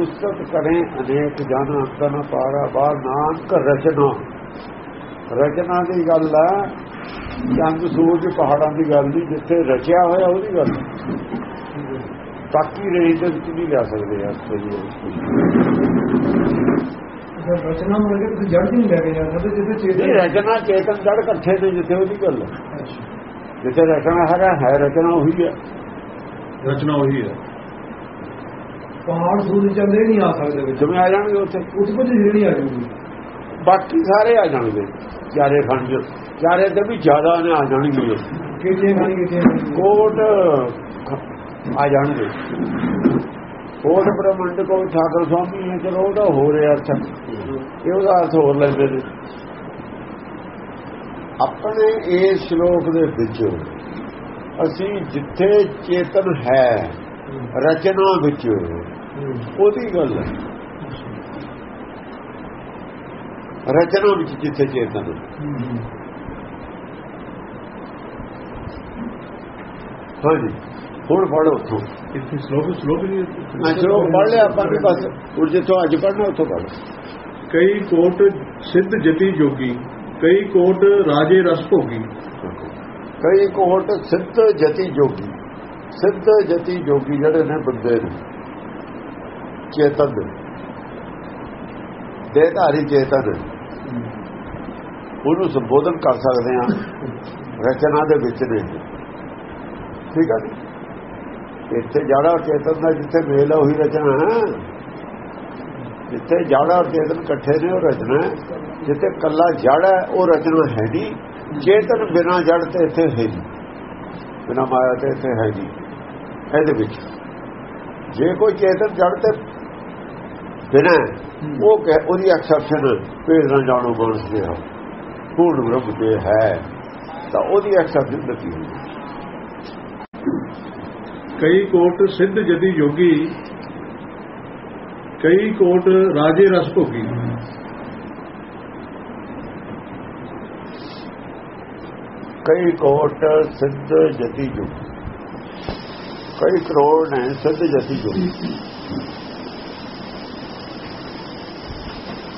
ਉਸਤਤ ਕਰੇ ਅਨੇਕ ਜਨ ਅੰਤਨ ਪਾਰਾ ਬਾਹਰ ਨਾਨਕ ਰਚਨਾ। ਰਚਨਾ ਦੀ ਗੱਲ ਹੈ ਚੰਦ ਸੂਰਜ ਪਹਾੜਾਂ ਦੀ ਗੱਲ ਨਹੀਂ ਜਿੱਥੇ ਰਚਿਆ ਹੋਇਆ ਉਹਦੀ ਗੱਲ। ਬਾਕੀ ਰੇਂਜ ਦੇ ਵਿੱਚ ਨਹੀਂ ਲਿਆ ਸਕਦੇ ਆ ਰਚਨਾ ਮਿਲ ਕੇ ਤੁਸੀਂ ਜੜ ਨਹੀਂ ਲੈ ਕੇ ਜਾ ਸਕਦੇ ਜਿੱਥੇ ਚੇਤਨ ਰਚਨਾ ਚੇਤਨ ਜੜ ਇਕੱਠੇ ਨੇ ਜਿੱਥੇ ਉਹਦੀ ਗੱਲ ਹੈ। ਜਿੱਥੇ ਰਚਨਾ ਹੈਗਾ ਹੈ ਰਚਨਾ ਉਹੀ ਹੈ। ਰਚਨਾ ਉਹੀ ਹੈ। ਪਹਾੜ ਸੂਰਜ ਚੰਦੇ ਨਹੀਂ ਆ ਸਕਦੇ ਵਿੱਚ। ਜਿਵੇਂ ਆ ਜਾਣਗੇ ਉੱਥੇ। ਉਸ ਕੁਝ ਜਿਹੜੀ ਆ ਜੂਗੀ ਬਾਕੀ ਸਾਰੇ ਆ ਜਾਣਗੇ। ਚਾਰੇ ਖੰਡ ਚਾਰੇ ਤੇ ਵੀ ਜ਼ਿਆਦਾ ਨੇ ਆ ਜਾਣਗੇ ਕਿਤੇ ਖਾਣੀ ਕਿਤੇ ਕੋਟ ਆ ਜਾਣਗੇ। ਕੋਟ ਬ੍ਰਹਮੰਡ ਕੋ ਠਾਕਰ ਸਵਾਮੀ ਹੈ ਚਲੋ ਉਹਦਾ ਹੋ ਰਿਹਾ ਅਰਥ ਇਹ ਉਹਦਾ ਅਰਥ ਹੋਰ ਲੈਂਦੇ ਨੇ। ਆਪਣੇ ਇਸ ਸ਼ਲੋਕ ਦੇ ਵਿੱਚ ਅਸੀਂ ਜਿੱਥੇ ਚੇਤਨ ਹੈ ਰਚਨਾ ਵਿੱਚ ਉਹਦੀ ਗੱਲ ਹੈ। ਰਚਨਾ ਵਿੱਚ ਜਿੱਥੇ ਚੇਤਨ ਹੈ। ਹਾਂਜੀ ਹੁਣ ਪੜੋ ਉੱਥੋਂ। ਇੱਥੇ ਸ਼ਲੋਕ ਸ਼ਲੋਕ ਨਹੀਂ ਮੈਂ ਚਲੋ ਪੜ ਲਿਆ ਆਪਾਂ ਨੇ ਬਸ ਹੁਣ ਜਿੱਥੋਂ ਅੱਜ ਪੜਨਾ ਉੱਥੋਂ ਪੜ ਕਈ ਕੋਟ ਸਿੱਧ ਜਤੀ ਜੋਗੀ ਕਈ ਕੋਟ ਰਾਜੇ ਰਸ ਭੋਗੀ। ਕਈ ਕੋਟ ਸਿੱਧ ਜਤੀ ਜੋਗੀ। ਸਿੱਧ ਜਤੀ ਜੋਗੀ ਜਿਹੜੇ ਨੇ ਬੰਦੇ ਨੇ। ਚੇਤਨ ਦੇ। ਧਾਰੀ ਚੇਤਨ ਉਹਨੂੰ ਸੰਬੋਧਨ ਕਰ ਸਕਦੇ ਆ ਰਚਨਾ ਦੇ ਵਿੱਚ ਨੇ। ਠੀਕ ਹੈ ਇੱਥੇ ਜਾੜਾ ਚੇਤਨ ਦਾ ਜਿੱਥੇ ਮੇਲ ਹੈ ਉਹੀ ਰਚਨਾ ਹੈ ਜਿੱਥੇ ਜਾੜਾ ਚੇਤਨ ਇਕੱਠੇ ਨੇ, ਉਹ ਰਚਨਾ ਜਿੱਥੇ ਕੱਲਾ ਜੜ ਹੈ, ਉਹ ਰਚਨਾ ਹੈ ਨਹੀਂ। ਚੇਤਨ ਬਿਨਾ ਜੜ ਤੇ ਇੱਥੇ ਹੈ ਨਹੀਂ। ਬਿਨਾ ਮਾਇਆ ਤੇ ਇੱਥੇ ਹੈ ਨਹੀਂ। ਇਹਦੇ ਵਿੱਚ। ਜੇ ਕੋਈ ਚੇਤਨ ਜੜ ਤੇ ਬਿਨਾ ਉਹ ਕਹੇ ਉਹਦੀ ਐਕਸੈਪਸ਼ਨ ਭੇਦ ਨਾ ਜਾਣੋ ਦੇ ਹੋ ਪੂਰਨ ਬ੍ਰਹਮ ਤੇ ਹੈ। ਤਾਂ ਉਹਦੀ ਐਕਸੈਪਸ਼ਨ ਦਿੱਤੀ ਹੋਈ ਕਈ ਕੋਟ ਸਿੱਧ ਜਤੀ ਜੋਗੀ ਕਈ ਕੋਟ ਰਾਜੇ ਰਸ ਭੋਗੀ। ਕਈ ਕੋਟ ਸਿੱਧ ਜਤੀ ਜੁਗ। ਕਈ ਕਰੋੜ ਨੇ ਸਿੱਧ ਜਤੀ ਜੁਗ।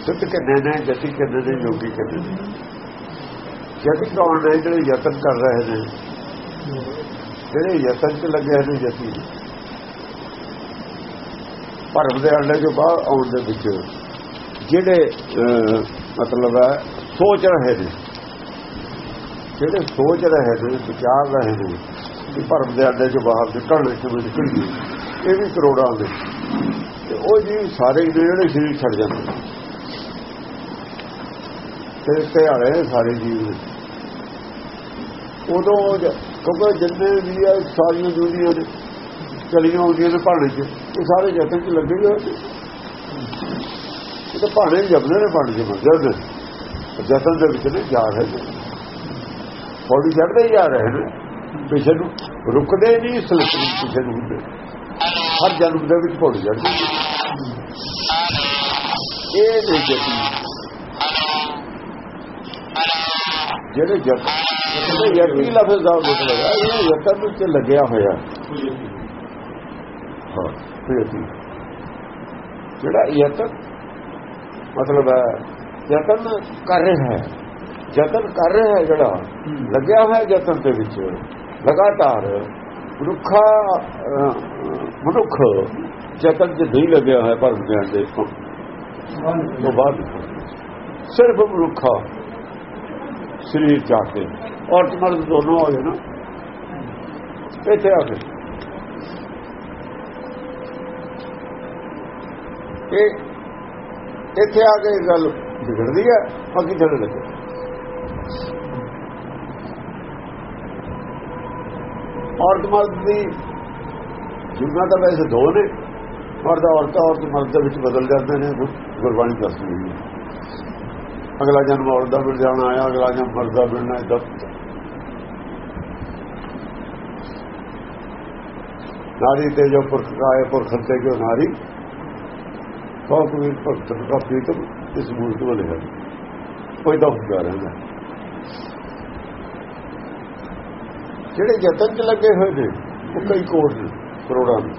ਸਿੱਧ ਕਿੰਨੇ ਨੇ ਜਤੀ ਕਿੰਨੇ ਨੇ, ਜੋਗੀ ਕਿੰਨੇ ਨੇ? ਜਤੀ ਕੌਣ ਨੇ ਜਿਹੜੇ ਯਤਨ ਕਰ ਰਹੇ ਨੇ। ਜਿਹੜੇ ਯਤਨ ਚ ਲੱਗੇ ਨੇ ਜਤੀ ਭਰਮ ਦੇ ਅੰਡੇ ਜੋ ਬਾਹਰ ਆਉਣ ਦੇ ਵਿੱਚ ਜਿਹੜੇ ਮਤਲਬ ਹੈ, ਸੋਚ ਰਹੇ ਨੇ। ਜਿਹੜੇ ਸੋਚ ਰਹੇ ਨੇ, ਵਿਚਾਰ ਰਹੇ ਨੇ ਕਿ ਭਰਮ ਦੇ ਅੱਡੇ ਚੋਂ ਬਾਹਰ ਨਿਕਲਣ ਕਿਵੇਂ ਗਈ ਇਹ ਵੀ ਕਰੋੜਾਂ ਦੇ। ਤੇ ਉਹ ਜੀ ਸਾਰੇ ਜਿਹੜੇ ਸਰੀਰ ਛੱਡ ਜਾਂਦੇ ਨੇ। ਤੇ ਤੇ ਆਲੇ ਸਾਰੇ ਜੀਵ। ਉਦੋਂ ਕਿਉਂਕਿ ਜਿੰਨੇ ਵੀ ਆ, ਸਾਰੀਆਂ ਦੁਨੀਆਂ ਦੇ ਚਲੀਆਂ ਆਉਂਦੀਆਂ ਨੇ ਭਾਣੇ 'ਚ, ਇਹ ਸਾਰੇ ਜਤਨ 'ਚ ਲੱਗੇ ਹੋਏ ਇਹ ਤਾਂ ਭਾਣੇ ਜਪਦੇ ਨੇ ਭਾਣੇ 'ਚ ਮਰ ਜਤਨ ਦੇ ਵਿੱਚ ਨੇ ਜਾ ਰਹੇ ਨੇ। ਚੜਦੇ ਹੀ ਆ ਰਹੇ ਨੇ। ਪਿਛੇ ਨੂੰ ਰੁਕਦੇ ਨਹੀਂ ਸਲਕਣੀ ਪਿਛੇ ਨੂੰ ਹੁੰਦੇ। ਹਰ ਜਨਮ ਦੇ ਵਿੱਚ ਭੁੱਲ ਜਾਂਦੇ ਇਹ ਨੇ ਜਤੀ ਜਿਹੜੇ ਜਤ ਜਿਹੜੇ ਯਤੀ ਲਫ਼ਜ਼ ਦਾ ਮਤਲਬ ਹੈ ਇਹ ਯਤਨ ਵਿੱਚ ਲੱਗਿਆ ਹੋਇਆ। ਹਾਂ ਯਤੀ ਜਿਹੜਾ ਯਤਨ ਮਤਲਬ ਹੈ ਯਤਨ ਕਰ ਰਿਹਾ ਹੈ ਯਤਨ ਕਰ ਰਿਹਾ ਹੈ ਜਿਹੜਾ ਲੱਗਿਆ ਹੋਇਆ ਯਤਨ ਦੇ ਵਿੱਚ ਲਗਾਤਾਰ ਮਨੁੱਖਾ ਮਨੁੱਖ ਯਤਨ ਚ ਨਹੀਂ ਲੱਗਿਆ ਹੋਇਆ ਪਰ ਗਿਆਨ ਦੇ ਤੋਂ ਬਾਅਦ ਸਿਰਫ ਮਨੁੱਖਾ ਸਰੀਰ ਚ ਕੇ। ਔਰਤ ਮਰਦ ਦੋਨੋਂ ਹੋ ਗਏ ਨਾ ਇੱਥੇ ਆ ਕੇ। ਇਹ ਇੱਥੇ ਆ ਕੇ ਗੱਲ ਵਿਗੜਦੀ ਹੈ ਬਾਕੀ ਥੋੜੇ ਲੱਗੇ ਔਰਤ ਮਰਦ ਦੀ ਜੁਗਾਂ ਤਾਂ ਵੈਸੇ ਦੋ ਨੇ। ਮਰਦ ਔਰਤ ਔਰਤ ਮਰਦ ਦੇ ਵਿੱਚ ਬਦਲ ਜਾਂਦੇ ਨੇ, ਗੁਰਬਾਣੀ ਦੱਸਦੀ ਹੈ। ਅਗਲਾ ਜਨਮ ਔਰਤ ਦਾ ਮਿਲ ਜਾਣਾ ਆਇਆ, ਅਗਲਾ ਜਨਮ ਮਰਦ ਦਾ ਮਿਲਣਾ ਹੈ ਨਾਰੀ ਤੇ ਜੋ ਪੁਰਖ ਆਏ, ਪੁਰਖ ਤੇ ਜੋ ਨਾਰੀ ਸੋ ਕਬੀਰ ਭਗਤ ਦਾ ਪ੍ਰੀਤਮ ਇਸ ਮੂਰਤ ਵਾਲੇ ਹੈ। ਕੋਈ ਤਾਂ ਹੁੰਦਾ ਰਹਿੰਦਾ ਜਿਹੜੇ ਯਤਨ ਚ ਲੱਗੇ ਹੋਏ ਨੇ, ਉਹ ਕਈ ਕੋਟ ਕਰੋੜਾਂ ਦੇ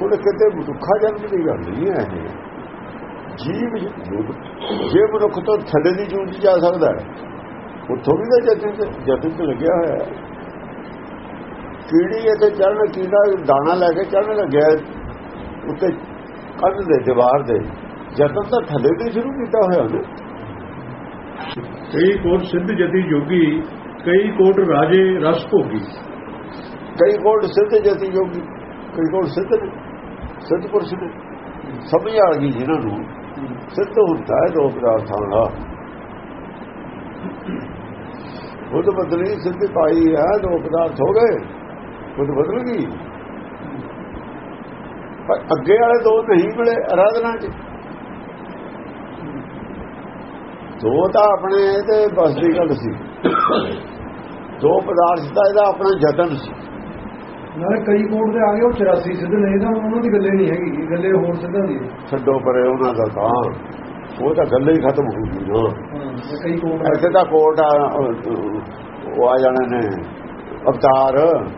ਹੁਣ ਕਿਤੇ ਮਨੁੱਖਾ ਜਨਮ ਦੀ ਗੱਲ ਨਹੀਂ ਹੈ ਇਹ। ਜੀਵ ਜੇ ਮਨੁੱਖ ਤੋਂ ਥੱਲੇ ਦੀ ਜੂਨ 'ਚ ਜਾ ਸਕਦਾ ਹੈ ਉੱਥੋਂ ਵੀ ਤਾਂ ਜਤਨ 'ਚ ਜਤਨ 'ਚ ਲੱਗਿਆ ਹੋਇਆ ਹੈ। ਕੀੜੀ ਇੱਥੇ ਚੜਨ ਕੀੜਾ ਦਾਣਾ ਲੈ ਕੇ ਚੜਨ ਲੱਗਿਆ ਉੱਤੇ ਕੰਧ ਦੇ ਦੀਵਾਰ ਦੇ। ਜਤਨ ਤਾਂ ਥੱਲੇ ਦੀ ਸ਼ੁਰੂ ਕੀਤਾ ਹੋਇਆ ਉਹਨੇ। ਕਈ ਕੋਟ ਸਿੱਧ ਜਤੀ ਜੋਗੀ ਕਈ ਕੋਟ ਰਾਜੇ ਰਸ ਭੋਗੀ। ਕਈ ਕੋਟ ਸਿੱਧ ਜਤੀ ਜੋਗੀ ਕਈ ਕੋਟ ਸਿੱਧ ਸਿੱਧ ਪੁਰਸ਼ ਸਮਝ ਆ ਗਈ ਜਿਹਨਾਂ ਨੂੰ। ਸਿੱਧ ਹੁੰਦਾ ਹੈ ਦੋ ਪਦਾਰਥਾਂ ਦਾ ਉਹ ਬਦਲੀ ਸਿੱਧ ਪਾਈ ਹੈ, ਦੋ ਪਦਾਰਥ ਹੋ ਗਏ ਉਹ ਬਦਲ ਗਈ। ਪਰ ਅੱਗੇ ਵਾਲੇ ਦੋ ਨਹੀਂ ਮਿਲੇ ਆਰਾਧਨਾ ਚ। ਦੋ ਤਾਂ ਆਪਣੇ ਤੇ ਬਸ ਦੀ ਗੱਲ ਸੀ। ਦੋ ਪਦਾਰਥ ਦਾ ਇਹਦਾ ਆਪਣਾ ਯਤਨ ਸੀ। ਨਾਲੇ ਕਈ ਕੋਟ ਦੇ ਆ ਗਏ ਉਹ 84 ਸਿੱਧ ਨੇ ਇਹਦਾ ਉਹਨਾਂ ਦੀ ਗੱਲੇ ਨਹੀਂ ਹੈਗੀ ਗੱਲੇ ਹੋਰ ਸਿੱਧਾਂ ਦੀ। ਛੱਡੋ ਪਰੇ ਉਹਨਾਂ ਦਾ ਤਾਂ। ਉਹ ਤਾਂ ਗੱਲ ਹੀ ਖਤਮ ਹੋ ਗਈ ਨਾ ਕਈ ਕੋਟ ਇੱਥੇ ਤਾਂ ਕੋਟ ਆ ਉਹ ਆ ਜਾਣੇ ਨੇ। ਅਵਤਾਰ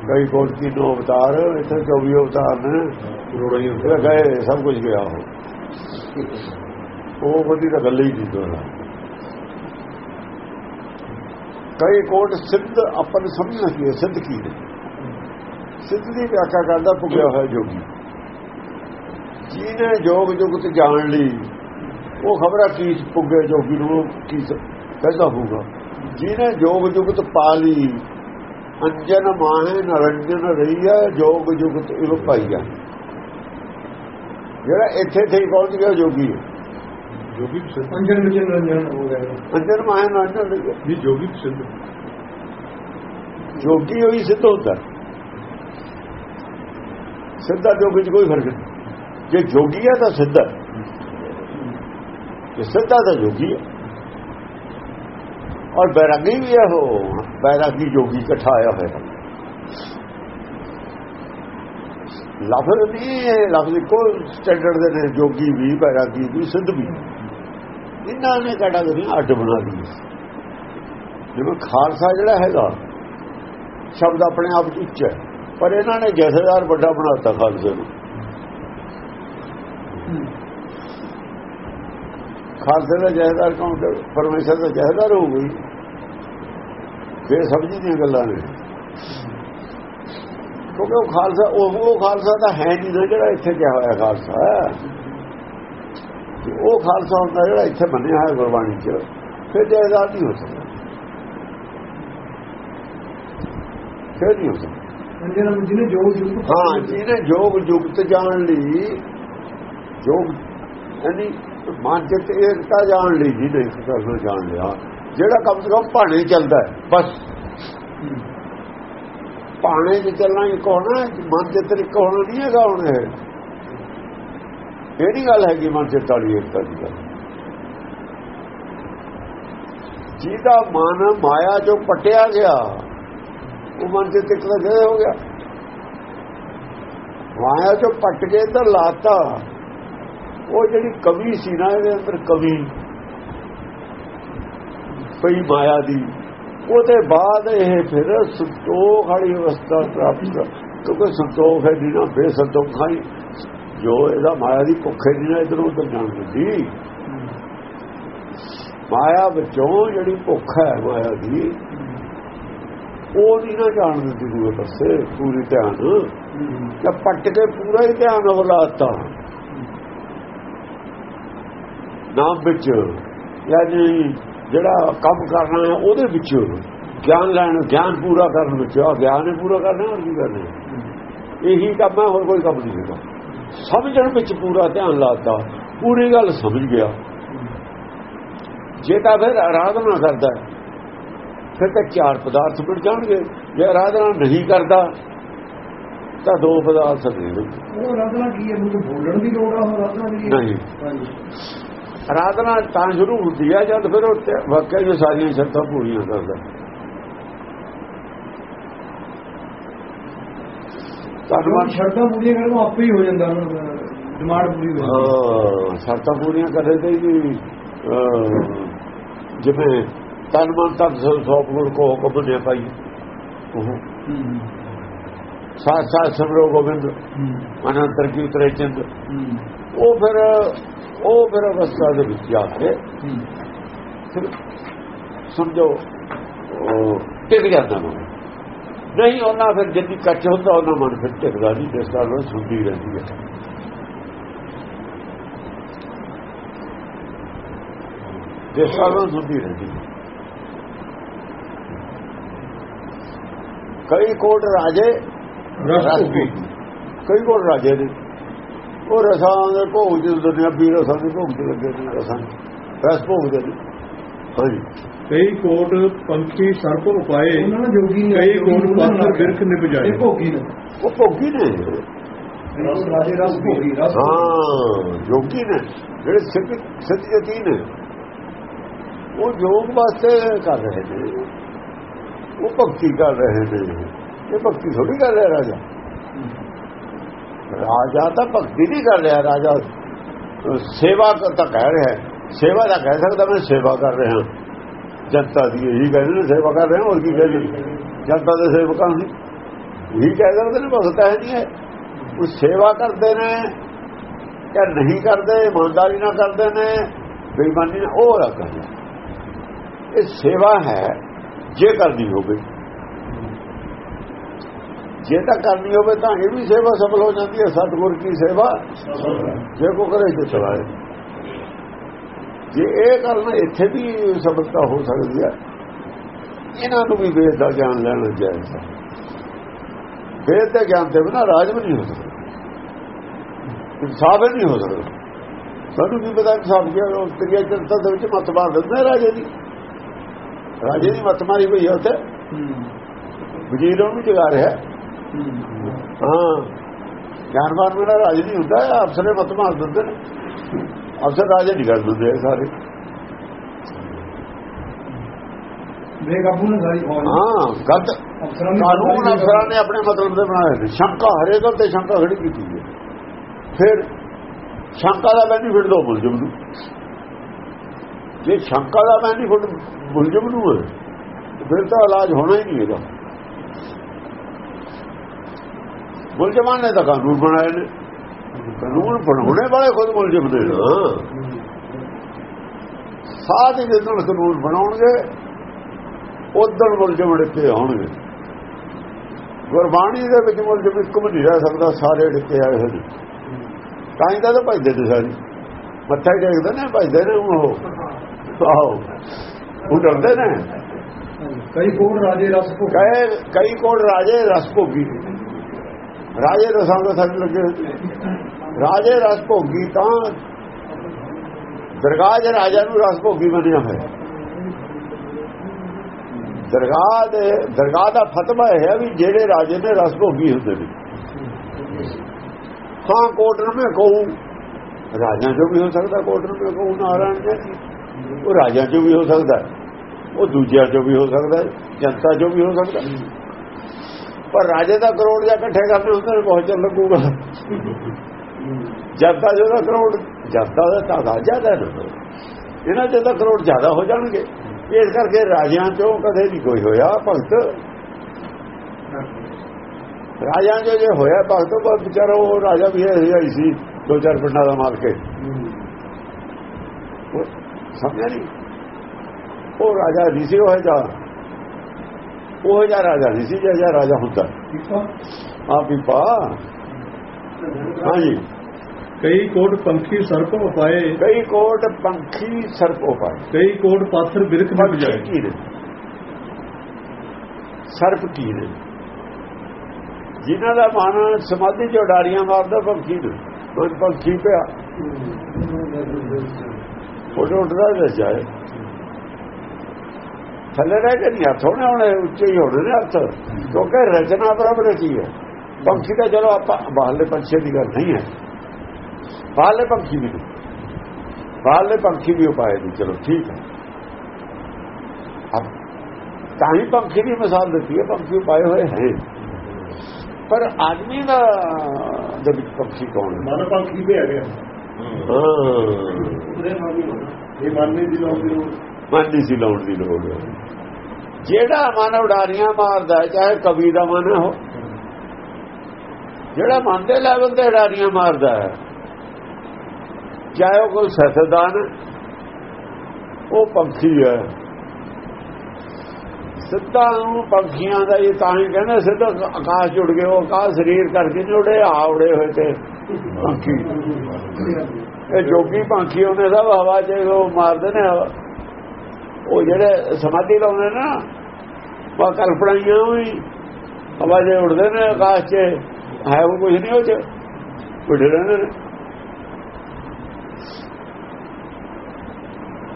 ਕਈ ਕੋਟ ਕੀ ਨੋ ਅਵਤਾਰ ਇੱਥੇ 24 ਅਵਤਾਰ ਨੇ। ਕਰੋੜਾਂ ਹੀ ਗਏ ਸਭ ਕੁਝ ਗਿਆ ਉਹ। ਉਹ ਉਹਦੀ ਤਾਂ ਗੱਲ ਹੀ ਦੋਣਾ ਕਈ ਕੋਟ ਸਿੱਧ ਆਪਾਂ ਨੂੰ ਸਮਝਣਾ ਕੀ ਹੈ ਸਿੱਧ ਕੀ ਹੈ ਸਿੱਧ ਦੀ ਵਿਆਖਿਆ ਕਰਦਾ ਪੁੱਗਿਆ ਹੋਇਆ ਜੋਗੀ। ਜਿਹਨੇ ਜੋਗ ਜੁਗਤ ਜਾਣ ਲਈ ਉਹ ਖਬਰਾਂ ਕੀ ਪੁੱਗੇ ਜੋਗੀ ਨੂੰ ਕੀ ਕਹਿੰਦਾ ਹੋਊਗਾ। ਜਿਹਨੇ ਜੋਗ ਜੁਗਤ ਪਾ ਲਈ ਅੰਜਨ ਮਾਹੇ ਨਰੰਜਨ ਰਹੀਆ ਜੋਗ ਜੁਗਤ ਇਹ ਪਾਈਆ ਜਿਹੜਾ ਇੱਥੇ ਤੇ ਪਹੁੰਚ ਗਿਆ ਜੋਗੀ ਹੈ। ਜੋਗੀ ਅੰਜਨ ਵਿੱਚ ਨਿਰੰਜਨ ਹੋ ਗਿਆ। ਅੰਜਨ ਮਾਹੇ ਨਰੰਜਨ ਰਹੀਆ ਨਹੀਂ ਜੋਗੀ ਸਿੱਧ। ਜੋਗੀ ਹੋਈ ਸਿੱਧ ਹੁੰਦਾ। ਸਿੱਧਾ ਜੋਗੀ ਚ ਕੋਈ ਫ਼ਰਕ ਨਹੀਂ। ਜੇ ਜੋਗੀ ਹੈ ਤਾਂ ਸਿੱਧਾ। ਜੇ ਸਿੱਧਾ ਤਾਂ ਜੋਗੀ ਹੈ। ਔਰ ਬੈਰਾਗੀ ਵੀ ਹੈ ਉਹ ਬੈਰਾਗੀ ਜੋਗੀ ਇਕੱਠਾ ਆਇਆ ਹੋਇਆ। ਲਫ਼ਜ਼ ਨਹੀਂ ਲਫ਼ਜ਼ ਕੋ ਸਟੈਂਡਰਡ ਦੇ ਨੇ। ਜੋਗੀ ਵੀ, ਬੈਰਾਗੀ ਵੀ, ਸਿੱਧ ਵੀ। ਇਹਨਾਂ ਨੇ ਕੈਟਾਗਰੀਆਂ ਅੱਡ ਬਣਾ ਲਈ ਜਿਵੇਂ ਖਾਲਸਾ ਜਿਹੜਾ ਹੈਗਾ, ਸ਼ਬਦ ਆਪਣੇ ਆਪ ਚ ਉੱਚ ਹੈ। ਪਰ ਇਹਨਾਂ ਨੇ ਜਥੇਦਾਰ ਵੱਡਾ ਬਣਾਤਾ ਖਾਲਸੇ ਨੂੰ। ਖਾਲਸੇ ਦਾ ਜਥੇਦਾਰ ਕੌਣ ਤੇ ਪਰਮੇਸ਼ਰ ਦਾ ਜਥੇਦਾਰ ਹੋ ਗਈ। ਫੇਰ ਸਮਝੀ ਦੀਆਂ ਗੱਲਾਂ ਨੇ। ਕਿਉਂਕਿ ਉਹ ਖਾਲਸਾ, ਉਹ ਉਹ ਖਾਲਸਾ ਤਾਂ ਹੈ ਨਹੀਂ ਨਾ ਜਿਹੜਾ ਇੱਥੇ ਕਿਹਾ ਹੋਇਆ ਖਾਲਸਾ। ਉਹ ਖਾਲਸਾ ਹੁੰਦਾ ਜਿਹੜਾ ਇੱਥੇ ਮੰਨਿਆ ਹੋਇਆ ਗੁਰਬਾਣੀ 'ਚ, ਫਿਰ ਜਥੇਦਾਰ ਨਹੀਂ ਹੋ ਸਕਦਾ। ਫਿਰ ਨਹੀਂ ਹੋ ਸਕਦਾ। ਜਿਹਨੇ ਹਾਂ ਜਿਹਨੇ ਜੋਗ ਜੁਗਤ ਜਾਣ ਲਈ ਜੋਗ ਯਾਨੀ ਮਨ ਚਿੱਤ ਏਕਤਾ ਜਾਣ ਲਈ ਜਿਹਨੇ ਇਸ ਤਰ੍ਹਾਂ ਜਾਣ ਲਿਆ ਜਿਹੜਾ ਕਮ ਸੇ ਕਮ ਭਾਣੇ ਚੱਲਦਾ ਹੈ ਬਸ। ਭਾਣੇ 'ਚ ਚੱਲਣਾ ਇੱਕ ਹੋਣਾ ਮਨ ਚਿੱਤ ਇੱਕ ਹੋਣਾ ਨਹੀਂ ਹੈਗਾ ਹੁਣ ਇਹ। ਇਹ ਨਹੀਂ ਗੱਲ ਹੈਗੀ ਮਨ ਚਿੱਤ ਵਾਲੀ ਏਕਤਾ ਦੀ ਗੱਲ? ਜਿਹਦਾ ਮਨ ਮਾਇਆ ਜੋ ਪਟਿਆ ਗਿਆ ਉਹ ਮਨ ਇੱਕ ਦਾ ਗਏ ਹੋ ਗਿਆ। ਮਾਇਆ ਜੋ ਪਟ ਕੇ ਤਾਂ ਲਾਤਾ। ਉਹ ਜਿਹੜੀ ਕਵੀ ਸੀ ਨਾ ਇਹਦੇ ਅੰਦਰ ਕਵੀ ਪਈ ਮਾਇਆ ਦੀ ਉਹਦੇ ਬਾਅਦ ਇਹ ਫਿਰ ਸੰਤੋਖ ਵਾਲੀ ਅਵਸਥਾ ਪ੍ਰਾਪਤ ਕਿਉਂਕਿ ਸੰਤੋਖ ਹੈ ਜਿਹਨਾਂ ਬੇਸੰਤੋਖਾਂ ਹੀ। ਜੋ ਇਹਦਾ ਮਾਇਆ ਦੀ ਭੁੱਖ ਹੈ ਜਿਹਨਾਂ ਇਧਰ ਉਧਰ ਜਾਣ ਦਿੰਦੀ ਮਾਇਆ ਵਿੱਚੋਂ ਜਿਹੜੀ ਭੁੱਖ ਹੈ ਮਾਇਆ ਦੀ ਉਹ ਨਹੀਂ ਨਾ ਜਾਣ ਦਿੰਦੀ ਦੂਏ ਪਾਸੇ, ਪੂਰੀ ਧਿਆਨ। ਤੇ ਪੱਟ ਕੇ ਪੂਰਾ ਹੀ ਧਿਆਨ ਉਹ ਲਾਤਾ। ਨਾਮ ਵਿੱਚ ਯਾਨੀ ਜਿਹੜਾ ਕੰਮ ਕਰਨਾ ਹੈ ਉਹਦੇ ਵਿੱਚ। ਗਿਆਨ ਲੈਣ, ਗਿਆਨ ਪੂਰਾ ਕਰਨ ਵਿੱਚ। ਆ ਗਿਆਨ ਪੂਰਾ ਕਰਨਾ, ਹੋਰ ਕੀ ਕਰਨਾ ਇਹੀ ਕੰਮ ਹੈ, ਹੋਰ ਕੋਈ ਕੰਮ ਨਹੀਂ ਹੈਗਾ। ਸਮਝਣ ਵਿੱਚ ਪੂਰਾ ਧਿਆਨ ਲਾਤਾ। ਪੂਰੀ ਗੱਲ ਸਮਝ ਗਿਆ। ਜੇ ਤਾਂ ਫਿਰ ਆਰਾਧਨਾ ਕਰਦਾ ਹੈ। ਫਿਰ ਤਾਂ ਚਾਰ ਪਦਾਰਥ ਮਿਲ ਜਾਣਗੇ। ਜੇ ਆਰਾਧਨਾ ਨਹੀਂ ਕਰਦਾ ਤਾਂ ਦੋ ਪਦਾਰਥ ਨਹੀਂ ਉਹ ਰਾਧਨਾ ਕੀ ਹੈ? ਮੈਨੂੰ ਬੋਲਣ ਦੀ ਲੋੜ ਆ ਉਹ ਰਾਧਨਾ ਦੀ। ਨਹੀਂ। ਆਰਾਧਨਾ ਤਾਂ ਸ਼ੁਰੂ ਹੁੰਦੀ ਹੈ ਜਦ ਫਿਰ ਉਹ ਤੇ- ਵਾਕਿਆ ਹੀ ਸਾਰੀਆਂ ਸ਼ਰਤਾਂ ਪੂਰੀਆਂ ਕਰਦਾ। ਜਦੋਂ ਧੰਨਵਾਦ ਸ਼ਰਤਾਂ ਪੂਰੀਆਂ ਕਰਨ ਆਪੇ ਹੀ ਹੋ ਜਾਂਦਾ ਡਿਮਾਂਡ ਪੂਰੀ ਹੋ ਜਾਂਦੀ। ਹਾਂ ਸ਼ਰਤਾਂ ਪੂਰੀਆਂ ਕਰੇ ਤੇ ਜੀ ਜਿਵੇਂ ਤਨ ਮਨ ਤਨ ਸਭ ਗੁਣ ਕੋ ਹੁਕਮ ਨੇ ਪਾਈ ਉਹ ਹੂੰ। ਸਾਥ ਸਾਥ ਸਿਮਰੋ ਗੋਬਿੰਦ ਅਨੰਤਰ ਕੀ ਉਤਰੇ ਚੰਦ ਉਹ ਫਿਰ ਉਹ ਫਿਰ ਅਵਸਥਾ ਦੇ ਵਿੱਚ ਜਾ ਕੇ ਫਿਰ ਸਮਝੋ ਉਹ ਟਿਕ ਜਾਂਦਾ ਮਨ ਨਹੀਂ ਉਹਨਾਂ ਫਿਰ ਜਿੰਨੀ ਕੱਚ ਹੁੰਦਾ ਉਹਨਾਂ ਮਨ ਫਿਰ ਟਿਕਦਾ ਨਹੀਂ ਜਿਸ ਨਾਲ ਸੁਣਦੀ ਰਹਿੰਦੀ ਹੈ ਜਿਸ ਨਾਲ ਸੁਣਦੀ ਰਹਿੰਦੀ ਹੈ ਕਈ ਕੋਟ ਰਾਜੇ ਰਸ ਕਈ ਕੋਟ ਰਾਜੇ ਨੇ। ਉਹ ਰਸਾਂ ਦੇ ਭੋਗ ਚ ਦੁਨੀਆ ਵੀ ਰਸਾਂ ਦੇ ਭੋਗ ਚ ਲੱਗੇ ਨੇ ਰਸਾਂ। ਰਸ ਭੋਗ ਦੇ ਨੇ। ਹਾਂਜੀ। ਕਈ ਕੋਟ ਪੰਖੀ ਸਰਪ ਉਪਾਏ ਉਹਨਾਂ ਨੇ ਜੋਗੀ ਨੇ ਕਈ ਕੋਟ ਪਾਥਰ ਬਿਰਖ ਨਿਭ ਜਾਏ। ਇਹ ਭੋਗੀ ਨੇ। ਉਹ ਭੋਗੀ ਨੇ। ਰਾਜੇ ਰਸ ਭੋਗੀ ਰਸ ਹਾਂ ਯੋਗੀ ਨੇ। ਜਿਹੜੇ ਸਿੱਧ ਸਿੱਧ ਜਤੀ ਨੇ। ਉਹ ਯੋਗ ਵਾਸਤੇ ਕਰ ਰਹੇ ਨੇ। ਉਹ ਭਗਤੀ ਕਰ ਰਹੇ ਨੇ ਇਹ ਭਗਤੀ ਥੋੜੀ ਕਰ ਰਿਹਾ ਰਾਜਾ ਰਾਜਾ ਤਾਂ ਭਗਤੀ ਨਹੀਂ ਕਰ ਰਿਹਾ ਰਾਜਾ ਸੇਵਾ ਤਾਂ ਕਹਿ ਰਿਹਾ ਹੈ ਸੇਵਾ ਦਾ ਕਹਿ ਸਕਦਾ ਮੈਂ ਸੇਵਾ ਕਰ ਰਿਹਾ ਜਨਤਾ ਦੀ ਇਹੀ ਕਹਿੰਦੇ ਨੇ ਸੇਵਾ ਕਰ ਰਹੇ ਹੋਰ ਕੀ ਕਹਿੰਦੇ ਜਨਤਾ ਦੇ ਸੇਵਕਾਂ ਦੀ ਇਹੀ ਕਹਿ ਸਕਦੇ ਨੇ ਭਗਤ ਹੈ ਨਹੀਂ ਹੈ ਉਹ ਸੇਵਾ ਕਰਦੇ ਨੇ ਜਾਂ ਨਹੀਂ ਕਰਦੇ ਇਮਾਨਦਾਰੀ ਨਾਲ ਕਰਦੇ ਨੇ ਬੇਈਮਾਨੀ ਨਾਲ ਉਹ ਅਲੱਗ ਹੈ ਇਹ ਸੇਵਾ ਹੈ ਜੇ ਕਰਨੀ ਹੋਵੇ। ਜੇ ਤਾਂ ਕਰਨੀ ਹੋਵੇ ਤਾਂ ਇਹ ਵੀ ਸੇਵਾ ਸਫਲ ਹੋ ਜਾਂਦੀ ਹੈ। ਸਤਿਗੁਰ ਕੀ ਸੇਵਾ? ਜੇ ਕੋ ਕਰੇ ਤੇ ਚਲਾਏ। ਜੇ ਇਹ ਕਰਨਾ ਇੱਥੇ ਵੀ ਸਫਲਤਾ ਹੋ ਸਕਦੀ ਹੈ, ਇਹਨਾਂ ਨੂੰ ਵੀ ਵੇਦ ਦਾ ਗਿਆਨ ਲੈਣਾ ਚਾਹੀਦਾ ਵੇਦ ਦਾ ਗਿਆਨ ਤੇ ਬਿਨਾ ਰਾਜ ਵੀ ਨਹੀਂ ਹੋ ਸਕਦਾ। ਇਨਸਾਫ ਹੀ ਨਹੀਂ ਹੋ ਸਕਦਾ। ਸਾਨੂੰ ਕੀ ਪਤਾ ਇਨਸਾਫ ਕੀ ਹੈ? ਤਰੀਆ ਜਨਤਾ ਦੇ ਵਿੱਚ ਮਤ ਮਾਰ ਦਿੰਦੇ ਰਾਜੇ ਦੀ। ਰਾਜੇ ਦੀ ਮਤ ਮਾਰੀ ਹੋਈ ਹੈ ਵਜ਼ੀਰ ਉਹਨੂੰ ਜਗਾ ਰਿਹਾ ਹਾਂ। ਗਿਆਨਵਾਨ ਮੇਰਾ ਰਾਜ ਨਹੀਂ ਹੁੰਦਾ ਅਫਸਰੇ ਮਤ ਮਾਰ ਦਿੰਦੇ ਨੇ। ਅਫਸਰ ਰਾਜੇ ਨਹੀਂ ਕਰ ਦਿੰਦੇ ਸਾਰੇ। ਨੇ ਹਾਂ ਨੇ ਕਾਨੂੰਨ ਅਫਸਰਾਂ ਨੇ ਆਪਣੇ ਮਤਲਬ ਦੇ ਬਣਾਏ ਨੇ। ਸ਼ੰਕਾ ਹਰੇਕ ਗੱਲ ਤੇ ਸ਼ੰਕਾ ਖੜੀ ਕੀਤੀ ਹੈ। ਫਿਰ ਸ਼ੰਕਾ ਦਾ ਬੈਨੀਫਿਟ ਦੋ ਮੁਲਜ਼ਮ ਨੂੰ। ਜੇ ਸ਼ੰਕਾ ਦਾ ਬੈਨੀਫਿਟ ਮੁਲਜ਼ਮ ਨੂੰ ਹੈ, ਫਿਰ ਤਾਂ ਇਲਾਜ ਹੋਣਾ ਹੀ ਨਹੀਂ ਇਹਦਾ ਮੁਲਜ਼ਮਾਂ ਨੇ ਤਾਂ ਕਾਨੂੰਨ ਬਣਾਏ ਨੇ। ਕਾਨੂੰਨ ਬਣਾਉਣੇ ਵਾਲੇ ਖੁਦ ਮੁਲਜ਼ਮ ਨੇ ਨਾ। ਸਾਥ ਹੀ ਕਾਨੂੰਨ ਬਣਾਉਣਗੇ ਉਦੋਂ ਮੁਲਜ਼ਮ ਡਿੱਕੇ ਹੋਣਗੇ ਗੁਰਬਾਣੀ ਦੇ ਵਿੱਚ ਮੁਲਜ਼ਮ ਇੱਕ ਵੀ ਨਹੀਂ ਰਹਿ ਸਕਦਾ, ਸਾਰੇ ਡਿੱਕੇ ਆਏ ਹੋਏ ਨੇ। ਤਾਂ ਹੀ ਤਾਂ ਭਜਦੇ ਨੇ ਸਾਰੇ। ਮੱਥਾ ਹੀ ਟੇਕਦੇ ਨੇ ਭਜਦੇ ਨੇ ਉਹ। ਆਹੋ ਉਹ ਡਰਦੇ ਨੇ? ਕਈ ਕੋਟ ਰਾਜੇ ਰਸ ਭੋਗੀ। ਕਈ ਕਈ ਕੋਲ ਰਾਜੇ ਰਸ ਭੋਗੀ। ਰਾਜੇ ਰਸਾਂ ਦਾ ਸੱਜ ਲੱਗੇ ਰਾਜੇ ਰਸ ਭੋਗੀ ਤਾਂ ਦਰਗਾਹ ਦੇ ਰਾਜਾ ਨੂੰ ਰਸ ਭੋਗੀ ਬਣਿਆ ਹੋਇਆ। ਦਰਗਾਹ ਦੇ ਦਰਗਾਹ ਦਾ ਫਤਵਾ ਹੈ ਵੀ ਜਿਹੜੇ ਰਾਜੇ ਨੇ ਰਸ ਭੋਗੀ ਹੁੰਦੇ ਨੇ। ਹਾਂ ਕੋਟਰ ਮੈਂ ਕਹੂੰ। ਰਾਜਾਂ ਚੋਂ ਵੀ ਹੋ ਸਕਦਾ ਕੋਟਰ ਮੈਂ ਕਹੂੰ ਨਾਰਾਇਣ ਜੀ ਉਹ ਰਾਜਾਂ ਚੋਂ ਵੀ ਹੋ ਸਕਦਾ ਉਹ ਦੂਜਿਆਂ ਚੋਂ ਵੀ ਹੋ ਸਕਦਾ ਜਨਤਾ ਚੋਂ ਵੀ ਹੋ ਸਕਦਾ ਪਰ ਰਾਜੇ ਦਾ ਕਰੋੜ ਜਾਂ ਇਕੱਠੇ ਕਰਨੇ ਹੁੰਦੇ ਨੇ ਲੱਗੂਗਾ। ਜਨਤਾ ਜਿਹਦਾ ਕਰੋੜ, ਜਨਤਾ ਦਾ ਤਾਦਾਦ ਜ਼ਿਆਦਾ ਹੈ। ਇਹਨਾਂ ਚ ਤਾਂ ਕਰੋੜ ਜ਼ਿਆਦਾ ਹੋ ਜਾਣਗੇ। ਇਸ ਕਰਕੇ ਰਾਜਿਆਂ ਚੋਂ ਕਦੇ ਨਹੀਂ ਕੋਈ ਹੋਇਆ ਭਗਤ। ਰਾਜਿਆਂ ਚੋਂ ਜੇ ਹੋਇਆ ਭਗਤ ਉਹ ਵਿਚਾਰਾ ਉਹ ਰਾਜਾ ਵੀ ਹੈ ਹੀ ਸੀ, ਦੋ ਚਾਰ ਪਿੰਡਾਂ ਦਾ ਮਾਰ ਕੇ ਸਮਝਿਆ ਨਹੀਂ ਉਹ ਰਾਜਾ ਨਹੀਂ ਸੀ ਉਹ ਜਾ ਉਹ ਜਿਹਾ ਰਾਜਾ ਨਹੀਂ ਸੀ ਜਿਹੜਾ ਰਾਜਾ ਹੁੰਦਾ। ਆ ਪੀਪਾ। ਹਾਂਜੀ। ਕਈ ਕੋਟ ਪੰਖੀ ਸਰਪ ਉਪਾਏ ਕਈ ਕੋਟ ਪੰਖੀ ਸਰਪੋ ਪਾਏ। ਕਈ ਕੋਟ ਪਾਥਰ ਬਿਰਖ ਨੇ ਸਰਪ ਕੀ ਨੇ ਜਿਨ੍ਹਾਂ ਦਾ ਮਨ ਸਮਾਧੀ ਚ ਉਡਾਰੀਆਂ ਮਾਰਦਾ ਪੰਖੀ ਨੇ। ਉਹ ਪੰਖੀ ਪਿਆ। ਫੋਟੋ ਉੱਡਦਾ ਰਹਿ ਜਾਏ। ਥੱਲੇ ਰਹਿ ਕੇ ਨਹੀਂ ਹੱਥ ਹੋਣੇ ਹੋਣੇ ਉੱਚੇ ਹੀ ਹੋਣੇ ਹੱਥ। ਕਿਉਂਕਿ ਰਚਨਾ ਬਰਾਬਰ ਕੀ ਹੈ? ਪੰਖੀ ਤਾਂ ਚਲੋ ਆਪਾਂ ਬਾਹਰਲੇ ਪੰਛੀ ਦੀ ਗੱਲ ਨਹੀਂ ਹੈ। ਬਾਹਰਲੇ ਪੰਛੀ ਵੀ ਨੇ। ਬਾਹਰਲੇ ਪੰਛੀ ਵੀ ਉਪਾਏ ਦੀ ਚਲੋ ਠੀਕ ਹੈ। ਅਬ ਤਾਂ ਹੀ ਪੰਛੀ ਦੀ ਮਿਸਾਲ ਦਿੱਤੀ ਹੈ, ਪੰਛੀ ਉਪਾਏ ਹੋਏ ਹੈ। ਪਰ ਆਦਮੀ ਦਾ ਦੇ ਵਿੱਚ ਪੰਛੀ ਕੌਣ ਹੈ? ਮਨ ਪੰਖੀ ਤੇ ਆ। ਗਿਆ ਹਾਂ। ਸੀ ਲਾਉਣ ਦੀ ਲੋੜ ਜਿਹੜਾ ਮਨ ਉਡਾਰੀਆਂ ਮਾਰਦਾ ਚਾਹੇ ਕਵੀ ਦਾ ਮਨ ਹੋ ਜਿਹੜਾ ਮਨ ਦੇ ਲੈਵਲ ਤੇ ਉਡਾਰੀਆਂ ਮਾਰਦਾ ਹੈ ਚਾਹੇ ਉਹ ਕੋਈ ਸਿਆਸਤਦਾਨ ਹੈ, ਉਹ ਪੰਖੀ ਹੈ। ਸਿੱਧਾ ਨੂੰ ਪੰਖੀਆਂ ਦਾ ਇਹ ਤਾਂ ਹੀ ਕਹਿੰਦੇ ਸਿੱਧਾ ਆਕਾਸ਼ ਉੱਡ ਗਏ ਉਹ ਆਕਾਸ਼ ਸਰੀਰ ਕਰਕੇ ਜੁੜੇ ਆ ਉੜੇ ਹੋਏ ਤੇ ਪੰਖੀ ਇਹ ਜੋਗੀ ਪੰਖੀ ਉਹਨੇ ਸਭ ਹਵਾ 'ਚ ਉਹ ਮਾਰਦੇ ਨੇ ਉਹ ਜਿਹੜੇ ਸਮਾਧੀ ਲਾਉਂਦੇ ਨੇ ਉਹ ਕਲਪਨਾਈਆਂ ਵੀ ਹਵਾ 'ਚ ਉੱਡਦੇ ਨੇ ਆਕਾਸ਼ 'ਚ ਹੈ ਉਹ ਕੁਝ ਨਹੀਂ ਉਹ 'ਚ ਉੱਡ ਰਹਿੰਦੇ ਨੇ।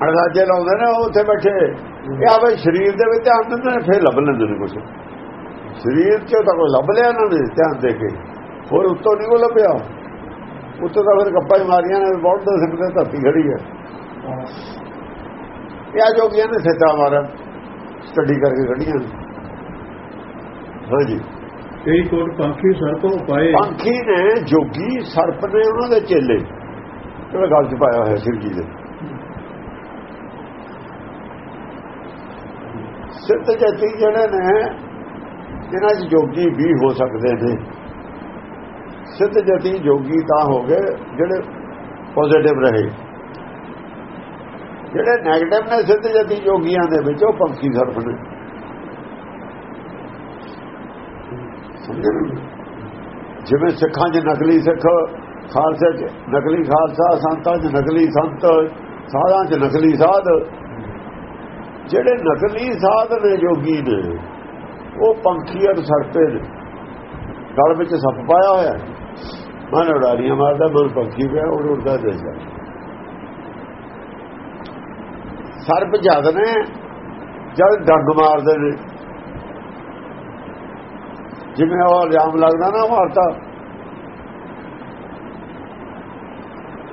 ਅੜਗਾਜੇ ਲਾਉਂਦੇ ਨੇ ਉਹ ਉੱਥੇ ਬੈਠੇ। ਇਹ ਆਵੇ ਸਰੀਰ ਦੇ ਵਿੱਚ ਧਿਆਨ ਦਿੰਦੇ ਨੇ ਫਿਰ ਲੱਭ ਲੈਂਦੇ ਨੇ ਕੁਝ ਸਰੀਰ 'ਚ ਤਾਂ ਕੋਈ ਲੱਭ ਲਿਆ ਨੇ ਧਿਆਨ ਦੇ ਕੇ। ਹੋਰ ਉੱਤੋਂ ਨਹੀਂ ਕੋ ਲੱਭਿਆ। ਉੱਤੋਂ ਤਾਂ ਫਿਰ ਗੱਪਾਂ ਹੀ ਮਾਰੀਆਂ ਨੇ ਬਹੁਤ ਦੇ ਸਿਰ ਤੇ ਧਰਤੀ ਖੜੀ ਹੈ। ਇਹ ਆ ਜੋਗੀਆਂ ਨੇ ਸਿੱਧਾ ਮਾਰਾ ਸਟੱਡੀ ਕਰਕੇ ਖੜੀਆਂ ਨੇ। ਹਾਂਜੀ। ਕਈ ਕੋਟ ਪੰਖੀ ਸਰਪ ਉਪਾਏ ਪੰਖੀ ਨੇ ਜੋਗੀ ਸਰਪ ਨੇ ਉਹਨਾਂ ਦੇ ਚੇਲੇ। ਜਿਹੜਾ ਗੱਲ ਚ ਪਾਇਆ ਹੋਇਆ ਸਿਰ ਜੀ ਦੇ। ਸਿੱਧ ਜਤੀ ਜਿਹੜੇ ਨੇ ਇਹਨਾਂ 'ਚ ਜੋਗੀ ਵੀ ਹੋ ਸਕਦੇ ਨੇ। ਸਿੱਧ ਜਤੀ ਜੋਗੀ ਤਾਂ ਹੋ ਗਏ, ਜਿਹੜੇ ਪੋਜ਼ਿਟਿਵ ਰਹੇ। ਜਿਹੜੇ ਨੈਗੇਟਿਵ ਨੇ ਸਿੱਧ ਜਤੀ ਜੋਗੀਆਂ ਦੇ ਵਿੱਚ, ਉਹ ਪੰਖੀ ਸਰਪ ਨੇ। ਜਿਵੇਂ ਸਿੱਖਾਂ 'ਚ ਨਕਲੀ ਸਿੱਖ, ਖਾਲਸੇ 'ਚ ਨਕਲੀ ਖਾਲਸਾ, ਸੰਤਾਂ 'ਚ ਨਕਲੀ ਸੰਤ, ਸਾਧਾਂ 'ਚ ਨਕਲੀ ਸਾਧ, ਜਿਹੜੇ ਨਕਲੀ ਸਾਧ ਨੇ, ਜੋਗੀ ਨੇ, ਉਹ ਪੰਖੀ ਅਰ ਸਰਪੇ ਨੇ। ਗਲ ਵਿੱਚ ਸੱਪ ਪਾਇਆ ਹੋਇਆ ਮਨ ਉਡਾਰੀਆਂ ਮਾਰਦਾ ਮਨ ਪੰਖੀ ਪਿਆ ਉਹ ਉੜਦਾ ਜਾਂਦਾ ਸਰਪ ਜਦ ਨੇ ਜਦ ਡੰਗ ਮਾਰਦੇ ਨੇ। ਜਿਵੇਂ ਉਹ ਇਲਜ਼ਾਮ ਲੱਗਦਾ ਨਾ ਮਾਰਤਾ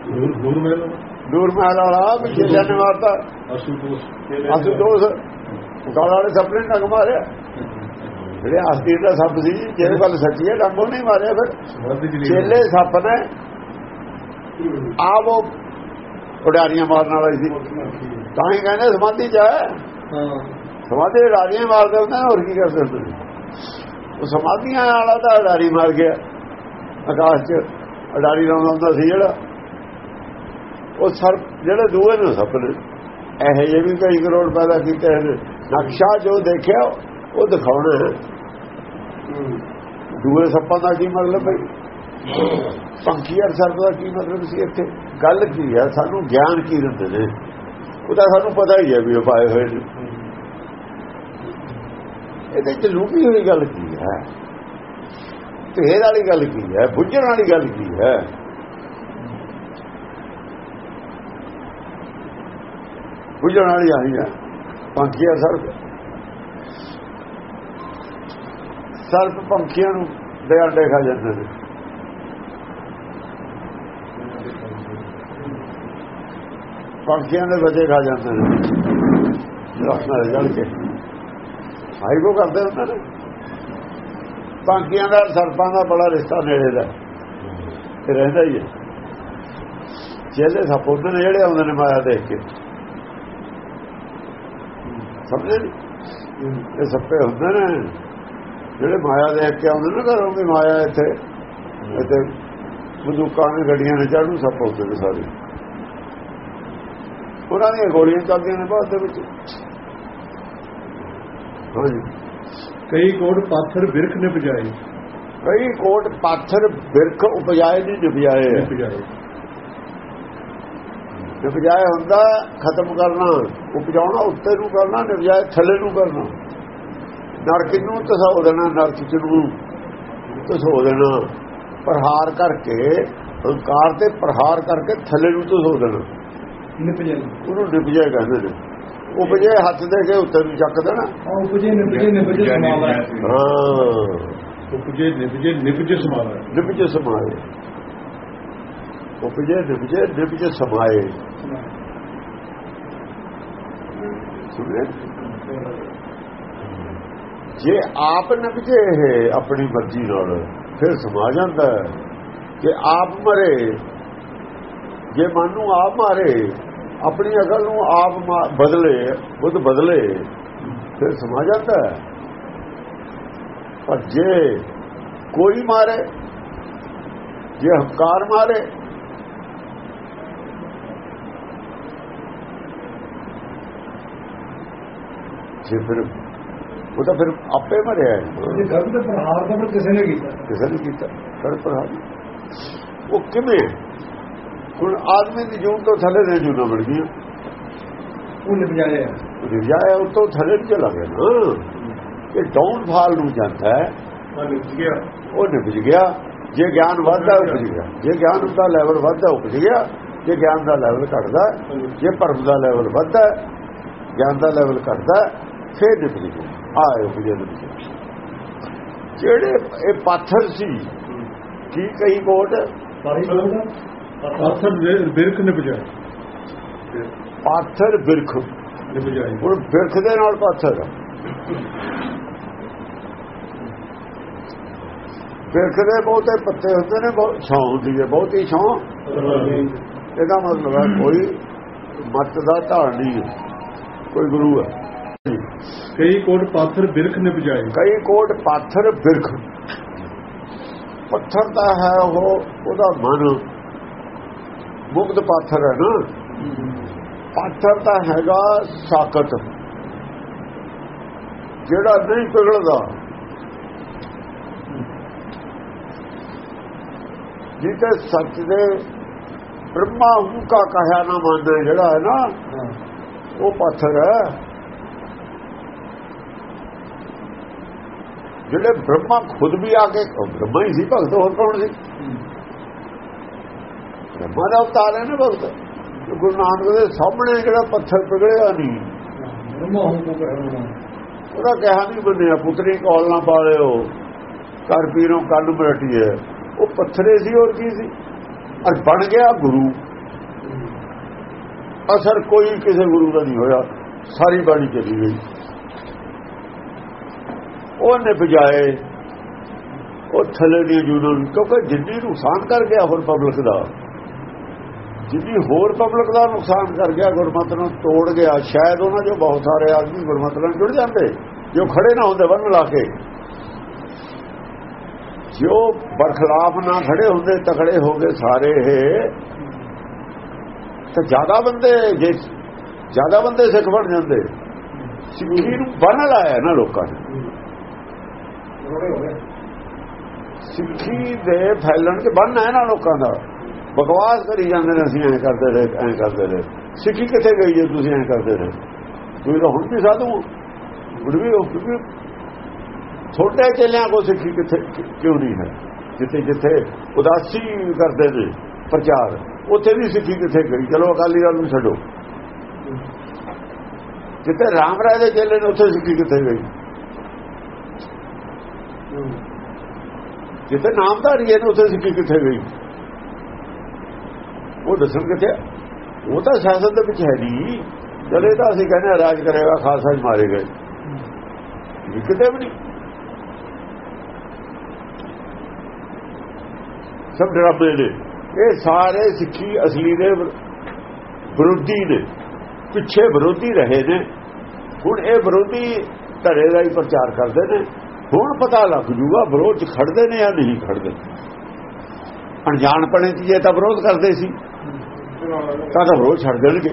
ਦੂਰ ਦੂਰ ਮੇਲ ਦੂਰ ਮਹਿਲ ਵਾਲਾ ਚੇਲਿਆਂ ਨੇ ਮਾਰਤਾ ਅਸੂ ਦੋਸ ਅਸੂ ਦੋਸ ਗਾਲ ਵਾਲੇ ਸੱਪ ਨੇ ਡੰਗ ਮਾਰਿਆ। ਜਿਹੜੇ ਅਸਲੀ ਦਾ ਸੱਪ ਸੀ ਜੇ ਗੱਲ ਸੱਚੀ ਹੈ ਡੰਗੋਂ ਨਹੀਂ ਮਾਰਿਆ ਫਿਰ। ਚੇਲੇ ਸੱਪ ਨੇ ਆਪ ਉਹ ਉਡਾਰੀਆਂ ਮਾਰਨ ਵਾਲਾ ਸੀ। ਤਾਂ ਹੀ ਕਹਿੰਦੇ ਸਮਾਧੀ ਚ ਹੈ। ਸਮਾਧੀ ਉਡਾਰੀਆਂ ਮਾਰਦੇ ਹੁੰਦੇ ਨੇ ਹੋਰ ਕੀ ਕਰਦੇ ਹੁੰਦੇ ਨੇ ਉਹ ਸਮਾਧੀਆਂ ਵਾਲਾ ਤਾਂ ਉਡਾਰੀ ਮਾਰ ਗਿਆ। ਆਕਾਸ਼ ਚ ਉਡਾਰੀ ਲਾਉਂਦਾ ਹੁੰਦਾ ਸੀ ਜਿਹੜਾ। ਉਹ ਸਰ ਜਿਹੜੇ ਦੂਏ ਨੇ ਸੱਪ ਨੇ ਇਹ ਜੇ ਵੀ ਕਈ ਕਰੋੜ ਪੈਦਾ ਕੀਤੇ ਨੇ। ਨਕਸ਼ਾ ਜੋ ਦੇਖਿਆ ਉਹ ਦਿਖਾਉਣਾ ਹੈ। ਦੂਏ ਸੱਪਾਂ ਦਾ ਕੀ ਮਤਲਬ ਹੈ? ਪੰਖੀ ਅਰ ਸਰਪ ਦਾ ਕੀ ਮਤਲਬ ਸੀ ਇੱਥੇ? ਗੱਲ ਕੀ ਹੈ? ਸਾਨੂੰ ਗਿਆਨ ਕੀ ਦਿੰਦੇ ਨੇ? ਉਹਦਾ ਸਾਨੂੰ ਪਤਾ ਹੀ ਹੈ ਵੀ ਉਹ ਪਾਏ ਹੋਏ ਨੇ। ਇਹਦੇ ਚ ਲੁਕੀ ਹੋਈ ਗੱਲ ਕੀ ਹੈ? ਢੇਰ ਵਾਲੀ ਗੱਲ ਕੀ ਹੈ? ਬੁੱਝਣ ਵਾਲੀ ਗੱਲ ਕੀ ਹੈ? ਬੁੱਝਣ ਵਾਲੀ ਆਈ ਹੈ। ਪੰਖੀਆਂ ਸਰਪ ਸਰਪ ਪੰਖੀਆਂ ਨੂੰ ਦੇ ਅੰਡੇ ਖਾ ਜਾਂਦੇ ਨੇ। ਪੰਖੀਆਂ ਦੇ ਬੱਚੇ ਖਾ ਜਾਂਦੇ ਨੇ। ਰਸਨਾ ਜਲ ਕੇ। ਹਾਈ ਕੋ ਕਰਦੇ ਹੁੰਦੇ ਨੇ। ਪੰਖੀਆਂ ਦਾ, ਸਰਪਾਂ ਦਾ ਬੜਾ ਰਿਸ਼ਤਾ ਨੇੜੇ ਦਾ। ਤੇ ਰਹਿੰਦਾ ਹੀ ਹੈ। ਜਿਹੜੇ ਸੱਪ ਹੁੰਦੇ ਨੇ ਜਿਹੜੇ ਆਉਂਦੇ ਨੇ ਮਾਇਆ ਦੇਖ ਕੇ। ਸਮਝੇ ਇਹ ਸੱਪੇ ਹੁੰਦੇ ਨੇ। ਜਿਹੜੇ ਮਾਇਆ ਦੇਖ ਕੇ ਆਉਂਦੇ ਨੇ ਘਰੋਂ ਵੀ ਮਾਇਆ ਇੱਥੇ ਇੱਥੇ ਬੰਦੂਕਾਂ ਨੇ ਗੱਡੀਆਂ ਨੇ ਚੜ੍ਹੂ ਸੱਪ ਹੁੰਦੇ ਨੇ ਸਾਰੇ। ਉਹਨਾਂ ਦੀਆਂ ਗੋਲੀਆਂ ਚੱਲਦੀਆਂ ਨੇ ਬਾਅਦ ਦੇ ਵਿੱਚ। ਹਾਂਜੀ। ਕਈ ਕੋਟ ਪਾਥਰ ਬਿਰਖ ਨੇ ਪਜਾਏ ਕਈ ਕੋਟ ਪਾਥਰ ਬਿਰਖ ਉਪਜਾਏ ਨਹੀਂ ਨਿਪਜਾਏ ਨੇ ਪਜਾਏ ਨਿਪਜਾਏ ਹੁੰਦਾ ਖਤਮ ਕਰਨਾ ਉਪਜਾਉਣਾ ਉੱਤੇ ਨੂੰ ਕਰਨਾ ਨਿਪਜਾਏ ਥੱਲੇ ਨੂੰ ਕਰਨਾ। ਨਰਕ ਨੂੰ ਤਸੋ ਦੇਣਾ ਨਰਕ ਚ ਨੂੰ ਤਸੋ ਦੇਣਾ। ਪ੍ਰਹਾਰ ਕਰਕੇ ਹੰਕਾਰ ਤੇ ਪ੍ਰਹਾਰ ਕਰਕੇ ਥੱਲੇ ਨੂੰ ਤਸੋ ਦੇਣਾ। ਨਿਪ ਜਾਏ। ਉਹਨੂੰ ਨਿਪਜਾਏ ਕਹਿੰਦੇ ਨੇ। ਉਪਜੇ ਹੱਥ ਦੇ ਕੇ ਉੱਤੇ ਨੂੰ ਚੱਕ ਦੇਣਾ। ਉਪਜੇ ਨਿਪਜੇ ਨਿਪਜੇ ਸਮਾਵਾ ਹਾਂ। ਉਪਜੇ ਨਿਪਜੇ ਨਿਪਜ ਸਮਾਵਾ ਨਿਪਜ ਸਮਾਏ ਉਪਜੇ ਨਿਪਜੇ ਨਿਪਜ ਸਮਾਏ ਸੁਣੇ ਜੇ ਆਪ ਨਿਪਜੇ ਇਹ ਆਪਣੀ ਮਰਜ਼ੀ ਨਾਲ, ਫਿਰ ਸਮਾ ਜਾਂਦਾ ਹੈ। ਕਿ ਆਪ ਮਰੇ, ਜੇ ਮਨ ਨੂੰ ਆਪ ਮਾਰੇ, ਆਪਣੀ ਅਕਲ ਨੂੰ ਆਪ ਬਦਲੇ, ਬੁੱਧ ਬਦਲੇ, ਫਿਰ ਸਮਾ ਜਾਂਦਾ ਪਰ ਜੇ ਕੋਈ ਮਾਰੇ, ਜੇ ਹੰਕਾਰ ਮਾਰੇ, ਜੇ ਫਿਰ ਉਹ ਤਾਂ ਫਿਰ ਆਪੇ ਮਰਿਆ ਹੈ। ਇਹ ਗਲਤ ਤੇ ਪ੍ਰਹਾਰ ਤਾਂ ਫਿਰ ਕਿਸੇ ਨੇ ਕੀਤਾ। ਕਿਸੇ ਨੇ ਕੀਤਾ। ਪ੍ਰਹਾਰ। ਉਹ ਕਿਵੇਂ? ਹੁਣ ਆਦਮੀ ਦੀ ਜੂਨ ਤੋਂ ਥੱਲੇ ਦੇ ਜੂਨਾ ਬਣ ਗਈਆਂ। ਉਹ ਨਿਭਾਇਆ ਰਿਜਾਇਆ ਉਹ ਤੋਂ ਥੱਲੇ ਚਲਾ ਗਿਆ ਨਾ। ਇਹ ਡਾਊਨ ਫਾਲ ਨੂੰ ਜਾਂਦਾ ਹੈ। ਉਹ ਨਿਪਜ ਗਿਆ। ਜੇ ਗਿਆਨ ਵੱਧਦਾ ਉਹ ਨਿਪਜ ਗਿਆ। ਜੇ ਗਿਆਨ ਦਾ ਲੈਵਲ ਵੱਧਦਾ ਉਹ ਨਿਪਜ ਗਿਆ। ਜੇ ਗਿਆਨ ਦਾ ਲੈਵਲ ਘਟਦਾ ਜੇ ਭਰਮ ਦਾ ਲੈਵਲ ਵੱਧਦਾ ਗਿਆਨ ਦਾ ਲੈਵਲ ਘਟਦਾ ਫਿਰ ਨਿਪਜ ਗਿਆ। ਆਏ ਉਹ ਜਿਹੜੇ ਨਿਪਜ ਜਿਹੜੇ ਇਹ ਪਾਥਰ ਸੀ ਕੀ ਕਈ ਕੋਟ? ਪਾਥਰ ਬਿਰ- ਬਿਰਖ ਨੇ ਬਜਾਏ ਪਾਥਰ ਬਿਰਖ। ਨੇ ਬਜਾਏ ਹੁਣ ਬਿਰਖ ਦੇ ਨਾਲ ਪਾਥਰ। ਬਿਰਖ ਦੇ ਬਹੁਤੇ ਪੱਤੇ ਹੁੰਦੇ ਨੇ ਬਹੁਤ ਛਾਂ ਹੁੰਦੀ ਹੈ ਬਹੁਤੀ ਛਾਂ ਇਹਦਾ ਮਤਲਬ ਹੈ ਕੋਈ ਮੱਤ ਦਾ ਧਾਰ ਨਹੀਂ ਹੈ ਕੋਈ ਗੁਰੂ ਹੈ। ਕਈ ਕੋਟ ਪਾਥਰ ਬਿਰਖ ਨੇ ਬਜਾਏ ਕਈ ਕੋਟ ਪਾਥਰ ਬਿਰਖ। ਪੱਥਰ ਦਾ ਹੈ ਉਹ ਉਹਦਾ ਮਨ। ਮੁਕਤ ਪਾਥਰ ਹੈ ਨਾ। ਪਾਥਰ ਦਾ ਹੈਗਾ ਸਾਕਤ। ਜਿਹੜਾ ਨਹੀਂ ਪਿਘਲਦਾ। ਜਿੱਤੇ ਸੱਚ ਦੇ ਬ੍ਰਹਮਾ ਹੂੰ ਕਾ ਕਹਿਆ ਨਾ ਮੰਨਦਾ ਜਿਹੜਾ ਹੈ ਨਾ ਉਹ ਪਾਥਰ ਹੈ। ਜਿਹੜੇ ਬ੍ਰਹਮਾ ਖੁਦ ਵੀ ਆ ਕੇ ਬ੍ਰਹਮਾ ਹੀ ਸੀ ਭਗਤ ਹੋਰ ਕੌਣ ਸੀ? ਬ੍ਰਹਮਾ ਦਾ ਅਵਤਾਰ ਹੈ ਨਾ ਭਗਤ। ਗੁਰੂ ਨਾਨਕ ਦੇ ਸਾਹਮਣੇ ਜਿਹੜਾ ਪੱਥਰ ਪਿਘਲਿਆ ਨਹੀਂ। ਉਹਦਾ ਕਿਹਾ ਨਹੀਂ ਬੰਨਿਆ ਪੁੱਤਰੀ ਕੋਲ ਨਾ ਪਾਲਿਓ ਕਰ ਪੀਰੋਂ ਕੰਨ ਮਰਟੀਏ। ਉਹ ਪੱਥਰੇ ਸੀ ਹੋਰ ਕੀ ਸੀ? ਅਰ ਬਣ ਗਿਆ ਗੁਰੂ। ਅਸਰ ਕੋਈ ਕਿਸੇ ਗੁਰੂ ਦਾ ਨਹੀਂ ਹੋਇਆ। ਸਾਰੀ ਬਾਣੀ ਚਲੀ ਗਈ। ਉਹਨੇ ਬਜਾਏ ਉਹ ਥੱਲੇ ਦੀ ਜੂਨ ਕਿਉਂਕਿ ਜਿੰਨੀ ਨੁਕਸਾਨ ਕਰ ਗਿਆ ਹੋਰ ਪਬਲਿਕ ਦਾ, ਜਿੰਨੀ ਹੋਰ ਪਬਲਿਕ ਦਾ ਨੁਕਸਾਨ ਕਰ ਗਿਆ, ਗੁਰਮਤ ਨੂੰ ਤੋੜ ਗਿਆ, ਸ਼ਾਇਦ ਉਹਨਾਂ ਜੋ ਬਹੁਤ ਸਾਰੇ ਆਦਮੀ ਗੁਰਮਤਿ ਨਾਲ ਜੁੜ ਜਾਂਦੇ, ਜੋ ਖੜੇ ਨਾ ਹੁੰਦੇ ਬੰਨ ਲਾ ਕੇ। ਜੋ ਬਰਖਲਾਫ ਨਾ ਖੜੇ ਹੁੰਦੇ, ਤਕੜੇ ਹੋ ਗਏ ਸਾਰੇ ਇਹ ਤਾਂ ਜ਼ਿਆਦਾ ਬੰਦੇ ਜੇ, ਜ਼ਿਆਦਾ ਬੰਦੇ ਸਿੱਖ ਬਣ ਜਾਂਦੇ। ਸਿੱਖੀ ਨੂੰ ਬੰਨ ਲਾਇਆ ਨਾ ਲੋਕਾਂ ਨੇ। ਰੋੜੇ ਹੋ ਗਏ। ਸਿੱਖੀ ਦੇ ਫੈਲਣ ਚ ਬੰਨ ਹੈ ਨਾ ਲੋਕਾਂ ਦਾ। ਬਕਵਾਸ ਕਰੀ ਜਾਂਦੇ ਨੇ ਅਸੀਂ, ਐਂ ਕਰਦੇ ਰਹੇ, ਐਂ ਕਰਦੇ ਰਹੇ। ਸਿੱਖੀ ਕਿੱਥੇ ਗਈ ਜੇ ਤੁਸੀਂ ਐਂ ਕਰਦੇ ਰਹੇ? ਤੁਸੀਂ ਤਾਂ ਹੁਣ ਵੀ ਸਾਧੂ ਹੋ। ਵੀ ਹੋ ਕਿਉਂਕਿ ਛੋਟੇ ਚੇਲਿਆਂ ਕੋ ਸਿੱਖੀ ਕਿੱਥੇ, ਕਿਉਂ ਨਹੀਂ ਹੈ? ਜਿੱਥੇ ਜਿੱਥੇ ਉਦਾਸੀ ਕਰਦੇ ਨੇ ਪ੍ਰਚਾਰ, ਉੱਥੇ ਵੀ ਸਿੱਖੀ ਕਿੱਥੇ ਗਈ? ਚਲੋ, ਅਕਾਲੀ ਦਲ ਨੂੰ ਛੱਡੋ। ਜਿੱਥੇ ਰਾਮ ਰਾਏ ਦੇ ਚੇਲੇ ਨੇ, ਉੱਥੇ ਸਿੱਖੀ ਕਿੱਥੇ ਗਈ? ਜਿੱਥੇ ਨਾਮਧਾਰੀ ਹੈ ਨੇ, ਉੱਥੇ ਸਿੱਖੀ ਕਿੱਥੇ ਗਈ? ਉਹ ਦੱਸਣ ਕਿੱਥੇ ਉਹ ਤਾਂ ਸਿਆਸਤ ਦੇ ਵਿੱਚ ਹੈ ਨਹੀਂ ਚਲੇ ਤਾਂ ਅਸੀਂ ਕਹਿੰਦੇ ਰਾਜ ਕਰੇਗਾ, ਖਾਲਸਾ ਜੀ ਮਾਰੇ ਗਏ। ਕਿਤੇ ਵੀ ਨਹੀਂ। ਸਭ ਡਰਾਮੇ ਨੇ। ਇਹ ਸਾਰੇ ਸਿੱਖੀ ਅਸਲੀ ਦੇ ਵਿਰੋਧੀ ਨੇ। ਪਿੱਛੇ ਵਿਰੋਧੀ ਰਹੇ ਨੇ। ਹੁਣ ਇਹ ਵਿਰੋਧੀ ਧੜੇ ਦਾ ਹੀ ਪ੍ਰਚਾਰ ਕਰਦੇ ਨੇ। ਹੁਣ ਪਤਾ ਲੱਗ ਜੂਗਾ ਵਿਰੋਧ 'ਚ ਖੜਦੇ ਨੇ ਜਾਂ ਨਹੀਂ ਖੜਦੇ। ਅਣਜਾਣਪਣੇ 'ਚ ਜੇ ਤਾਂ ਵਿਰੋਧ ਕਰਦੇ ਸੀ, ਤਾਂ ਤਾਂ ਵਿਰੋਧ ਛੱਡ ਦੇਣਗੇ।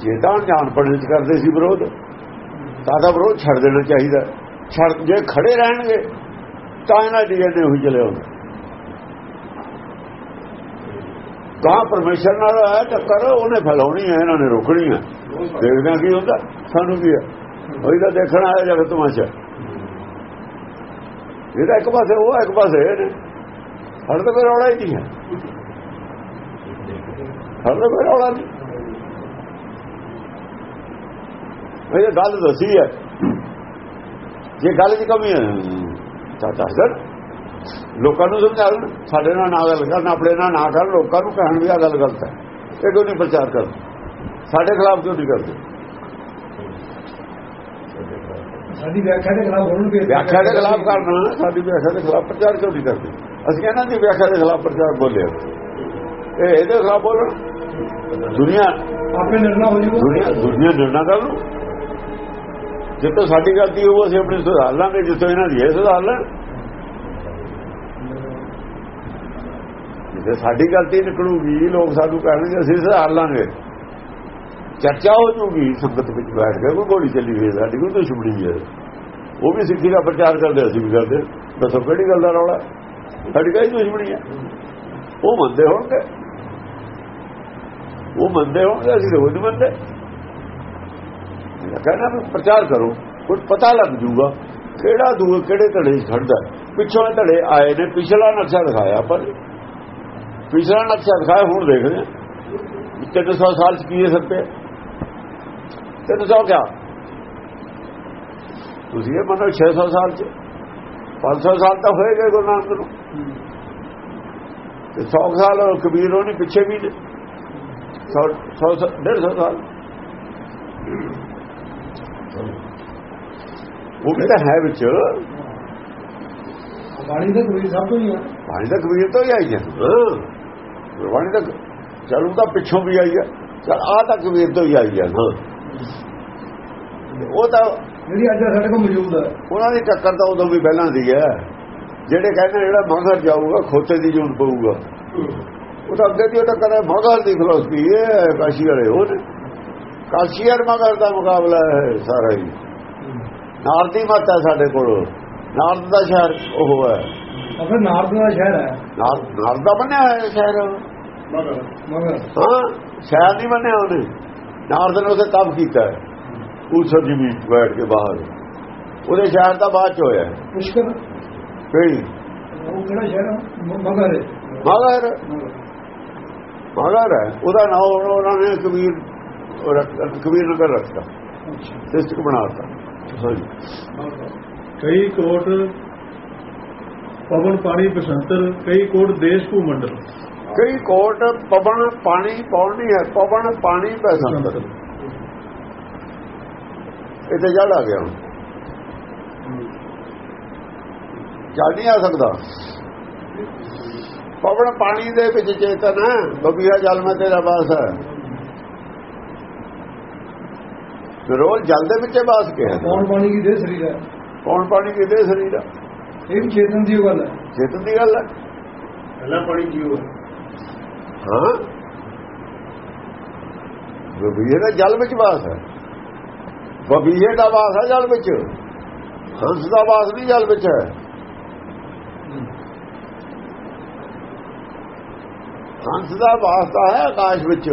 ਜੇ ਤਾਂ ਅਣਜਾਣਪਣੇ 'ਚ ਕਰਦੇ ਸੀ ਵਿਰੋਧ, ਤਾਂ ਤਾਂ ਵਿਰੋਧ ਛੱਡ ਦੇਣਾ ਚਾਹੀਦਾ। ਛੱਡ, ਜੇ ਖੜੇ ਰਹਿਣਗੇ, ਤਾਂ ਇਹਨਾਂ ਡੀਐਨਏ ਹੋਈ ਚਲੇ ਹੋਣ ਕਹਾ ਪਰਮੇਸ਼ਰ ਨਾਲ ਆਇਆ ਟੱਕਰ, ਉਹਨੇ ਫੈਲਾਉਣੀ ਹੈ, ਇਹਨਾਂ ਨੇ ਰੋਕਣੀ ਹੈ। ਦੇਖਦੇ ਕੀ ਹੁੰਦਾ, ਸਾਨੂੰ ਕੀ ਹੈ। ਉਹੀ ਤਾਂ ਦੇਖਣਾ ਹੈ ਜਗਤ ਤਮਾਸ਼ਾ ਇਹਦਾ ਇੱਕ ਪਾਸੇ, ਉਹ ਇੱਕ ਪਾਸੇ ਇਹ ਨੇ। ਹਰ ਤਾਂ ਕੋਈ ਰੌਲਾ ਹੀ ਨਹੀਂ ਹੈ। ਹਰ ਤਾਂ ਕੋਈ ਰੌਲਾ ਨਹੀਂ। ਇਹ ਗੱਲ ਦੱਸੀ ਹੈ। ਜੇ ਗੱਲ ਦੀ ਕਮੀ ਹੈ, ਤਾਂ ਦੱਸ ਲੋਕਾਂ ਨੂੰ ਸਮਝਾ ਸਾਡੇ ਨਾਲ ਨਾ ਗੱਲ ਕਰਨ, ਆਪਣੇ ਨਾਲ ਨਾ ਕਰਨ। ਲੋਕਾਂ ਨੂੰ ਕਹਿਣ ਵੀ ਆ ਗੱਲ ਗਲਤ ਹੈ। ਇਹ ਕਿਉਂ ਨਹੀਂ ਪ੍ਰਚਾਰ ਕਰਦੇ? ਸਾਡੇ ਖਿਲਾਫ ਕਿਉਂ ਨਹੀਂ ਕਰਦੇ? ਸਾਡੀ ਵਿਆਖਿਆ ਦੇ ਖਿਲਾਫ ਨੂੰ ਵੀ ਵਿਆਖਿਆ ਦੇ ਖਿਲਾਫ ਕਰਨਾ ਸਾਡੀ ਵਿਆਖਿਆ ਦੇ ਖਿਲਾਫ ਪ੍ਰਚਾਰ ਕਿਉਂ ਨਹੀਂ ਕਰਦੇ? ਅਸੀਂ ਕਹਿੰਦੇ ਦੀ ਵਿਆਖਿਆ ਦੇ ਖਿਲਾਫ ਪ੍ਰਚਾਰ ਬੋਲੇ ਇਹ ਇਹਦੇ ਖਿਲਾਫ ਬੋਲਣ ਦੁਨੀਆ ਆਪੇ ਨਿਰਣਾ ਹੋ ਜੂਗਾ। ਦੁਨੀਆ ਦੁਨੀਆ ਨਿਰਣਾ ਕਰ ਲੂ ਜਿੱਥੇ ਸਾਡੀ ਗਲਤੀ ਹੋਊ ਅਸੀਂ ਆਪਣੀ ਸੁਧਾਰ ਲਾਂਗੇ ਜਿੱਥੇ ਇਹਨਾਂ ਦੀ ਇਹ ਸੁਧਾਰ ਲੈਣ। ਜੇ ਸਾਡੀ ਗਲਤੀ ਨਿਕਲੂਗੀ ਲੋਕ ਸਾਨੂੰ ਕਹਿਣਗੇ ਅਸੀਂ ਸੁਧਾਰ ਲਾਂਗੇ। ਚਰਚਾ ਹੋ ਜੂਗੀ, ਸੰਗਤ ਵਿੱਚ ਬੈਠ ਕੇ, ਕੋਈ ਗੋਲੀ ਚੱਲੀ ਹੋਈ ਸਾਡੀ, ਕੋਈ ਦੁਸ਼ਮਣੀ ਹੈ। ਉਹ ਵੀ ਸਿੱਖੀ ਦਾ ਪ੍ਰਚਾਰ ਕਰਦੇ, ਅਸੀਂ ਵੀ ਕਰਦੇ। ਦੱਸੋ ਕਿਹੜੀ ਗੱਲ ਦਾ ਰੌਲਾ? ਸਾਡੀ ਕੋਈ ਦੁਸ਼ਮਣੀ ਹੈ? ਉਹ ਮੰਨਦੇ ਹੋਣਗੇ। ਉਹ ਮੰਨਦੇ ਹੋਣਗੇ, ਅਸੀਂ ਤਾਂ ਮੰਨਦੇ। ਕਹਿੰਦਾ ਵੀ ਪ੍ਰਚਾਰ ਕਰੋ ਕੁਝ ਪਤਾ ਲੱਗ ਜੂਗਾ ਕਿਹੜਾ ਦੂਰ, ਕਿਹੜੇ ਧੜੇ ਖੜਦਾ ਪਿੱਛੋਂ ਇਹ ਧੜੇ ਆਏ ਨੇ, ਪਿਛਲਾ ਨਕਸ਼ਾ ਦਿਖਾਇਆ ਪਰ ਪਿਛਲਾ ਨਕਸ਼ਾ ਦਿਖਾਇਆ, ਹੁਣ ਦੇਖਦੇ ਹਾਂ। 300 ਸਾਲ ਚ ਕੀ ਹੈ ਸੱਤੇ? 300 ਕਿਆ? ਤੁਸੀਂ ਇਹ ਮੰਨੋ 600 ਸਾਲ ਚ 500 ਸਾਲ ਤਾਂ ਹੋਏਗਾ ਗੁਰੂ ਨਾਨਕ ਨੂੰ। ਤੇ 100 ਸਾਲ ਉਹ ਕਬੀਰ ਹੋਣੀ ਪਿੱਛੇ ਵੀ ਨੇ। 100 100 150 ਸਾਲ। ਉਹ ਵੀ ਤਾਂ ਹੈ ਵਿੱਚ। ਬਾਣੀ ਦਾ ਕੋਈ ਸਭ ਤੋਂ ਹੀ ਆ। ਬਾਣੀ ਦਾ ਕਬੀਰ ਤੋਂ ਹੀ ਆਈ ਹੈ। ਹਾਂ। ਬਾਣੀ ਦਾ ਚਲੂ ਤਾਂ ਪਿੱਛੋਂ ਵੀ ਆਈ ਹੈ। ਚਲ ਆ ਤਾਂ ਕਬੀਰ ਤੋਂ ਹੀ ਆਈ ਹੈ। ਹਾਂ। ਉਹ ਤਾਂ ਜਿਹੜੀ ਅੱਜ ਸਾਡੇ ਕੋਲ ਮੌਜੂਦ ਹੈ। ਉਹਨਾਂ ਦੀ ਟੱਕਰ ਤਾਂ ਉਦੋਂ ਵੀ ਪਹਿਲਾਂ ਦੀ ਹੈ। ਜਿਹੜੇ ਕਹਿੰਦੇ ਜਿਹੜਾ ਮਗਰ ਜਾਊਗਾ ਖੋਤੇ ਦੀ ਜੂਨ ਪਊਗਾ। ਉਹ ਤਾਂ ਅੱਗੇ ਦੀ ਉਹ ਟੱਕਰ ਹੈ ਮਗਰ ਦੀ ਫਿਲਾਸਫੀ ਹੈ ਕਾਸ਼ੀ ਵਾਲੇ ਉਹ ਨੇ ਕਾਸ਼ੀਅਰ ਮਗਰ ਦਾ ਮੁਕਾਬਲਾ ਹੈ ਸਾਰਾ ਹੀ। ਨਾਰਦੀ ਮਤ ਹੈ ਸਾਡੇ ਕੋਲ। ਨਾਰਦ ਦਾ ਸ਼ਹਿਰ ਉਹ ਹੈ। ਅਸਲ ਨਾਰਦ ਦਾ ਸ਼ਹਿਰ ਹੈ। ਨਾਰ ਨਾਰਦ ਦਾ ਬਣਿਆ ਹੋਇਆ ਸ਼ਹਿਰ। ਮਗਰ। ਹਾਂ ਸ਼ਹਿਰ ਨਹੀਂ ਬਣਿਆ ਉਹਨੇ। ਨਾਰਦ ਨੇ ਉਹਦੇ ਕੰਮ ਕੀਤਾ ਹੈ। ਉਸਰ ਜ਼ਮੀਨ ਬੈਠ ਕੇ ਬਾਹਰ। ਉਹਦੇ ਸ਼ਹਿਰ ਦਾ ਬਾਅਦ ਚ ਹੋਇਆ ਪੁਸ਼ਕਰ? ਕਿਹੜੀ? ਉਹ ਕਿਹੜਾ ਸ਼ਹਿਰ ਮਗਰ ਹੈ। ਮਗਰ? ਮਗਰ। ਮਗਰ ਹੈ। ਉਹਦਾ ਨਾਮ ਉਹਨਾਂ ਨੇ ਕਬੀਰ ਕਬੀਰ ਨਗਰ ਰੱਖਤਾ। ਡਿਸਟ੍ਰਿਕਟ ਬਣਾਤਾ ਹਾਂਜੀ। ਕਈ ਕੋਟ ਪਵਨ ਪਾਣੀ ਬਸੰਤਰ ਕਈ ਕੋਟ ਦੇਸ਼ ਭੂ ਕਈ ਕੋਟ ਪਵਨ ਪਾਣੀ ਪੌਣ ਨਹੀਂ ਹੈ ਪਵਨ ਪਾਣੀ ਪੈਸੰਤਰ ਇਹ ਤੇ ਜੜ ਆ ਗਿਆ ਹੁਣ। ਜੜ ਨਹੀਂ ਆ ਸਕਦਾ। ਪਵਨ ਪਾਣੀ ਦੇ ਵਿੱਚ ਚੇਤਨ ਹੈ ਬਬੀਆ ਜਲ ਮੈਂ ਤੇਰਾ ਬਾਸ ਹੈ। ਰੋਲ ਜਲ ਦੇ ਵਿੱਚ ਬਾਸ ਕੇ ਹੈ ਕੌਣ ਪਾਣੀ ਕੀ ਦੇ ਸਰੀਰ ਹੈ? ਕੌਣ ਪਾਣੀ ਕਿਹਦੇ ਸਰੀਰ ਆ ਇਹ ਵੀ ਚੇਤਨ ਦੀ ਗੱਲ ਹੈ। ਚੇਤਨ ਦੀ ਗੱਲ ਹੈ। ਪਹਿਲਾ ਪਾਣੀ ਜੀਵ ਹਾਂ। ਬਬੀਏ ਦਾ ਜਲ ਵਿੱਚ ਵਾਸ ਹੈ। ਬਬੀਏ ਦਾ ਵਾਸ ਹੈ ਜਲ ਵਿੱਚ। ਹੰਸ ਦਾ ਵਾਸ ਵੀ ਜਲ ਵਿੱਚ ਹੈ। ਹੰਸ ਦਾ ਵਾਸ ਤਾਂ ਹੈ ਆਕਾਸ਼ ਵਿੱਚ।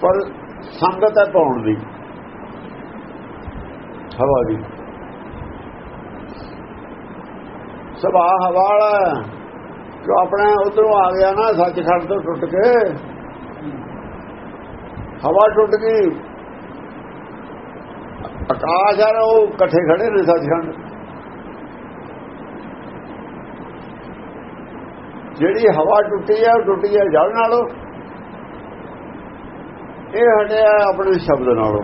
ਪਰ ਸੰਗਤ ਹੈ ਪਾਉਣ ਦੀ। ਹਵਾ ਦੀ। ਸਭਾ ਹਵਾ ਵਾਲਾ ਜੋ ਆਪਣੇ ਉਧਰੋਂ ਆ ਗਿਆ ਨਾ ਸੱਚਖੰਡ ਤੋਂ ਟੁੱਟ ਕੇ। ਹਵਾ ਟੁੱਟ ਗਈ। ਆਕਾਸ਼ ਆ ਉਹ ਇਕੱਠੇ ਖੜੇ ਨੇ ਸੱਚਖੰਡ। ਜਿਹੜੀ ਹਵਾ ਟੁੱਟੀ ਹੈ ਉਹ ਟੁੱਟੀ ਹੈ ਜਲ ਨਾਲੋਂ। ਇਹ ਹਟਿਆ ਆਪਣੇ ਸ਼ਬਦ ਨਾਲੋਂ।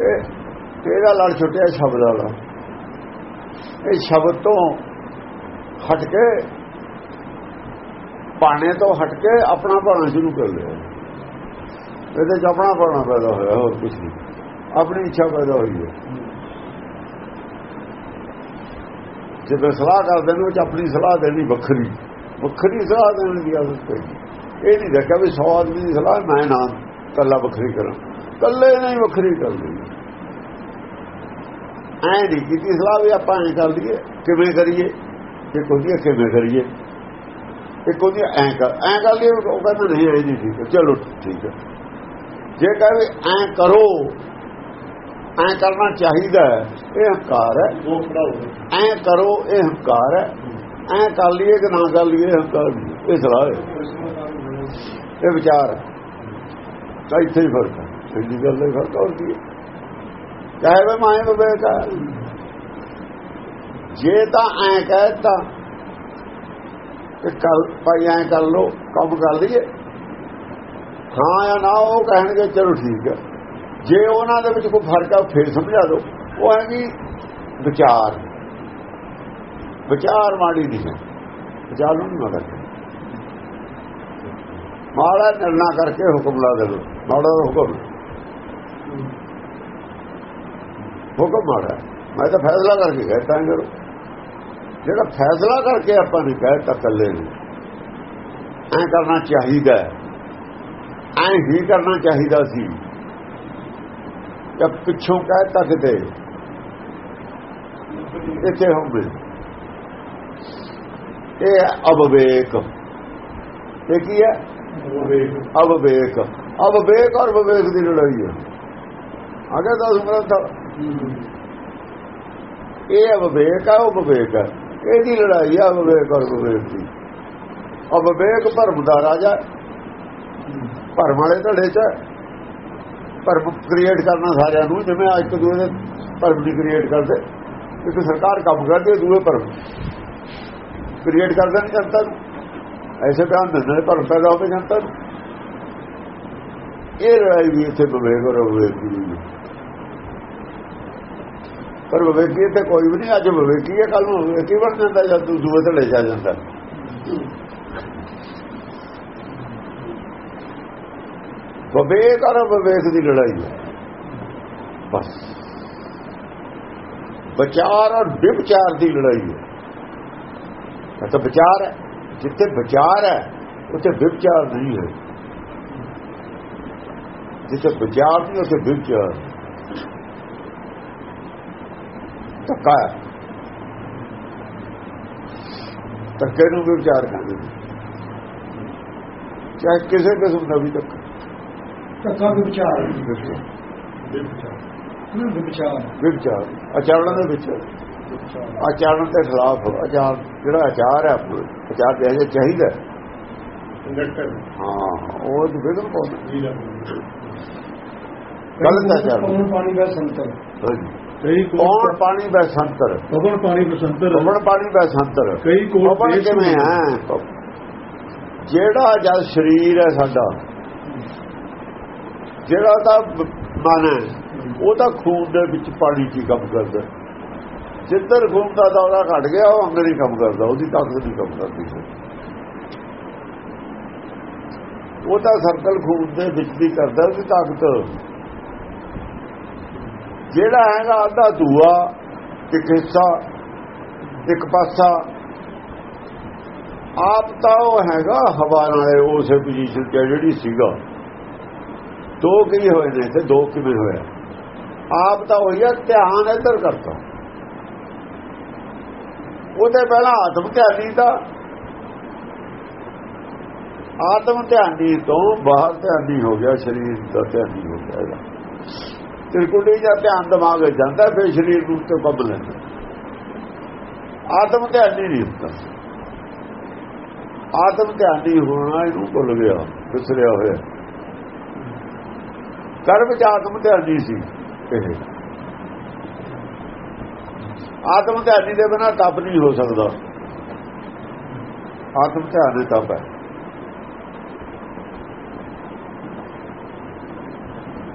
ਇਹ ਇਹਦਾ ਲੜ ਛੁੱਟਿਆ ਸ਼ਬਦ ਵਾਲਾ। ਇਹ ਸ਼ਬਦ ਤੋਂ ਹਟ ਕੇ, ਬਾਣੇ ਤੋਂ ਹਟ ਕੇ ਆਪਣਾ ਬਾਣਾ ਸ਼ੁਰੂ ਕਰ ਲਿਆ। ਇਹਦੇ ਚ ਆਪਣਾ ਬਾਣਾ ਪੈਦਾ ਹੋਇਆ, ਹੋਰ ਕੁਝ ਨਹੀਂ। ਆਪਣੀ ਇੱਛਾ ਪੈਦਾ ਹੋਈ ਹੈ। ਜਦੋਂ ਸਲਾਹ ਕਰਦੇ ਨੇ ਉਹ 'ਚ ਆਪਣੀ ਸਲਾਹ ਦੇਣੀ ਵੱਖਰੀ। ਵੱਖਰੀ ਸਲਾਹ ਦੇਣ ਦੀ ਆਦਤ ਪਈ। ਇਹ ਨਹੀਂ ਦੇਖਿਆ ਵੀ 100 ਆਦਮੀ ਦੀ ਸਲਾਹ, ਮੈਂ ਨਾ ਕੱਲਾ ਵੱਖਰੀ ਕਰਾਂ। ਕੱਲੇ ਨਹੀਂ ਵੱਖਰੀ ਕਰਦੀ ਐ ਨਹੀਂ ਕੀਤੀ ਸਲਾਹ ਵੀ ਆਪਾਂ ਐ ਕਰ ਲਈਏ ਕਿਵੇਂ ਕਰੀਏ? ਇਹ ਕੋਈ ਕਿਵੇਂ ਕਰੀਏ? ਇਹ ਕੋਈ ਐ ਕਰ ਐ ਕਰ ਲਈਏ ਉਹ ਕਹਿੰਦਾ ਨਹੀਂ ਐ ਨਹੀਂ ਠੀਕ ਚਲੋ ਠੀਕ ਹੈ। ਜੇ ਕਹੇ ਐ ਕਰੋ ਐ ਕਰਨਾ ਚਾਹੀਦਾ ਹੈ ਇਹ ਹੰਕਾਰ ਹੈ। ਐ ਕਰੋ ਇਹ ਹੰਕਾਰ ਹੈ। ਐ ਕਰ ਲਈਏ ਕਿ ਨਾ ਕਰ ਲਈਏ ਹੰਕਾਰ ਇਹ ਸਲਾਹ ਹੈ। ਇਹ ਵਿਚਾਰ ਹੈ। ਤਾਂ ਇੱਥੇ ਹੀ ਫ਼ਰਕ ਹੈ। ਇੰਨੀ ਗੱਲ ਦਾ ਹੀ ਫ਼ਰਕ ਹੋਰ ਕੀ ਹੈ। ਚਾਹੇ ਵੇ ਮਾਏ ਵਿਵੇਕ ਜੇ ਤਾਂ ਐ ਕਹਿਤਾ ਕਿ ਕੱਲ ਭਾਈ ਐ ਕਰ ਲੋ ਕੰਮ ਕਰ ਲਈਏ। ਹਾਂ ਜਾਂ ਨਾ, ਉਹ ਕਹਿਣਗੇ, ਚਲੋ ਠੀਕ ਹੈ। ਜੇ ਉਹਨਾਂ ਦੇ ਵਿੱਚ ਕੋਈ ਫ਼ਰਕ ਆ ਫੇਰ ਸਮਝਾ ਦਿਓ। ਉਹ ਹੈ ਕਿ ਵਿਚਾਰ। ਵਿਚਾਰ ਮਾੜੀ ਨਹੀਂ ਹੈ। ਵਿਚਾਰ ਨੂੰ ਨਾ ਕਰਦੇ ਮਾੜਾ ਨਿਰਣਾ ਕਰਕੇ ਹੁਕਮ ਲਾ ਦੇ ਮਾੜਾ ਹੁਕਮ। ਹੁਕਮ ਮਾੜਾ ਮੈਂ ਤਾਂ ਫੈਸਲਾ ਕਰਕੇ ਕਹਿਤਾ ਕਰੋ ਜਿਹੜਾ ਫੈਸਲਾ ਕਰਕੇ ਆਪਾਂ ਨੇ ਕਹਿਤਾ ਕੱਲੇ ਨੇ ਐ ਕਰਨਾ ਚਾਹੀਦਾ ਐ ਹੀ ਕਰਨਾ ਚਾਹੀਦਾ ਸੀ ਜਦ ਪਿੱਛੋਂ ਕਹਿਤਾ ਕਿਤੇ ਇੱਥੇ ਹੋਵੇ ਇਹ ਅਬਵੇਕ ਇਹ ਕੀ ਹੈ ਅਬਵੇਕ ਅਬਵੇਕ ਔਰ ਵਿਵੇਕ ਦੀ ਲੜਾਈ ਹੈ ਅਗੇ ਤਾਂ ਸੁਮਰਤ ਇਹ ਅਬਵੇਕ ਹੈ ਉਹ ਵਿਵੇਕ ਹੈ ਇਹਦੀ ਲੜਾਈ ਹੈ ਵਿਵੇਕ ਔਰ ਵਿਵੇਕ ਦੀ। ਅਬਵੇਕ ਭਰਮ ਦਾ ਰਾਜਾ। ਭਰਮ ਵਾਲੇ ਧੜੇ ਚ। ਭਰਮ ਕ੍ਰੀਏਟ ਕਰਨਾ ਸਾਰਿਆਂ ਨੂੰ, ਜਿਵੇਂ ਅੱਜ ਤੋਂ ਦੂਏ ਭਰਮ ਦੀ ਕ੍ਰੀਏਟ ਕਰਦੇ। ਇੱਕ ਸਰਕਾਰ ਕੰਮ ਕਰਦੀ ਹੈ ਦੂਏ ਭਰਮ। ਕ੍ਰੀਏਟ ਕਰਦੇ ਨਹੀਂ ਜਨਤਾ ਨੂੰ। ਐਸੇ ਬਿਆਨ ਦਿੰਦੇ ਭਰਮ ਪੈਦਾ ਹੋਵੇ ਜਨਤਾ ਨੂੰ। ਇਹ ਲੜਾਈ ਵੀ ਇੱਥੇ ਵਿਵੇਕ ਔਰ ਵਿਵੇਕ ਦੀ ਪਰ ਵਿਵੇਕੀ ਤੇ ਕੋਈ ਵੀ ਨਹੀਂ, ਅੱਜ ਵਿਵੇਕੀ ਹੈ ਕੱਲ ਨੂੰ ਵਿਵੇਕੀ ਬਣ ਜਾਂਦਾ ਜਦ ਤੂੰ ਦੂਏ ਧੜੇ ਜਾ ਜਾਂਦਾ। ਵਿਵੇਕ ਔਰ ਵਿਵੇਕ ਦੀ ਲੜਾਈ ਹੈ। ਬਸ। ਵਿਚਾਰ ਔਰ ਵਿਚਾਰ ਦੀ ਲੜਾਈ ਹੈ। ਇਹ ਤਾਂ ਵਿਚਾਰ ਹੈ। ਜਿੱਥੇ ਵਿਚਾਰ ਹੈ, ਉੱਥੇ ਵਿਚਾਰ ਨਹੀਂ ਹੈ। ਜਿੱਥੇ ਵਿਚਾਰ ਨਹੀਂ, ਉੱਥੇ ਵਿਚਾਰ ਧੱਕਾ ਹੈ। ਧੱਕੇ ਨੂੰ ਵੀ ਵਿਚਾਰ ਕਹਿੰਦੇ ਨੇ। ਚਾਹੇ ਕਿਸੇ ਕਿਸਮ ਦਾ ਵੀ ਧੱਕਾ। ਧੱਕਾ ਵਿਚਾਰ। ਵਿਚਾਰ। ਵਿਚਾਰ। ਆਚਰਣ ਦੇ ਵਿੱਚ। ਆਚਰਣ ਦੇ ਖਿਲਾਫ ਆਚਾਰ ਜਿਹੜਾ ਆਚਾਰ ਹੈ ਆਚਾਰ ਦੇ ਜੇ ਚਾਹੀਦਾ। ਹਾਂ ਉਹ ਬਿਲਕੁਲ ਪਾਉਂਦਾ ਗਲਤ ਪਵਨ ਪਾਣੀ ਦਾ ਸੰਤਰ। ਹਾਂਜੀ। ਕਈ ਕੌਣ ਪਾਣੀ ਦਾ ਸੰਤਰ ਪਵਨ ਪਾਣੀ ਬਸੰਤਰ? ਕੌਣ ਪਾਣੀ ਦਾ ਸੰਤਰ ਕਈ ਪਵਨ ਦੇਸ਼ ਕਿਵੇਂ ਹੈ? ਜਿਹੜਾ ਜਦ ਸਰੀਰ ਹੈ ਸਾਡਾ ਜਿਹੜਾ ਤਾਂ ਮਨ ਹੈ ਉਹ ਤਾਂ ਖੂਨ ਦੇ ਵਿੱਚ ਪਾਣੀ ਹੀ ਕੰਮ ਕਰਦਾ। ਜਿੱਧਰ ਖੂਨ ਦਾ ਦੌਰਾ ਘਟ ਗਿਆ ਉਹ ਅੰਦਰ ਹੀ ਕੰਮ ਕਰਦਾ ਉਹਦੀ ਤਾਕਤ ਨਹੀਂ ਕੰਮ ਕਰਦੀ। ਉਹ ਤਾਂ ਸਰਕਲ ਖੂਨ ਦੇ ਵਿੱਚ ਦੀ ਕਰਦਾ ਉਹਦੀ ਤਾਕਤ। ਜਿਹੜਾ ਹੈਗਾ ਅੱਧਾ ਧੂਆ, ਇੱਕ ਹਿੱਸਾ, ਇੱਕ ਪਾਸਾ, ਆਪ ਤਾਂ ਉਹ ਹੈਗਾ ਹਵਾ ਨਾਲੇ, ਉਸੇ ਪੋਜੀਸ਼ਨ ਤੇ ਜਿਹੜੀ ਸੀਗਾ। ਦੋ ਕਿਵੇਂ ਹੋਏ ਨੇ ਤੇ ਦੋ ਕਿਵੇਂ ਹੋਇਆ? ਆਪ ਤਾਂ ਹੋਈ ਆ, ਧਿਆਨ ਇੱਧਰ ਕਰਤਾ ਉਹਦੇ ਪਹਿਲਾਂ ਆਤਮ ਧਿਆਨੀ ਦਾ। ਆਤਮ ਧਿਆਨੀ ਤੋਂ ਬਾਹਰ ਧਿਆਨੀ ਹੋ ਗਿਆ, ਸਰੀਰ ਦਾ ਧਿਆਨੀ ਹੋ ਗਿਆ ਇਹਦਾ। ਤਿਰਕੁਟੀ ਜਾਂ ਧਿਆਨ ਦਿਮਾਗ ਵਿੱਚ ਜਾਂਦਾ, ਫਿਰ ਸਰੀਰ ਨੂੰ ਤੇ ਕੰਮ ਲੈਂਦਾ। ਆਤਮ ਧਿਆਨੀ ਨਹੀਂ ਹੁੰਦਾ। ਆਤਮ ਧਿਆਨੀ ਹੋਣਾ, ਇਹਨੂੰ ਭੁੱਲ ਗਿਆ, ਵਿਸਰਿਆ ਹੋਇਆ। ਕਰਮ ਚ ਆਤਮ ਧਿਆਨੀ ਸੀ ਇਹ। ਆਤਮ ਧਿਆਨੀ ਦੇ ਬਿਨਾ ਤਪ ਨਹੀਂ ਹੋ ਸਕਦਾ। ਆਤਮ ਧਿਆਨ ਦੇ ਤਪ ਹੈ।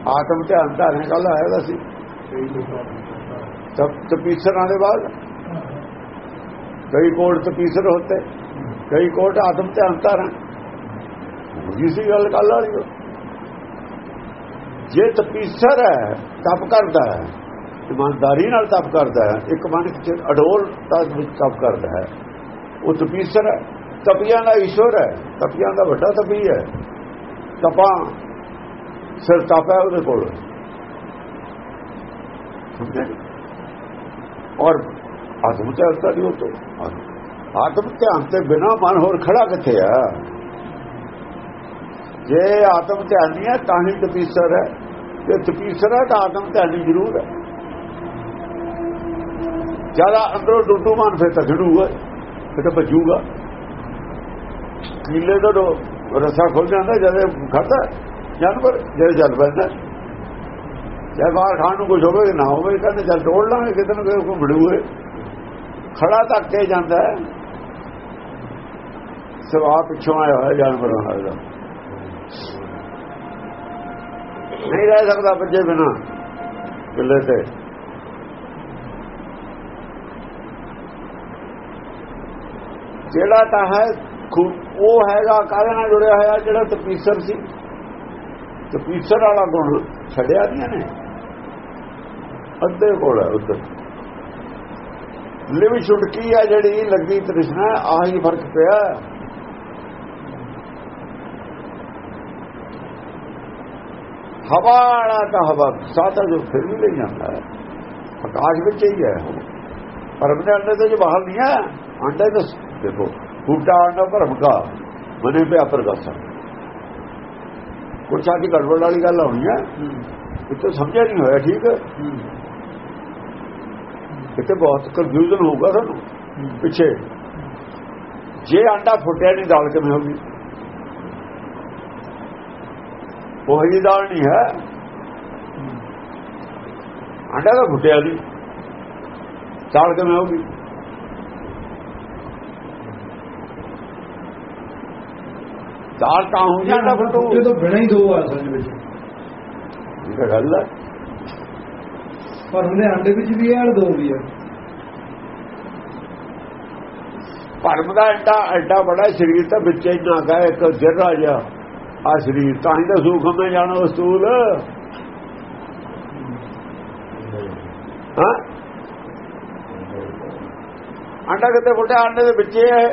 ਆਤਮ ਧਿਆਨ ਧਾਰਨ ਕੱਲ ਆਇਆ ਸੀ। ਤਬ ਤਪੀਸਰਾਂ ਦੇ ਬਾਅਦ ਕਈ ਕੋਟ ਤਪੀਸਰ ਹੁੰਦੇ, ਕਈ ਕੋਟ ਆਤਮ ਧਿਆਨ ਧਾਰਨ। ਜਿਸੀ ਗੱਲ ਕੱਲ ਵਾਲੀ ਜੇ ਤਪੀਸਰ ਹੈ, ਤਪ ਕਰਦਾ ਹੈ, ਇਮਾਨਦਾਰੀ ਨਾਲ ਤਪ ਕਰਦਾ ਹੈ, ਇੱਕ ਮਨ ਚ ਅਡੋਲ ਤਪ ਵਿੱਚ ਤਪ ਕਰਦਾ ਹੈ, ਉਹ ਤਪੀਸਰ ਹੈ। ਤਪੀਆਂ ਦਾ ਈਸ਼ਵਰ ਹੈ, ਤਪੀਆਂ ਦਾ ਵੱਡਾ ਤਪੀ ਹੈ। ਤਪਾਂ ਸਿਰ ਤਪ ਹੈ ਉਹਦੇ ਕੋਲ। ਔਰ ਆਤਮ ਧਿਆਨ ਤਾਂ ਨਹੀਂ ਹੋतो ਆਤਮ ਧਿਆਨ ਤੇ ਬਿਨਾ ਮਨ ਹੋਰ ਖੜਾ ਕਿੱਥੇ ਆ? ਜੇ ਆਤਮ ਧਿਆਨੀ ਹੈ, ਤਾਂ ਹੀ ਤਪੀਸਰ ਹੈ। ਜੇ ਤਪੀਸਰ ਹੈ, ਤਾਂ ਆਤਮ ਧਿਆਨੀ ਜ਼ਰੂਰ ਹੈ। ਜ਼ਿਆਦਾ ਅੰਦਰੋਂ ਡੁੱਡੂ ਮਨ ਫਿਰ ਤਾਂ ਖੜੂਗਾ, ਫਿਰ ਤਾਂ ਭਜੂਗਾ। ਕੀਲੇ ਦਾ ਡੋ- ਰਸਾ ਖੁੱਲ ਜਾਂਦਾ, ਜਦ ਖੜਦਾ ਜਾਨਵਰ, ਜਿਹੜੇ ਚੱਲ ਪੈਂਦਾ ਜੇ ਬਾਹਰ ਖਾਣ ਨੂੰ ਕੁਝ ਹੋਵੇ ਨਾ ਹੋਵੇ, ਕਹਿੰਦੇ ਚੱਲ ਤੋੜ ਲਾਂਗੇ, ਕਿਤੇ ਨਾ ਕਿਤੇ ਕੋਈ ਬੜੂਏ। ਖੜਾ ਤੱਕ ਕੇ ਜਾਂਦਾ ਹੈ। ਸਵਾ ਪਿੱਛੋਂ ਆਇਆ ਹੋਇਆ ਜਾਨਵਰਾਂ ਦਾ ਨਹੀਂ ਰਹਿ ਸਕਦਾ ਬੱਚੇ ਬਿਨਾ ਕਿੱਲੇ ਤੇ। ਜਿਹੜਾ ਤਾਂ ਹੈ ਉਹ ਹੈਗਾ, ਕਾਹਦੇ ਨਾਲ ਜੁੜਿਆ ਹੋਇਆ? ਜਿਹੜਾ ਤਪੀਸਰ ਸੀ। ਤਪੀਸਰ ਵਾਲਾ ਗੁਣ ਛੱਡਿਆ ਨਹੀਂ ਨੇ। ਅੱਧੇ ਕੋਲ ਹੈ ਉੱਧਰ। ਲਿਵ ਛੁਟਕੀ ਆ ਜਿਹੜੀ, ਲੱਗੀ ਤ੍ਰਿਸ਼ਨਾ, ਆਹੀ ਫ਼ਰਕ ਪਿਆ। ਹਵਾ ਵਾਲਾ ਤਾਂ ਹਵਾ ਸਾਤਾ ਜੋ ਫਿਰ ਵੀ ਲਈ ਜਾਂਦਾ। ਹੈ ਆਕਾਸ਼ ਵਿੱਚ ਹੀ ਹੈ ਉਹ। ਪਰ ਆਪਣੇ ਅੰਡੇ ਤੋਂ ਜੋ ਬਾਹਰ ਨਹੀਂ ਹੈ, ਅੰਡੇ ਤੋਂ ਦੇਖੋ ਫੂਟਾ ਅੰਡਾ ਭਰਮ ਕਾ ਮਨੇ ਪਿਆ ਪ੍ਰਗਾਸਾ ਕੁਛ ਆਦੀ ਗੜਬੜ ਵਾਲੀ ਗੱਲ ਹੋਣੀ ਹੈ। ਤਾਂ ਸਮਝਿਆ ਨਹੀਂ ਹੋਇਆ ਠੀਕ ਹੈ? ਇੱਥੇ ਬਹੁਤ ਕਨਫਿਊਜ਼ਨ ਹੋਊਗਾ ਤੁਹਾਨੂੰ ਪਿੱਛੇ। ਜੇ ਅੰਡਾ ਫੁੱਟਿਆ ਨਹੀਂ ਦਾਲ ਕਿਵੇਂ ਹੋਗੀ ਉਹ ਹੀ ਦਾਲ ਨਹੀਂ ਹੈ। ਅੰਡਾ ਤਾਂ ਫੁੱਟਿਆ ਨਹੀਂ। ਦਾਲ ਕਿਵੇਂ ਹੋਗੀ ਦਾਲ ਤਾਂ ਹੋ ਜਾਂਦਾ ਫੁੱਟੂ ਇਹ ਤਾਂ ਬਿਨਾਂ ਹੀ ਦੋ ਆ ਅਸਲ ਵਿੱਚ। ਇਹ ਤਾਂ ਗੱਲ ਹੈ ਪਰ ਉਹਦੇ ਅੰਡੇ ਵਿੱਚ ਵੀ ਹੈ ਦੋ ਵੀ ਹੈ ਭਰਮ ਦਾ ਐਡਾ ਐਡਾ ਬੜਾ ਸਰੀਰ ਤਾਂ ਵਿੱਚ ਹੀ ਨਾ ਗਾ ਇੱਕ ਜਰਾ ਜਿਹਾ ਆ ਸਰੀਰ ਤਾਂ ਹੀ ਤਾਂ ਸੂਖਮ ਹੈ ਜਾਣੋ ਸਤੂਲ ਹਾਂ? ਅੰਡਾ ਕਿਤੇ ਫੁੱਟਿਆ? ਅੰਡੇ ਦੇ ਵਿੱਚ ਹੀ ਹੈ।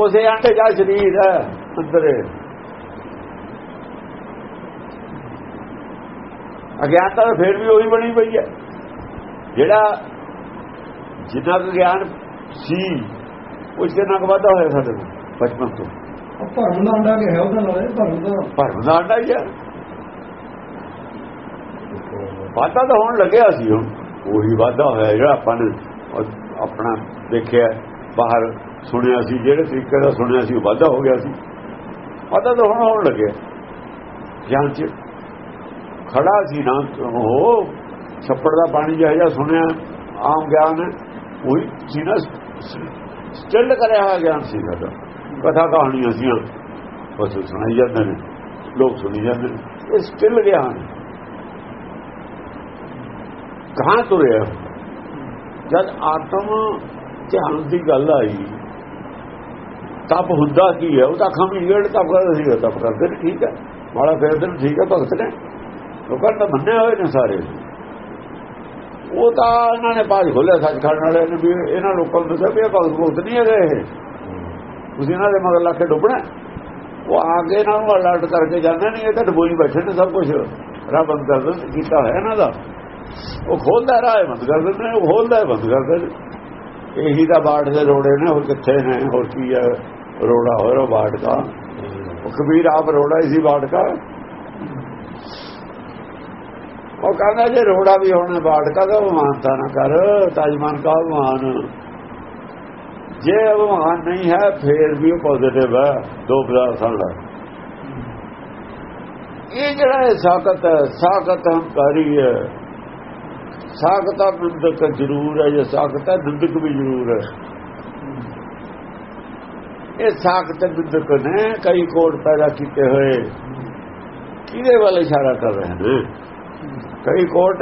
ਉਸੇ ਅੰਡੇ ਦਾ ਸਰੀਰ ਹੈ। ਅੰਦਰ ਅਗਿਆਨਤਾ ਫੇਰ ਵੀ ਉਹੀ ਬਣੀ ਪਈ ਹੈ। ਜਿਹੜਾ ਜਿੰਨਾ ਕੁ ਗਿਆਨ ਸੀ ਉਸ ਦੇ ਨਾਲ ਵਾਧਾ ਹੋਇਆ ਸਾਡੇ ਨੂੰ ਬਚਪਨ ਤੋਂ। ਭਰਮ ਦਾ ਅੰਡਾ ਕਿ ਹੈ ਉਹਦਾ ਨਾਲ ਭਰਮ ਦਾ। ਭਰਮ ਦਾ ਅੰਡਾ ਹੀ ਹੈ। ਵਾਧਾ ਤਾਂ ਹੋਣ ਲੱਗਿਆ ਸੀ ਹੁਣ। ਉਹੀ ਵਾਧਾ ਹੋਇਆ ਜਿਹੜਾ ਆਪਾਂ ਨੇ ਆਪਣਾ ਦੇਖਿਆ ਬਾਹਰ ਸੁਣਿਆ ਸੀ ਜਿਹੜੇ ਤਰੀਕੇ ਦਾ ਸੁਣਿਆ ਸੀ ਉਹ ਵਾਧਾ ਹੋ ਗਿਆ ਸੀ। ਵਾਧਾ ਤਾਂ ਹੁਣ ਹੋਣ ਲੱਗਿਆ ਗਿਆਨ ਚ ਖੜਾ ਸੀ ਨਾ, ਉਹ ਛੱਪੜ ਦਾ ਪਾਣੀ ਜਿਹਾ ਜਿਹਾ ਸੁਣਿਆ, ਆਮ ਗਿਆਨ ਉਹੀ ਸੀ ਨਾ, ਸਟਿਲ ਕਰਿਆ ਹੋਇਆ ਗਿਆਨ ਸੀ ਸਾਡਾ। ਕਥਾ ਕਹਾਣੀਆਂ ਸੀ ਬਸ ਸੁਣਾਈ ਜਾਂਦੇ ਨੇ, ਲੋਕ ਸੁਣੀ ਜਾਂਦੇ ਨੇ। ਇਹ ਸਟਿਲ ਗਿਆਨ ਕਹਾਂ ਤੁਰਿਆ? ਜਦ ਆਤਮ ਧਿਆਨ ਦੀ ਗੱਲ ਆਈ ਤਪ ਹੁੰਦਾ ਕੀ ਹੈ? ਉਹ ਤਾਂ ਅੱਖਾਂ ਵੀ ਜਿਹੜਾ ਤਪ ਕਰਦਾ ਸੀ ਤਪ ਕਰਦੇ ਨੇ, ਠੀਕ ਹੈ। ਮਾੜਾ ਫੇਰਦੇ ਨੇ ਠੀਕ ਹੈ, ਭਗਤ ਨੇ। ਲੋਕਾਂ ਨੇ ਮੰਨੇ ਹੋਏ ਨੇ ਸਾਰੇ ਉਹ ਤਾਂ ਇਹਨਾਂ ਨੇ ਬਾਜ ਖੋਲਿਆ ਸੱਚ ਸੱਚਖੰਡ ਵਾਲੇ ਨੇ ਵੀ, ਇਹਨਾਂ ਲੋਕਾਂ ਨੂੰ ਦੱਸਿਆ ਵੀ ਇਹ ਭਗਤ ਭਗਤ ਨਹੀਂ ਹੈਗੇ ਇਹ। ਤੁਸੀਂ ਇਹਨਾਂ ਦੇ ਮਗਰ ਲਾ ਕੇ ਡੁੱਬਣਾ ਉਹ ਆਗੇ ਇਹਨਾਂ ਨੂੰ ਅਲਰਟ ਕਰਕੇ ਜਾਂਦੇ ਨਹੀਂ ਇਹ ਤਾਂ ਡਬੋਈ ਬੈਠੇ ਨੇ ਸਭ ਕੁਝ ਰਾਹ ਬੰਦ ਕਰ ਕੀਤਾ ਹੋਇਆ ਇਹਨਾਂ ਦਾ। ਉਹ ਖੋਲਦਾ ਰਾਹ ਬੰਦ ਕਰ ਦਿੰਦੇ ਨੇ, ਉਹ ਖੋਲਦਾ ਬੰਦ ਕਰ ਦਿੰਦੇ ਇਹੀ ਤਾਂ ਬਾੜ ਦੇ ਰੋੜੇ ਨੇ, ਹੋਰ ਕਿੱਥੇ ਨੇ, ਹੋਰ ਕੀ ਹੈ। ਰੋੜਾ ਹੋਇਆ ਬਾੜ ਦਾ ਉਹ ਕਬੀਰ ਆਪ ਰੋੜਾ ਹੀ ਸੀ ਬਾੜ ਉਹ ਕਹਿੰਦਾ, ਜੇ ਰੋੜਾ ਵੀ ਹੋਣਾ ਬਾੜ ਦਾ ਤਾਂ ਮਾਨਤਾ ਨਾ ਕਰ ਤਾਜਮਾਨ ਕਾ ਮਾਨ ਜੇ ਅਭਿਮਾਨ ਨਹੀਂ ਹੈ, ਫੇਰ ਵੀ ਉਹ ਪੋਜ਼ਿਟਿਵ ਹੈ। ਦੋ ਪਦਾਰਥਾਂ ਦਾ ਇਹ ਜਿਹੜਾ ਹੈ ਸਾਖਤ ਹੈ, ਸਾਖਤ ਹੰਕਾਰੀ ਹੈ। ਸਾਖਤਾ ਨਿੰਦਕ ਜ਼ਰੂਰ ਹੈ ਜੇ ਸਾਖਤਾ ਨਿੰਦਕ ਵੀ ਜ਼ਰੂਰ ਹੈ। ਇਹ ਸਾਖਤ ਨਿੰਦਕ ਨੇ ਕਈ ਕੋਡ ਪੈਦਾ ਕੀਤੇ ਹੋਏ। ਕਿਹਦੇ ਵੱਲ ਇਸ਼ਾਰਾ ਕਰ ਰਹੇ ਨੇ? ਕਈ ਕੋਟ?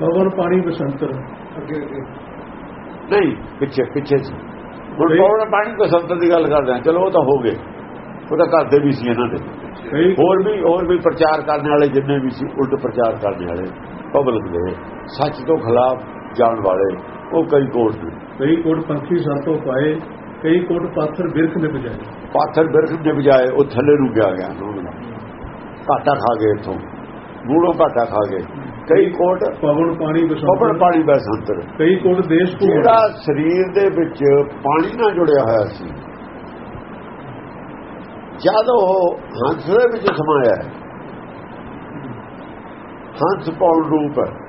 ਪਵਨ ਪਾਣੀ ਬਸੰਤਰ ਅੱਗੇ ਅੱਗੇ। ਨਹੀਂ ਪਿੱਛੇ ਪਿੱਛੇ ਹੁਣ ਪੌਣ ਪਾਣੀ ਕੋ ਸੰਤ ਦੀ ਗੱਲ ਕਰਦੇ ਆ ਚਲੋ ਉਹ ਤਾਂ ਹੋ ਗਏ। ਉਹ ਤਾਂ ਕਰਦੇ ਵੀ ਸੀ ਇਹਨਾਂ ਦੇ। ਹੋਰ ਵੀ ਹੋਰ ਵੀ ਪ੍ਰਚਾਰ ਕਰਨ ਵਾਲੇ ਜਿੰਨੇ ਵੀ ਸੀ ਉਲਟ ਪ੍ਰਚਾਰ ਕਰਨ ਵਾਲੇ। ਪਬਲਿਕ ਦੇ। ਸੱਚ ਤੋਂ ਖਿਲਾਫ ਜਾਣ ਵਾਲੇ। ਉਹ ਕਈ ਕੋਟ ਨੇ। ਕਈ ਕੋਟ ਪੰਖੀ ਸਾਤੋਂ ਪਾਏ। ਕਈ ਕੋਟ ਪਾਥਰ ਬਿਰਖ ਨੇ ਬਜਾਏ। ਪਾਥਰ ਬਿਰਖ ਦੇ ਬਜਾਏ ਉਹ ਥੱਲੇ ਨੂੰ ਗਿਆ ਗਿਆ ਘਾਟਾ ਖਾ ਗਏ ਇਥੋਂ। ਗੂੜੋਂ ਘਾਟਾ ਖਾ ਗਏ। ਕਈ ਕੋਟ ਪਵਨ ਪਾਣੀ ਬਸੰਤਰ ਪਾਣੀ ਬੈਸੰਤਰ ਕਈ ਕੋਟ ਦੇਸ਼ ਜਿਹੜਾ ਸਰੀਰ ਦੇ ਵਿੱਚ ਪਾਣੀ ਨਾਲ ਜੁੜਿਆ ਹੋਇਆ ਸੀ ਜਦ ਉਹ ਹੰਸ ਦੇ ਵਿੱਚ ਸਮਾਇਆ ਹੰਸ ਪੌਣ ਰੂਪ ਹੈ।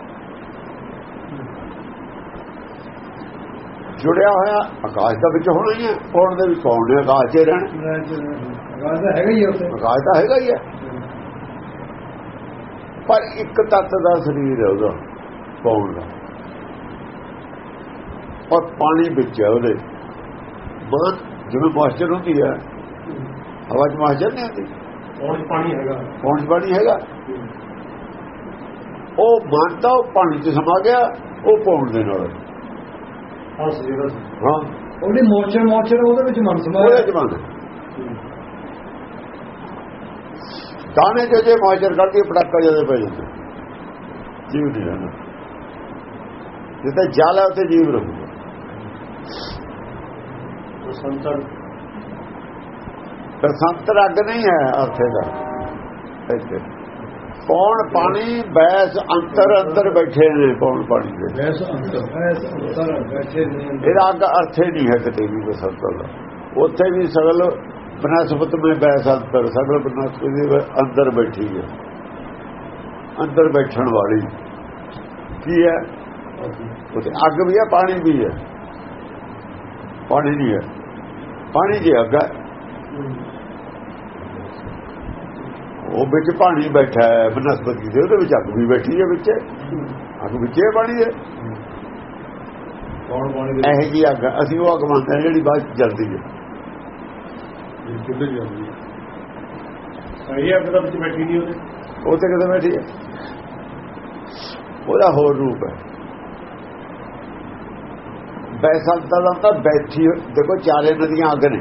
ਜੁੜਿਆ ਹੋਇਆ ਆਕਾਸ਼ ਦਾ ਵਿੱਚ ਹੋਣਾ ਹੀ ਹੈ ਪੌਣ ਦੇ ਵਿੱਚ ਪੌਣ ਨੇ ਆਕਾਸ਼ 'ਚ ਰਹਿਣਾ। ਆਵਾਜ਼ ਤਾਂ ਹੈਗਾ ਹੀ ਉੱਥੇ। ਆਕਾਸ਼ ਤਾਂ ਹੈਗਾ ਹੀ ਹੈ। ਪਰ ਇੱਕ ਤੱਤ ਦਾ ਸਰੀਰ ਹੈ ਉਹਦਾ ਪੌਣ ਦਾ? ਔਰ ਪਾਣੀ ਵਿੱਚ ਹੈ ਉਹਦੇ। ਮਾਨ ਜਿਵੇਂ ਮੋਇਸਚਰ ਹੁੰਦੀ ਹੈ ਹਵਾ 'ਚ ਮੋਇਸਚਰ ਨਹੀਂ ਹੁੰਦੀ ਪਾਣੀ ਹੈਗਾ। 'ਚ ਪਾਣੀ ਹੈਗਾ। ਉਹ ਮਨ ਉਹ ਪਾਣੀ 'ਚ ਸਮਾ ਗਿਆ ਉਹ ਪੌਣ ਦੇ ਨਾਲ ਹਾਂ ਜਿਹੜਾ ਹਾਂ। ਉਹਦੀ ਮੋਚਰ ਮੋਚਰ ਉਹਦੇ ਵਿੱਚ ਮਨ ਉਹਦੇ ਸਮਾਇਆ ਮਨ। ਦਾਣੇ ਜੇ ਜੇ ਮੋਇਸਚਰ ਕਰਦੀ ਪੜਾਕਾ ਜਦੇ ਪੈ ਜਾਂਦਾ। ਜੀਵ ਨਹੀਂ ਰਹਿਣਾ ਜਿੱਥੇ ਜਲ ਹੈ ਉੱਥੇ ਜੀਵ ਰਹੂਗਾ। ਸੰਤਨ ਬਰਸੰਤ ਰੱਗ ਨਹੀਂ ਹੈ ਅਰਥੇ ਦਾ। ਇੱਥੇ। ਪੌਣ ਪਾਣੀ ਬੈਸ ਅੰਤਰ ਅੰਦਰ ਬੈਠੇ ਨੇ ਪੌਣ ਪਾਣੀ ਦੇ? ਵੈਸ ਅੰਤਰ। ਐਸ ਅੰਦਰ ਬੈਠੇ ਨੇ। ਇਹਦਾ ਅੱਗ ਅਰਥੇ ਨਹੀਂ ਹੈ ਕਿਤੇ ਵੀ ਬਸੰਤ ਦਾ ਉੱਥੇ ਵੀ ਸਗਲ ਬਨਸਪਤ ਮੇ ਬੈਸ ਅੰਤਰ। ਸਗਲ ਬਨਸਪਤ ਦੇ ਅੰਦਰ ਬੈਠੀ ਹੈ। ਅੰਦਰ ਬੈਠਣ ਵਾਲੀ। ਕੀ ਹੈ? ਉੱਥੇ ਅੱਗ ਵੀ ਹੈ ਪਾਣੀ ਵੀ ਹੈ। ਪਾਣੀ ਨਹੀਂ ਹੈ। ਪਾਣੀ ਦੀ ਅੱਗ ਹੈ। ਉਹ ਵਿੱਚ ਪਾਣੀ ਬੈਠਾ ਹੈ ਬਨਸਪਤੀ ਦੇ ਉਹਦੇ ਵਿੱਚ ਅੱਗ ਵੀ ਬੈਠੀ ਹੈ ਵਿੱਚ। ਅੱਗ ਵਿੱਚ ਹੈ ਪਾਣੀ ਹੈ। ਕੌਣ ਪਾਣੀ ਦੇ ਇਹੋ ਜੀ ਅੱਗ ਅਸੀਂ ਉਹ ਅੱਗ ਮੰਨਦੇ ਹਾਂ ਜਿਹੜੀ ਬਾਅਦ ਜਲਦੀ ਹੈ। ਕਿੱਥੇ ਜਾਂਦੀ ਹੈ? ਇਹ ਅੱਗ ਦਾ ਵਿੱਚ ਬੈਠੀ ਨਹੀਂ ਉਹਦੇ। ਉਹ ਤੇ ਕਿਤੇ ਬੈਠੀ ਹੈ? ਉਹਦਾ ਹੋਰ ਰੂਪ ਹੈ। ਬੈਸੰਤਾਂ ਦਾ ਤਾਂ ਬੈਠੀ ਦੇਖੋ ਚਾਰੇ ਨਦੀਆਂ ਅੱਗ ਨੇ।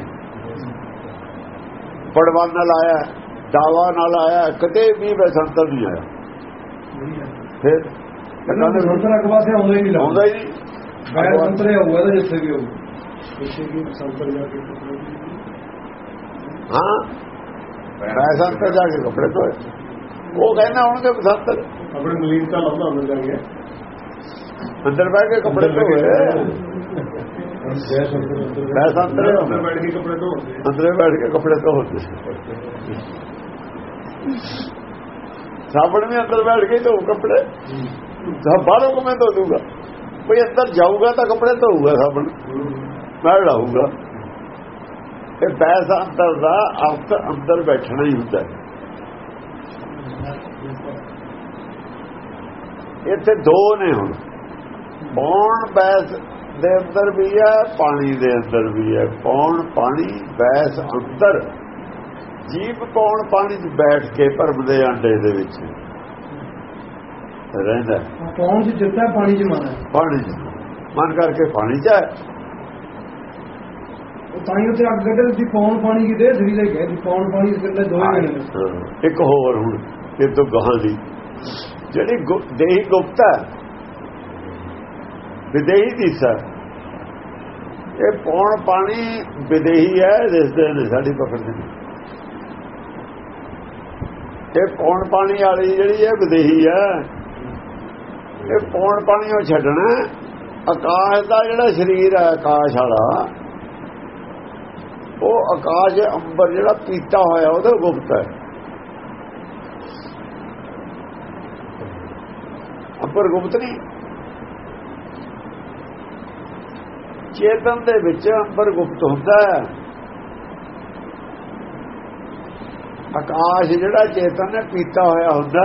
ਪੜਵਾਨ ਨਾਲ ਆਇਆ ਦਾਵਾ ਨਾਲ ਆਇਆ ਕਦੇ ਵੀ ਬੈਸੰਤ ਨਹੀਂ ਆਇਆ। ਫਿਰ ਕਹਿੰਦਾ ਮੈਂ ਸੰਤਰ ਅੱਗ ਪਾਸੇ ਆਉਂਦਾ ਹੀ ਨਹੀਂ ਆਉਂਦਾ ਹੀ ਨਹੀਂ। ਬੈਰ ਸੰਤਰੇ ਹੋਊਗਾ ਤਾਂ ਜਿੱਥੇ ਵੀ ਹੋਊ ਕਿਸੇ ਕੀ ਸੰਤਰ ਜਾ ਕੇ ਹਾਂ। ਬੈਸੰਤ ਜਾ ਕੇ ਕੱਪੜੇ ਧੋਏ। ਉਹ ਕਹਿੰਦਾ ਹੁਣ ਕਿ ਬਸੰਤ ਆਪਣੇ ਨਲੀਨਤਾ ਲਾਉਂਦਾ ਅੰਦਰ ਜਾ ਕੇ। ਅੰਦਰ ਬਹਿ ਕੇ ਕੱਪੜੇ ਧੋਏ। ਬੈਸੰਤ ਅੰਦਰ ਬੈਠ ਕੇ ਕੱਪੜੇ ਧੋਉਂਦੇ ਅੰਦਰੇ ਬੈਠ ਕੇ ਕੱਪੜੇ ਧੋਦੇ ਸਾਬਣ ਵੀ ਅੰਦਰ ਬੈਠ ਕੇ ਧੋ ਕੱਪੜੇ। ਸਭ ਬਾਹਰੋਂ ਕੋ ਧੋ ਦੂਗਾ। ਕੋਈ ਅੰਦਰ ਜਾਊਗਾ ਤਾਂ ਕੱਪੜੇ ਧੋਊਗਾ ਸਾਬਣ। ਮੈਂ ਲਾਊਗਾ ਇਹ ਬੈਸ ਅੰਦਰ ਦਾ ਅਰਥ ਅੰਦਰ ਬੈਠਣਾ ਹੀ ਹੁੰਦਾ ਇੱਥੇ ਦੋ ਨੇ ਹੁਣ। ਪੌਣ ਬੈਸ ਦੇ ਅੰਦਰ ਵੀ ਹੈ, ਪਾਣੀ ਦੇ ਅੰਦਰ ਵੀ ਹੈ। ਪੌਣ ਪਾਣੀ ਬੈਸ ਅੰਦਰ ਜੀਵ ਪੌਣ ਪਾਣੀ 'ਚ ਬੈਠ ਕੇ ਭਰਮ ਦੇ ਆਂਡੇ ਦੇ ਵਿੱਚ? ਰਹਿੰਦਾ। ਕੌਣ ਸੀ ਜਿੱਤਾ ਪਾਣੀ ਚ ਮਨ ਪਾਣੀ 'ਚ। ਮਨ ਕਰਕੇ ਪਾਣੀ 'ਚ ਹੈ ਤਾਂ ਹੀ ਅੱਗ ਕੱਢੇ ਸੀ ਕੌਣ ਪਾਣੀ ਕੀ ਦੇ ਸਰੀ ਲੈ ਗਏ ਕੌਣ ਪਾਣੀ ਇਸ ਗੱਲੇ ਦੋਏ ਨੇ। ਇੱਕ ਹੋਰ ਹੁਣ ਇਹ ਤੋਂ ਗਾਹਾਂ ਦੀ। ਜਿਹੜੀ ਦੇਹੀ ਗੁਪਤ ਹੈ ਵਿਦੇਹੀ ਦਿਸਾ ਇਹ ਪੌਣ ਪਾਣੀ ਵਿਦੇਹੀ ਹੈ ਦਿਸਦੇ ਨੇ ਸਾਡੀ ਪਕੜ ਦੇ ਇਹ ਪੌਣ ਪਾਣੀ ਵਾਲੀ ਜਿਹੜੀ ਹੈ ਵਿਦੇਹੀ ਹੈ, ਇਹ ਪੌਣ ਪਾਣੀੋਂ ਛੱਡਣਾ ਆਕਾਸ਼ ਦਾ ਜਿਹੜਾ ਸਰੀਰ ਹੈ, ਆਕਾਸ਼ ਵਾਲਾ, ਉਹ ਆਕਾਸ਼ ਅੰਬਰ ਜਿਹੜਾ ਪੀਤਾ ਹੋਇਆ, ਉਹਦਾ ਗੁਪਤ ਹੈ। ਅੰਬਰ ਗੁਪਤ ਨਹੀਂ। ਚੇਤਨ ਦੇ ਵਿੱਚ ਅੰਬਰ ਗੁਪਤ ਹੁੰਦਾ ਹੈ। ਆਕਾਸ਼ ਜਿਹੜਾ ਚੇਤਨ ਨੇ ਪੀਤਾ ਹੋਇਆ ਹੁੰਦਾ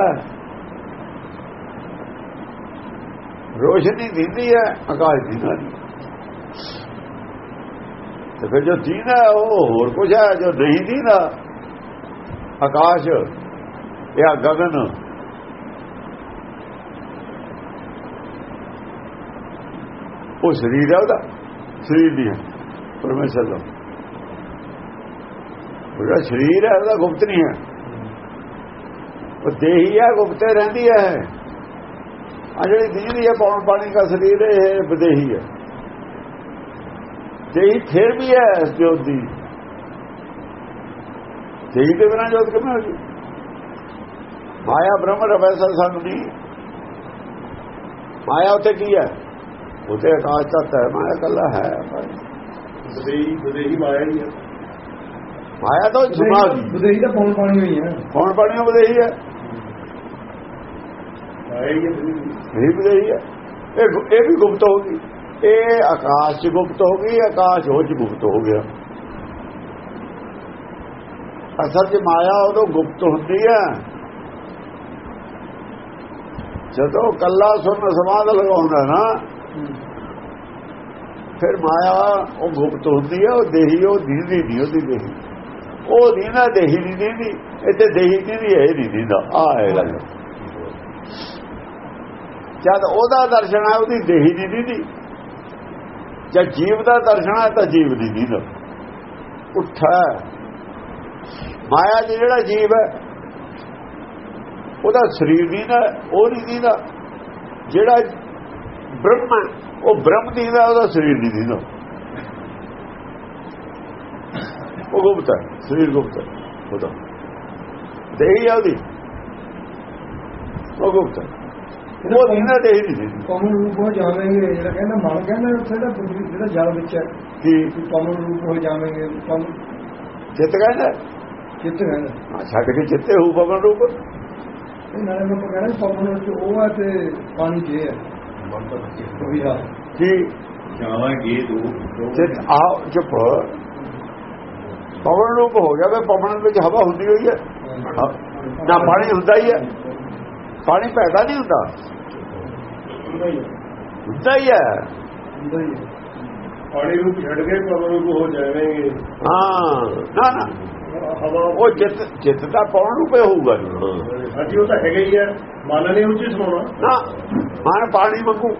ਰੋਸ਼ਨੀ ਦਿੰਦੀ ਹੈ, ਆਕਾਸ਼ ਦੀ ਨਾਲ ਤੇ ਫਿਰ ਜੋ ਦੀਨਾ ਉਹ ਹੋਰ ਕੁਝ ਹੈ, ਜੋ ਨਹੀਂ ਦੀਨਾ ਆਕਾਸ਼, ਇਹ ਗਗਨ। ਉਹ ਸਰੀਰ ਹੈ ਉਹਦਾ, ਸਰੀਰ ਨਹੀਂ ਹੈ, ਪਰਮੇਸ਼ਰ ਦਾ। ਉਹਦਾ ਸਰੀਰ ਹੈ, ਉਹਦਾ ਗੁਪਤ ਨਹੀਂ ਹੈ। ਉਹ ਦੇਹੀ ਹੈ, ਗੁਪਤੇ ਰਹਿੰਦੀ ਹੈ। ਆ ਜਿਹੜੀ ਦੀਦੀ ਹੈ, ਪੌਣ ਪਾਣੀ ਦਾ ਸਰੀਰ ਇਹ ਵਿਦੇਹੀ ਹੈ। ਦੇਹੀ ਫਿਰ ਵੀ ਹੈ ਇਸ ਜੋਤ ਦੀ। ਦੇਹੀ ਦੇ ਬਿਨਾਂ ਜੋਤ ਕਿਵੇਂ ਹੋਗੀ ਮਾਇਆ ਬ੍ਰਹਮ ਰਵੈਸਾ ਸੰਗ ਨਹੀਂ ਮਾਇਆ ਉਤੇ ਕੀ ਹੈ? ਉਤੇ ਆਕਾਸ਼ ਤੱਤ ਹੈ। ਮਾਇਆ ਕੱਲਾ ਹੈ। ਬਦੇਹੀ ਬਦੇਹੀ ਮਾਇਆ ਹੀ ਹੈ। ਮਾਇਆ ਤਾਂ ਜੁਮਾ ਬਦੇਹੀ ਦਾ ਪੌਣ ਪਾਣੀ ਹੋਈ ਹੈ। ਕੌਣ ਪਾਣੀਆਂ ਵਧੇਹੀ ਹੈ। ਮਾਇਆ ਹੀ ਹੈ ਬਦੇਹੀ। ਇਹ ਵਧੇਹੀ ਹੈ। ਇਹ ਇਹ ਵੀ ਗੁਪਤ ਹੋ ਗਈ। ਇਹ ਆਕਾਸ਼ ਚ ਗੁਪਤ ਹੋ ਗਈ ਆਕਾਸ਼ ਹੋ ਚ ਗੁਪਤ ਹੋ ਗਿਆ। ਅਸਲ ਚ ਮਾਇਆ ਉਦੋਂ ਗੁਪਤ ਹੁੰਦੀ ਹੈ। ਜਦੋਂ ਕੱਲਾ ਸੁਣ ਸਮਾਦ ਲਗਾਉਂਦਾ ਨਾ ਫਿਰ ਮਾਇਆ ਉਹ ਗੁਪਤ ਹੁੰਦੀ ਹੈ ਉਹ ਦੇਹੀ ਉਹ ਦੀਦੀ ਨਹੀਂ ਉਹਦੀ ਦੇਹੀ। ਉਹ ਦੀਨਾ ਦੇਹੀ ਦੀ ਦੀਦੀ, ਇੱਥੇ ਦੇਹੀ ਦੀਦੀ ਇਹ ਨਹੀਂ ਦੀਦਾ ਆ ਹੈ ਗੱਲ। ਜਦ ਉਹਦਾ ਦਰਸ਼ਨ ਹੈ ਉਹਦੀ ਦੇਹੀ ਦੀ ਦੀਦੀ। ਜਦ ਜੀਵ ਦਾ ਦਰਸ਼ਨ ਹੈ ਤਾਂ ਜੀਵ ਦੀ ਦੀਦਾ। ਉੱਠਾ। ਮਾਇਆ 'ਚ ਜਿਹੜਾ ਜੀਵ ਹੈ, ਉਹਦਾ ਸਰੀਰ ਨਹੀਂ ਨਾ, ਉਹ ਨਹੀਂ ਦੀਦਾ। ਜਿਹੜਾ ਬ੍ਰਹਮ ਹੈ, ਉਹ ਬ੍ਰਹਮ ਦੀਦਾ, ਉਹਦਾ ਸਰੀਰ ਨਹੀਂ ਦੀਦਾ। ਉਹ ਗੁਪਤ ਹੈ ਸਰੀਰ ਗੁਪਤ ਹੈ ਉਹਦਾ ਦੇਹੀ ਆ ਉਹਦੀ ਉਹ ਗੁਪਤ ਹੈ ਉਹ ਦੀਨਾ ਦੇਹੀ ਨਹੀਂ ਦੀਦੀ ਪਵਨ ਰੂਪ ਹੋ ਜਾਵੇਂਗੇ ਜਿਹੜਾ ਕਹਿੰਦਾ ਮਨ ਕਹਿੰਦਾ ਉੱਥੇ ਦਾ ਜਿਹੜਾ ਜਲ ਵਿੱਚ ਹੈ ਕੀ ਕਿ ਪਵਨ ਰੂਪ ਹੋ ਜਾਵੇਂਗੇ ਪਵਨ ਚਿੱਤ ਕਹਿੰਦਾ ਚਿੱਤ ਕਹਿੰਦਾ ਹਾਂ, ਛੱਡ ਕੇ ਚਿੱਤੇ ਹੋ ਪਵਨ ਰੂਪ ਇਹ ਨਾਲੇ ਮੈਂ ਕਹਿੰਦਾ ਪਵਨ ਵਿੱਚ ਉਹ ਹੈ ਤੇ ਪਾਣੀ ਜੇ ਹੈ ਵੀ ਆ ਕੀ ਜਾਵਾਂਗੇ ਦੋ ਚਿੱਤ ਆ ਚੁੱਪ ਪਵਨ ਰੂਪ ਹੋ ਗਿਆ ਵੇ ਪਵਨ ਵਿੱਚ ਹਵਾ ਹੁੰਦੀ ਹੋਈ ਹੈ। ਹਾਂ, ਨਾ ਪਾਣੀ ਹੁੰਦਾ ਹੀ ਹੈ। ਪਾਣੀ ਪੈਦਾ ਨਹੀਂ ਹੁੰਦਾ। ਹੁੰਦਾ ਹੀ ਹੈ। ਹੀ ਹੈ। ਹੀ ਹੈ। ਪਾਣੀ ਰੂਪ ਛੱਡ ਕੇ ਪਵਨ ਰੂਪ ਹੋ ਜਾਵੇਂਗੇ। ਹਾਂ। ਨਾ ਨਾ। ਹਵਾ ਉਹ ਜਿੱਤ ਜਿੱਤ ਦਾ ਪਵਨ ਰੂਪੇ ਹੋਊਗਾ ਹਾਂਜੀ ਉਹ ਤਾਂ ਹੈਗਾ ਹੀ ਹੈ। ਮਨ ਨੇ ਉੱਚੀ ਸੁਣਾਉਣਾ। ਨਾ। ਮਨ ਪਾਣੀ ਵਾਂਗੂ।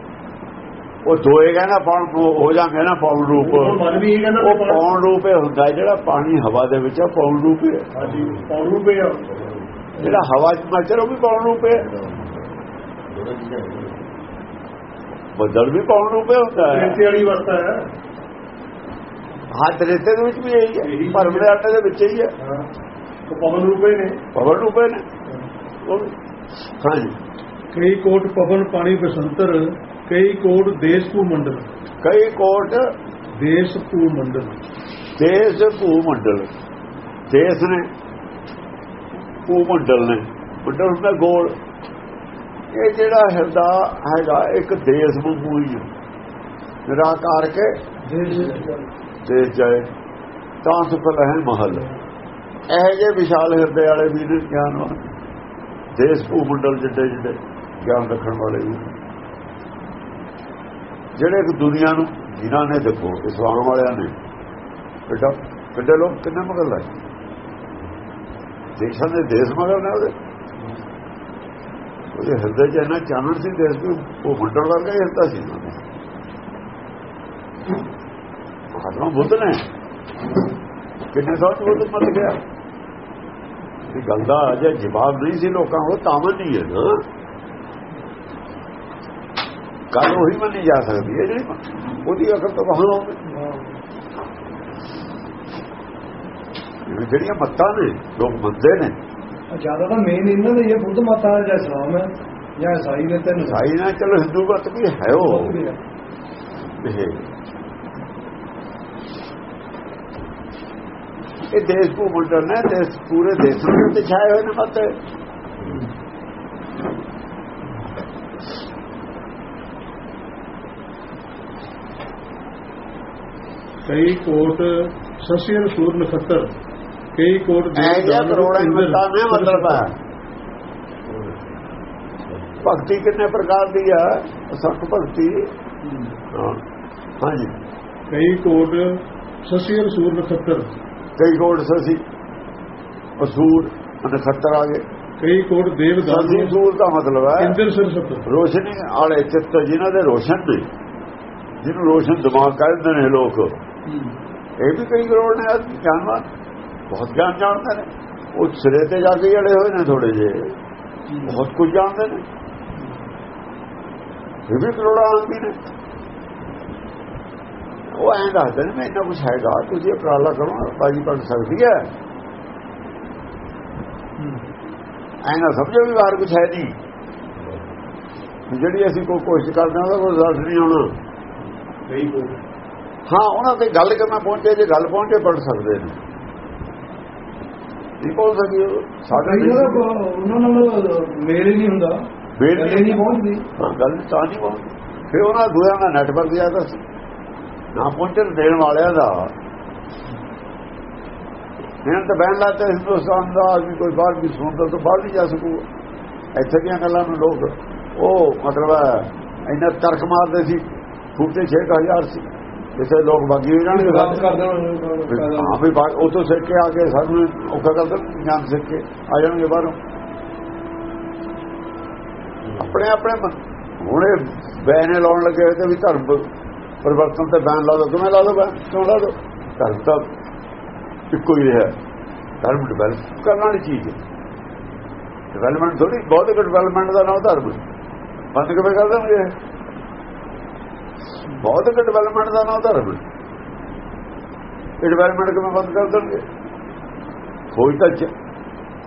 ਉਹ ਦੋਏਗਾ ਨਾ ਪਾਣ ਹੋ ਜਾਗੇ ਨਾ ਪਵਨ ਰੂਪ। ਉਹ ਮਨ ਵੀ ਇਹ ਕਹਿੰਦਾ ਉਹ ਵੀ ਪਾਣੀ- ਰੂਪੇ ਹੁੰਦਾ ਜਿਹੜਾ ਪਾਣੀ ਹਵਾ ਦੇ ਵਿੱਚ ਆ ਪਵਨ ਰੂਪੇ। ਹਾਂਜੀ ਪਵਨ ਰੂਪ ਹੈ ਜਿਹੜਾ ਹਵਾ ਚ ਮਚਰ ਉਹ ਵੀ ਪਵਨ ਰੂਪੇ। ਬੱਦਲ ਵੀ ਪਵਨ ਰੂਪੇ ਹੁੰਦਾ ਹੈ। ਰੇਤੇ ਵਾਲੀ ਵਸਤਾ ਹੈ। ਹੱਥ ਰੇਤੇ ਦੇ ਵਿੱਚ ਵੀ ਇਹੀ ਹੈ ਭਰਮ ਦੇ ਆਟੇ ਦੇ ਵਿੱਚ ਹੀ। ਹੈ ਹਾਂ ਪਵਨ ਰੂਪੇ ਨੇ। ਪਵਨ ਰੂਪੇ ਨੇ। ਹਾਂਜੀ। ਕਈ ਕੋਟ ਪਵਨ ਪਾਣੀ ਬਸੰਤਰ। ਕਈ ਕੋਟ ਦੇਸ਼ ਭੂ ਮੰਡਲ। ਕਈ ਕੋਟ ਦੇਸ਼ ਭੂ ਮੰਡਲ। ਦੇਸ਼ ਭੂ ਮੰਡਲ। ਦੇਸ਼ ਨੇ ਭੂ ਮੰਡਲ ਨੇ। ਮੰਡਲ ਹੁੰਦਾ ਗੋਲ। ਇਹ ਜਿਹੜਾ ਹਿਰਦਾ ਹੈਗਾ ਇੱਕ ਦੇਸ਼ ਵਾਂਗੂ ਹੀ ਨਿਰਾਕਾਰ ਕੇ ਦੇਸ਼ ਦੇਸ਼ ਜਾਏ ਤਾਂ ਸੁਖਲ ਹੈ ਮਹਲ। ਇਹ ਜੇ ਵਿਸ਼ਾਲ ਹਿਰਦੇ ਵਾਲੇ ਵੀ ਨੇ ਗਿਆਨਵਾਨ। ਦੇਸ਼ ਭੂ ਮੰਡਲ ਜਿੱਡੇ ਜਿੱਡੇ ਗਿਆਨ ਰੱਖਣ ਵਾਲੇ ਵੀ ਜਿਹੜੇ ਇੱਕ ਦੁਨੀਆ ਨੂੰ ਜਿਨ੍ਹਾਂ ਨੇ ਦੇਖੋ, ਇਸ ਆਉਣ ਵਾਲਿਆਂ ਨੇ। ਬੇਟਾ, ਕਿੱਡੇ ਲੋਕ, ਕਿੰਨੇ ਮਗਰ ਲਾਏ? ਦੇਸ਼ਾਂ ਦੇ ਦੇਸ਼ ਮਗਰ ਨੇ ਉਹਦੇ। ਉਹਦੇ ਹਿਰਦੇ 'ਚ ਇੰਨਾ ਚਾਨਣ ਸੀ ਦੇਸ਼ ਦੀ ਉਹ ਮੰਡਲ ਵਰਗਾ ਹੀ ਹਿਰਦਾ ਸੀ ਉਹਨਾਂ ਦਾ। ਮਹਾਤਮਾ ਬੁੱਧ ਨੇ। ਕਿੰਨੇ ਸਾਲ ਬੁੱਧ ਮਤ ਗਿਆ? ਇਹ ਗੱਲ ਦਾ ਅਜੇ ਜਵਾਬ ਨਹੀਂ ਸੀ ਲੋਕਾਂ ਕੋਲ ਤਾਮਨ ਨਹੀਂ ਹੈ ਨਾ। ਕੱਲ ਉਹੀ ਮੰਨੀ ਜਾ ਸਕਦੀ ਹੈ ਜਿਹੜੀ ਉਹਦੀ ਅਕਲ ਤੋਂ ਬਾਹਰ ਹੋਵੇ ਜਿਹੜੀਆਂ ਮੱਤਾਂ ਨੇ ਲੋਕ ਮੰਨਦੇ ਨੇ। ਜ਼ਿਆਦਾ ਤਾਂ ਮੇਨ ਇਹਨਾਂ ਦੇ ਇਹ ਬੁੱਧ ਮਤ ਜਾਂ ਇਸਲਾਮ ਹੈ ਜਾਂ ਈਸਾਈ ਨੇ ਤਿੰਨ। ਸਾਈ ਨਾ ਚਲੋ ਹਿੰਦੂ ਮਤ ਵੀ ਹੈ ਉਹ। ਇਹ ਇਹ ਦੇਸ਼ ਨੂੰ ਮੰਡਲ ਨੇ ਦੇਸ਼ ਪੂਰੇ ਦੇਸ਼ ਦੇ ਉੱਤੇ ਛਾਏ ਹੋਏ ਨੇ ਮਤ। ਕਈ ਕੋਟ ਸਸਿਅਲ ਸੂਰ ਨਖੱਤਰ ਕਈ ਕੋਟ ਜਿਹਾ ਕਰੋੜਾਂ ਮਤਾਂ ਨੇ ਮਤਲਬ ਹੈ। ਭਗਤੀ ਕਿੰਨੇ ਪ੍ਰਕਾਰ ਦੀ ਹੈ ਅਸੰਖ ਭਗਤੀ। ਹਾਂਜੀ। ਕਈ ਕੋਟ ਸਸਿਅਲ ਸੂਰ ਨਖੱਤਰ। ਕਈ ਕੋਟ ਸਸੀ। ਅਸੂਰ ਨਖੱਤਰ ਆ ਗਏ। ਕਈ ਕੋਟ ਦੇਵ ਸਸੀ ਸੂਰ ਦਾ ਮਤਲਬ ਹੈ ਇੰਦਰ ਸਰਸਤ ਰੋਸ਼ਨੀ ਵਾਲੇ ਚਿੱਤ ਜਿਨ੍ਹਾਂ ਦੇ ਰੋਸ਼ਨ ਨੇ ਜਿਹਨੂੰ ਰੋਸ਼ਨ ਦਿਮਾਗ ਕਹਿੰਦੇ ਨੇ ਲੋਕ। ਇਹ ਵੀ ਕਈ ਕਰੋੜ ਨੇ ਆਦਮੀ ਜਾਨਵਰ। ਬਹੁਤ ਗਿਆਨ ਜਾਣਦੇ ਨੇ। ਉਹ ਸਿਰੇ ਤੇ ਜਾ ਕੇ ਹੀ ਅੜੇ ਹੋਏ ਨੇ ਥੋੜੇ ਜੇ ਬਹੁਤ ਕੁਝ ਜਾਣਦੇ ਨੇ। ਇਹ ਵੀ ਕਰੋੜਾਂ ਆਦਮੀ ਨੇ। ਉਹ ਐਂ ਦੱਸਦੇ ਨੇ, ਮੈਂ ਇੰਨਾ ਕੁਝ ਹੈਗਾ, ਤੁਸੀਂ ਉਪਰਾਲਾ ਕਰੋ ਬਾਜੀ ਬਣ ਸਕਦੀ ਹੈ। ਐਂ ਨਾ ਸਮਝੋ ਵੀ ਬਾਹਰ ਕੁਝ ਹੈ ਨਹੀਂ। ਜਿਹੜੀ ਅਸੀਂ ਕੋਈ ਕੋਸ਼ਿਸ਼ ਕਰਦੇ ਹਾਂ, ਉਹਦਾ ਕੋਈ ਰਿਜ਼ਲਟ ਨਹੀਂ ਆਉਣਾ। ਕਈ ਕੋਟ ਹਾਂ ਉਹਨਾਂ ਤੇ ਗੱਲ ਕਰਨਾ ਪਹੁੰਚੇ ਜੇ ਗੱਲ ਪਹੁੰਚੇ ਪੜ ਸਕਦੇ ਨੇ। ਨਹੀਂ ਪਹੁੰਚ ਸਕੀ। ਸਾਡਾ ਉਹਨਾਂ ਨਾਲ ਮੇਲ ਨਹੀਂ ਹੁੰਦਾ। ਮੇਲ ਨਹੀਂ ਪਹੁੰਚਦੀ। ਹਾਂ ਗੱਲ ਤਾਂ ਨਹੀਂ ਪਹੁੰਚਦੀ। ਫਿਰ ਉਹਨਾਂ ਦੂਆਂ ਦਾ ਨੈਟਵਰਕ ਜ਼ਿਆਦਾ ਸੀ ਨਾ ਪਹੁੰਚਣ ਦੇਣ ਵਾਲਿਆਂ ਦਾ। ਇਹਨਾਂ ਤਾਂ ਬੈਨ ਲਾਤੇ ਹਿੰਦੁਸਤਾਨ ਦਾ ਆਦਮੀ ਕੋਈ ਬਾਹਰ ਵੀ ਸੁਣਦਾ ਤਾਂ ਬਾਹਰ ਨਹੀਂ ਜਾ ਸਕੂ ਇੱਥੇ ਦੀਆਂ ਗੱਲਾਂ ਨੂੰ ਲੋਕ ਉਹ ਮਤਲਬ ਇੰਨਾ ਤਰਕ ਮਾਰਦੇ ਸੀ ਫੁੱਟੇ 6000 ਸੀ। ਜਿੱਥੇ ਲੋਕ ਬਾਗੀ ਹੋ ਜਾਣਗੇ ਗੱਲ ਸਾਡੇ। ਕਰਦੇ ਹਾਂ ਵੀ ਤੋਂ ਸਿੱਖ ਕੇ ਆ ਕੇ ਸਾਨੂੰ ਔਖਾ ਕਰ ਦੇ ਗਿਆਨ ਸਿੱਖ ਕੇ ਆ ਜਾਣਗੇ ਬਾਹਰੋਂ। ਆਪਣੇ ਆਪਣੇ ਹੁਣੇ ਬੈਨੇ ਲਾਉਣ ਲੱਗੇ ਹੋਏ ਤੇ ਵੀ ਧਰਮ ਪਰਿਵਰਤਨ ਤੇ ਬੈਨ ਲਾ ਦੋ ਕਿਵੇਂ ਲਾ ਦੋ ਬੈਨ? ਕਿਉਂ ਲਾ ਦੋ? ਧਰਮ ਤਾਂ ਇੱਕੋ ਹੀ ਰਿਹਾ। ਧਰਮ ਡਿਵੈਲਪ ਕਰਨ ਵਾਲੀ ਚੀਜ਼ ਹੈ। ਡਿਵੈਲਪਮੈਂਟ ਥੋੜੀ ਬਹੁਤ ਡਿਵੈਲਪਮੈਂਟ ਦਾ ਨਾਮ ਧਰਮ। ਬੰਦ ਕਿਵੇਂ ਕਰ ਦੇਣਗੇ? ਬਹੁਤ ਕਿ ਡਿਵੈਲਪਮੈਂਟ ਦਾ ਨਾਮ ਧਰਮ ਹੈ। ਇਹ ਡਿਵੈਲਪਮੈਂਟ ਕਿਵੇਂ ਬੰਦ ਕਰ ਦੇਣਗੇ? ਖੋਜ ਤਾਂ ਚ-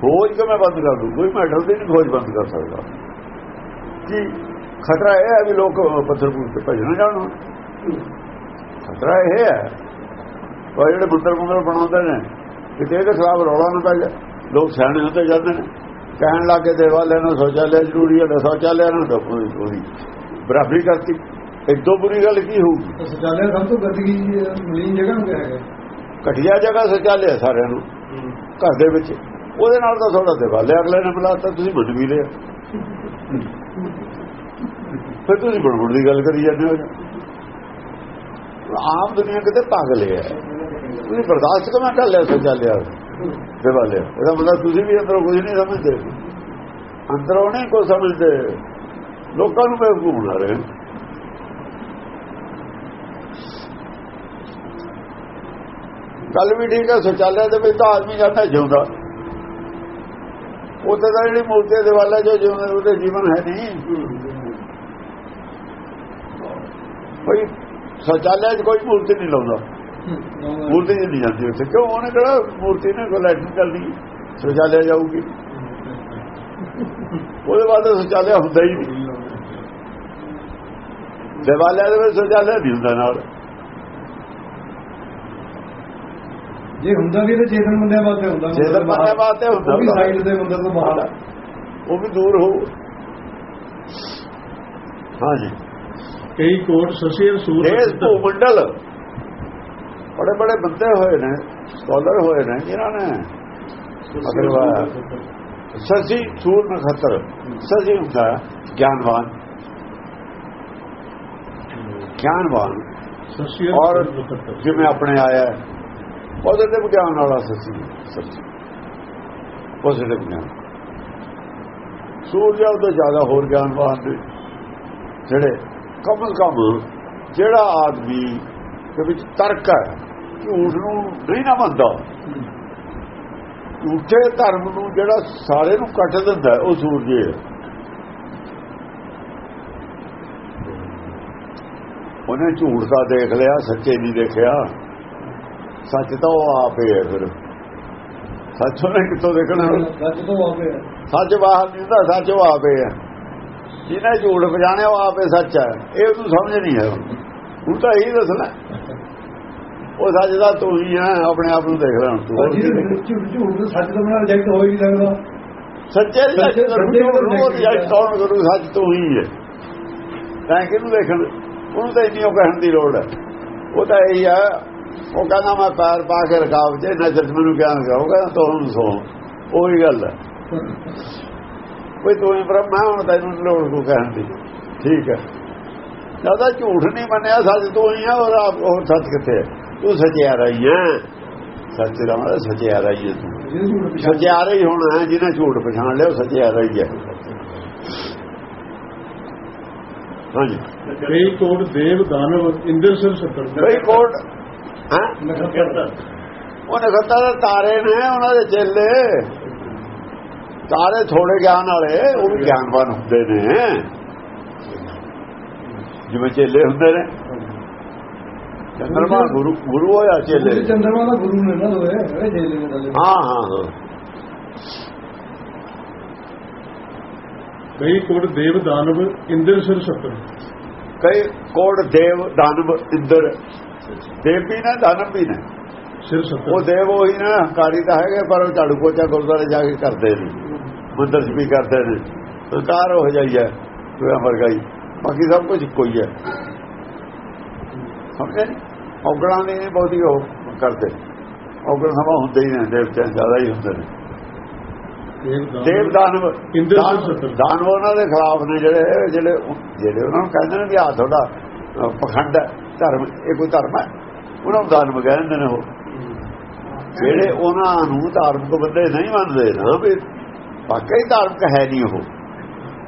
ਖੋਜ ਕਿਵੇਂ ਬੰਦ ਕਰ ਦੂ ਕੋਈ ਮੈਟਰ ਦੀ ਨਹੀਂ ਖੋਜ ਬੰਦ ਕਰ ਸਕਦਾ। ਕੀ ਖਤਰਾ ਇਹ ਹੈ ਵੀ ਲੋਕ ਪੱਥਰ ਪੂਰ ਤੇ ਭਜਣ ਜਾਣ। ਖਤਰਾ ਇਹ ਹੈ। ਉਹ ਜਿਹੜੇ ਬੁੱਤਰ ਬੁੱਤਰ ਬਣਾਉਂਦੇ ਨੇ, ਕਿਤੇ ਇਹਦੇ ਖਿਲਾਫ ਰੌਲਾ ਨਾ ਪੈ ਜਾ ਲੋਕ ਸਿਆਣੇ ਹੁੰਦੇ ਜਾਂਦੇ ਨੇ। ਕਹਿਣ ਲੱਗੇ ਦੇਵਾਲੇ ਨੂੰ ਸ਼ੌਚਾਲਿਆ ਜ਼ਰੂਰੀ ਹੈ ਸ਼ੌਚਾਲਿਆ ਨੂੰ ਤਾਂ ਪੂਰੀ ਬਰਾਬਰੀ ਕਰਤੀ। ਇਦੋਂ ਬੁਰੀ ਗੱਲ ਕੀ ਹੋਊਗੀ? ਸਚਾਲਿਆ ਸਭ ਤੋਂ ਗੰਦਗੀ ਮਲੀਨ ਜਗ੍ਹਾ ਨੂੰ ਹੈਗਾ ਘਟੀਆ ਜਗ੍ਹਾ ਸ਼ੌਚਾਲਿਆ ਸਾਰਿਆਂ ਨੂੰ ਘਰ ਦੇ ਵਿੱਚ। ਉਹਦੇ ਨਾਲ ਤਾਂ ਥੋੜਾ ਦੇਵਾਲੇ ਅਗਲੇ ਨੇ ਬੁਲਾਤਾ ਤੁਸੀਂ ਮੰਨ ਵੀ ਲਿਆ। ਫਿਰ ਤੁਸੀਂ ਬੜਬੜ ਦੀ ਗੱਲ ਕਰੀ ਜਾਂਦੇ ਹੋ ਆਮ ਦੁਨੀਆ ਕਿਤੇ ਪਾਗਲ ਹੈ। ਤੁਸੀਂ ਬਰਦਾਸ਼ਤ ਕਿਵੇਂ ਕਰ ਲਿਆ ਸ਼ੌਚਾਲਿਆ ਦੇਵਾਲੇ ਇਹਦਾ ਮਤਲਬ ਤੁਸੀਂ ਵੀ ਅੰਦਰੋਂ ਕੁਝ ਨਹੀਂ ਸਮਝਦੇ। ਅੰਦਰੋਂ ਨਹੀਂ ਕੋਈ ਸਮਝਦੇ। ਲੋਕਾਂ ਨੂੰ ਬੇਵਕੂਫ ਬਣਾ ਰਹੇ ਕੱਲ ਵੀ ਠੀਕ ਹੈ, ਸ਼ੌਚਾਲਿਆ ਦੇ ਵਿੱਚ ਤਾਂ ਆਦਮੀ ਜਾਂਦਾ ਜਿਉਂਦਾ। ਉੱਥੇ ਤਾਂ ਜਿਹੜੀ ਮੂਰਤੀ ਦੇ ਵਾਲਾ ਜੋ ਜਿਉਂਦਾ, ਉਹਦੇ ਜੀਵਨ ਹੈ ਨਹੀਂ। ਕੋਈ ਸ਼ੌਚਾਲਿਆ 'ਚ ਕੋਈ ਮੂਰਤੀ ਨਹੀਂ ਲਾਉਂਦਾ। ਮੂਰਤੀ ਜੀ ਨਹੀਂ ਜਾਂਦੀ ਉੱਥੇ। ਕਿਉਂ? ਉਹਨੇ ਕਿਹੜਾ ਮੂਰਤੀ ਨੇ ਕੋਈ ਲੈਟਰ ਚੱਲਦੀ। ਸ਼ੌਚਾਲਿਆ ਜਾਊਗੀ। ਉਹਦੇ ਬਾਅਦ ਤਾਂ ਸ਼ੌਚਾਲਿਆ ਹੁੰਦਾ ਹੀ ਨਹੀਂ। ਦੇਵਾਲਿਆ ਦੇ ਵਿੱਚ ਸ਼ੌਚਾਲਿਆ ਨਹੀਂ ਹੁੰਦਾ ਨਾਲ। ਜੇ ਹੁੰਦਾ ਵੀ ਤਾਂ ਚੇਤਨ ਬੰਦਿਆਂ ਵਾਸਤੇ ਹੁੰਦਾ। ਚੇਤਨ ਬੰਦਿਆਂ ਵਾਸਤੇ ਹੁੰਦਾ। ਉਹ ਵੀ ਸਾਈਡ ਦੇ ਮੰਦਰ ਤੋਂ ਬਾਹਰ ਆ। ਉਹ ਵੀ ਦੂਰ ਹੋ। ਹਾਂਜੀ। ਕਈ ਕੋਟ ਸਸੀਰ ਸੂਰ ਦੇਸ਼ ਭੂਮੰਡਲ ਬੜੇ ਬੜੇ ਬੰਦੇ ਹੋਏ ਨੇ ਸਕਾਲਰ ਹੋਏ ਨੇ ਜਿਨ੍ਹਾਂ ਨੇ ਅਗਰਵਾਲ। ਸਜੀ ਸੂਰ ਨਖਤਰ। ਸਜੀ ਹੁੰਦਾ ਹੈ ਗਿਆਨਵਾਨ। ਗਿਆਨਵਾਨ। ਸਸੀਰ ਔਰ ਜਿਵੇਂ ਆਪਣੇ ਆਇਆ ਪੋਜ਼ਿਟਿਵ ਗਿਆਨ ਵਾਲਾ ਸੱਚੀ। ਸੱਚੀ। ਪੋਜ਼ਿਟਿਵ ਗਿਆਨ। ਸੂਰਜ ਤੋਂ ਜ਼ਿਆਦਾ ਹੋਰ ਗਿਆਨਵਾਨ ਨੇ ਜਿਹੜੇ ਕਮਲ ਕਮ ਜਿਹੜਾ ਆਦਮੀ ਦੇ ਵਿੱਚ ਤਰਕ ਹੈ ਝੂਠ ਨੂੰ ਨਹੀਂ ਨਾ ਮੰਨਦਾ। ਝੂਠੇ ਧਰਮ ਨੂੰ ਜਿਹੜਾ ਸਾਰੇ ਨੂੰ ਕੱਟ ਦਿੰਦਾ ਉਹ ਸੂਰਜ ਹੈ। ਉਹਨੇ ਝੂਠ ਦਾ ਦੇਖ ਲਿਆ ਸੱਚੇ ਨਹੀਂ ਦੇਖਿਆ। ਸੱਚ ਤਾਂ ਉਹ ਆਪੇ ਹੈ ਫਿਰ। ਸੱਚ ਉਹਨੇ ਕਿੱਥੋਂ ਦੇਖਣਾ? ਸੱਚ ਤੋਂ ਆਪੇ ਆ। ਸੱਚ ਬਾਹਰ ਨਹੀਂ ਹੁੰਦਾ ਸੱਚ ਉਹ ਆਪੇ ਹੈ ਜਿਹਨੇ ਝੂਠ ਪਛਾਣਿਆ ਉਹ ਆਪੇ ਸੱਚ ਹੈ। ਇਹ ਉਹਨੂੰ ਸਮਝ ਨਹੀਂ ਹੈ ਹੁਣ ਤਾਂ ਇਹੀ ਦੱਸਣਾ। ਉਹ ਸੱਚ ਦਾ ਤੂੰ ਹੀ ਹੈ ਆਪਣੇ ਆਪ ਨੂੰ ਦੇਖ ਲੈ ਹੁਣ ਤੂੰ। ਝੂਠ ਸੱਚ ਤੋਂ ਬਿਨਾਂ ਰਿਜੈਕਟ ਹੋ ਹੀ ਨਹੀਂ ਸਕਦਾ। ਸੱਚੇ ਦੀ ਸੱਚ ਉਹ ਰਿਜੈਕਟ ਕੌਣ ਕਰੂ? ਤੂੰ ਹੀ ਹੈ। ਤਾਂ ਕਿਹਨੂੰ ਦੇਖਣ? ਉਹਨੂੰ ਤਾਂ ਇੰਨੀ ਉਹ ਕਹਿਣ ਦੀ ਲੋੜ ਹੈ। ਉਹ ਤਾਂ ਇਹੀ ਹੈ ਉਹ ਕਹਿੰਦਾ ਮੈਂ ਪੈਰ ਪਾ ਕੇ ਰਕਾਬ ਜੇ ਨਜ਼ਰ ਮੈਨੂੰ ਗਿਆਨ ਕਰਾਓ ਕਹਿੰਦਾ ਤੁਹਾਨੂੰ ਸੋ। ਉਹੀ ਗੱਲ ਹੈ। ਕੋਈ ਤੂੰ ਬ੍ਰਹਮ ਹੁਣ ਤੈਨੂੰ ਲੋੜ ਕੋ ਕਹਿਣ ਦੀ। ਠੀਕ ਹੈ। ਜ਼ਿਆਦਾ ਝੂਠ ਨਹੀਂ ਮੰਨਿਆ ਸੱਚ ਤੂੰ ਹੀ ਹੈ ਔਰ ਆਪ ਉਹ ਸੱਚ ਕਿੱਥੇ ਤੂੰ ਸੱਚਿਆ ਰਹੀ ਹੈ। ਸੱਚ ਦਾ ਮਤਲਬ ਸੱਚਿਆ ਰਹੀ ਹੈ ਤੂੰ। ਜਿਹਦੇ ਝੂਠ ਪਿਛਾੜ ਸੱਚਿਆਰਾ ਹੀ ਹੋਣਾ ਜਿਹਨੇ ਝੂਠ ਪਛਾਣ ਲਿਆ ਉਹ ਸੱਚਿਆਰਾ ਹੀ ਹੈ। ਹਾਂਜੀ। ਕਈ ਕੋਟ ਦੇਵ ਦਾਨਵ ਇੰਦਰ ਸਿਰ ਸੱਤਰ। ਕਈ ਕੋਟ ਹਾਂ? ਉਹ ਨਖੱਤਾ ਦੇ ਤਾਰੇ ਨੇ ਉਹਨਾਂ ਦੇ ਚੇਲੇ। ਤਾਰੇ ਥੋੜੇ ਗਿਆਨ ਵਾਲੇ ਉਹ ਵੀ ਗਿਆਨਵਾਨ ਹੁੰਦੇ ਨੇ। ਜਿਵੇਂ ਚੇਲੇ ਹੁੰਦੇ ਨੇ। ਚੰਦਰਮਾ ਗੁਰੂ ਗੁਰੂ ਹੋਇਆ ਚੇਲੇ। ਚੰਦਰਮਾ ਦਾ ਗੁਰੂ ਨੇ ਨਾ ਇਹ ਜੇਲੇ ਨੇ ਹਾਂ ਹਾਂ ਹਾਂ। ਕਈ ਕੋਟ ਦੇਵ ਦਾਨਵ ਇੰਦਰ ਸਿਰ ਸੱਤਰ ਕਈ ਕੋਟ ਦੇਵ ਦਾਨਵ ਇੰਦਰ ਦੇਵ ਵੀ ਨੇ ਦਾਨਵ ਵੀ ਨੇ। ਸਿਰ ਉਹ ਦੇਵ ਉਹੀ ਨਾ ਹੰਕਾਰੀ ਤਾਂ ਹੈਗੇ ਪਰ ਉਹ ਝਾੜੂ ਪੋਚਾ ਗੁਰਦੁਆਰੇ ਜਾ ਕੇ ਕਰਦੇ ਨੇ। ਮੰਦਰ 'ਚ ਵੀ ਕਰਦੇ ਨੇ। ਹੰਕਾਰ ਹੋ ਜਾਈ ਹੈ ਕੋਈ ਅਮਰ ਗਈ। ਬਾਕੀ ਸਭ ਕੁਝ ਕੋਈ ਹੈ ਸਮਝੇ? ਨੀ? ਔਗਣਾਂ ਦੀ ਬਹੁਤੀ ਉਹ ਕਰਦੇ। ਔਗਣ ਸਭਾ ਹੁੰਦੇ ਹੀ ਨੇ ਦੇਵਤੇ ਜ਼ਿਆਦਾ ਹੀ ਹੁੰਦੇ ਨੇ। ਦੇਵ ਦਾਨਵ। ਇੰਦਰ ਦਾਨਵ- ਉਹਨਾਂ ਦੇ ਖਿਲਾਫ ਨੇ ਜਿਹੜੇ ਜਿਹੜੇ ਜਿਹੜੇ ਉਹਨਾਂ ਨੂੰ ਕਹਿੰਦੇ ਨੇ ਵੀ ਆ ਤੁਹਾਡਾ ਪਖੰਡ ਹੈ। ਧਰਮ ਇਹ ਕੋਈ ਧਰਮ ਹੈ? ਉਹਨਾਂ ਨੂੰ ਦਾਨਵ ਕਹਿੰਦੇ ਨੇ ਉਹ। ਜਿਹੜੇ ਉਹਨਾਂ ਨੂੰ ਧਾਰਮਿਕ ਬੰਦੇ ਨਹੀਂ ਮੰਨਦੇ ਨਾ ਵੀ ਵਾਕਈ ਧਾਰਮਿਕ ਹੈ ਨਹੀਂ ਉਹ।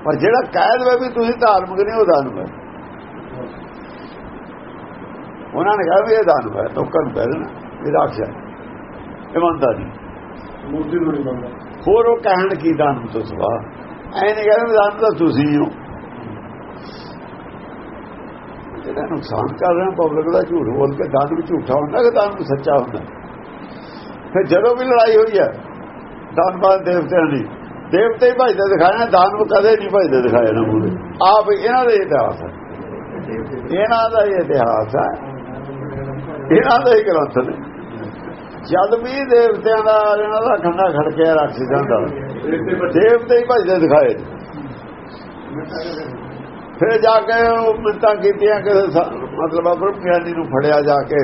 ਪਰ ਜਿਹੜਾ ਕਹਿ ਦੇਵੇ ਵੀ ਤੁਸੀਂ ਧਾਰਮਿਕ ਨਹੀਂ ਉਹ ਦਾਨਵ ਹੈ। ਉਹਨਾਂ ਨੇ ਕਿਹਾ ਵੀ ਇਹ ਦਾਨਵ ਹੈ ਲੋਕਾਂ ਨੂੰ ਕਹਿ ਦੇਣਾ ਇਹ ਰਾਖਸ਼ ਹੈ ਇਹ ਮੰਨਦਾ ਨਹੀਂ। ਮੂਰਤੀ ਨੂੰ ਨਹੀਂ ਮੰਨਦਾ। ਹੋਰ ਉਹ ਕਹਿਣ ਕੀ ਦਾਨਵ ਤੋਂ ਸਵਾ ਐ ਨਹੀਂ ਕਹਿੰਦੇ ਦਾਨਵ ਤਾਂ ਤੁਸੀਂ ਹੋ। ਇਹ ਨੁਕਸਾਨ ਕਰ ਰਿਹਾ ਪਬਲਿਕ ਦਾ, ਝੂਠ ਬੋਲ ਕੇ ਦਾਨ ਵੀ ਝੂਠਾ ਹੁੰਦਾ ਕਿ ਦਾਨ ਵੀ ਸੱਚਾ ਹੁੰਦਾ। ਫਿਰ ਜਦੋਂ ਵੀ ਲੜਾਈ ਹੋਈ ਹੈ ਦਾਨਵਾਦ ਦੇਵਤਿਆਂ ਦੀ, ਦੇਵਤੇ ਹੀ ਭਜਦੇ ਦਿਖਾਏ ਨੇ ਕਦੇ ਨਹੀਂ ਭਜਦੇ ਦਿਖਾਏ ਨਾ। ਮੂਰੇ ਆਪ ਇਹਨਾਂ ਦਾ ਇਤਿਹਾਸ ਹੈ। ਇਹਨਾਂ ਦਾ ਹੀ ਇਤਿਹਾਸ ਹੈ। ਇਹਨਾਂ ਦਾ ਹੀ ਗ੍ਰੰਥ ਨੇ। ਜਦ ਵੀ ਦੇਵਤਿਆਂ ਦਾ, ਇਹਨਾਂ ਦਾ ਖੰਡਾ ਖੜਕਿਆ ਰੱਖ ਜਾਂਦਾ। ਦੇਵਤੇ ਹੀ ਭਜਦੇ ਦਿਖਾਏ ਫਿਰ ਜਾ ਕੇ ਉਹ ਮਿੰਤਾਂ ਕੀਤੀਆਂ ਕਿ ਮਤਲਬ ਬ੍ਰਹਮ ਗਿਆਨੀ ਨੂੰ ਫੜਿਆ ਜਾ ਕੇ।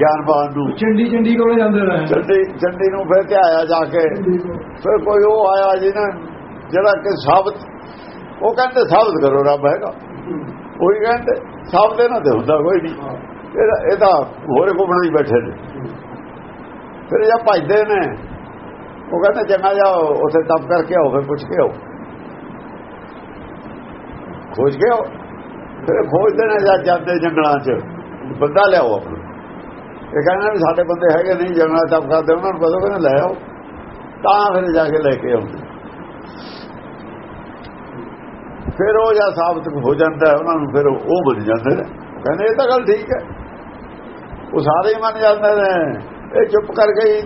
ਗਿਆਨਵਾਨ ਨੂੰ। ਚੰਡੀ ਚੰਡੀ ਕੋਲੇ ਜਾਂਦੇ ਰਹੇ। ਚੰਡੀ ਚੰਡੀ ਨੂੰ ਫਿਰ ਧਿਆਇਆ ਜਾ ਕੇ। ਫਿਰ ਕੋਈ ਉਹ ਆਇਆ ਜਿਹਨੇ ਜਿਹੜਾ ਕਿ ਸਾਬਤ ਉਹ ਕਹਿੰਦੇ ਸਾਬਤ ਕਰੋ ਰੱਬ ਹੈਗਾ। ਉਹੀ ਕਹਿੰਦੇ ਸਾਬਤ ਇਹਨਾਂ ਤੇ ਹੁੰਦਾ ਕੋਈ ਨਹੀਂ। ਇਹਦਾ ਇਹਦਾ ਹੋਰੇ ਕੋ ਬਣਾਈ ਬੈਠੇ ਨੇ। ਫਿਰ ਇਹ ਭਜਦੇ ਨੇ। ਉਹ ਕਹਿੰਦੇ ਚੰਗਾ ਜਾਓ ਉੱਥੇ ਤਪ ਕਰਕੇ ਆਓ ਫਿਰ ਪੁੱਛ ਕੇ ਆਓ। ਖੋਜ ਕੇ ਆਓ। ਫਿਰ ਖੋਜਦੇ ਨੇ ਜਾ ਜਾਂਦੇ ਜੰਗਲਾਂ 'ਚ। ਬੰਦਾ ਲਿਆਓ ਆਪਣਾ। ਇਹ ਕਹਿੰਦਾ ਵੀ ਸਾਡੇ ਬੰਦੇ ਹੈਗੇ ਨਹੀਂ, ਜੰਗਲਾਂ ਤਪ ਕਰਦੇ ਉਹਨਾਂ ਨੂੰ ਪਤਾ ਕਹਿੰਦੇ ਲੈ ਆਓ। ਤਾਂ ਫਿਰ ਜਾ ਕੇ ਲੈ ਕੇ ਆਉਂਦੇ। ਫਿਰ ਉਹ ਜਾਂ ਸਾਬਤ ਹੋ ਜਾਂਦਾ ਉਹਨਾਂ ਨੂੰ ਫਿਰ ਉਹ ਮੰਨ ਜਾਂਦੇ ਨੇ। ਕਹਿੰਦੇ ਇਹ ਤਾਂ ਗੱਲ ਠੀਕ ਹੈ। ਉਹ ਸਾਰੇ ਹੀ ਮੰਨ ਜਾਂਦੇ ਨੇ। ਇਹ ਚੁੱਪ ਕਰਕੇ ਹੀ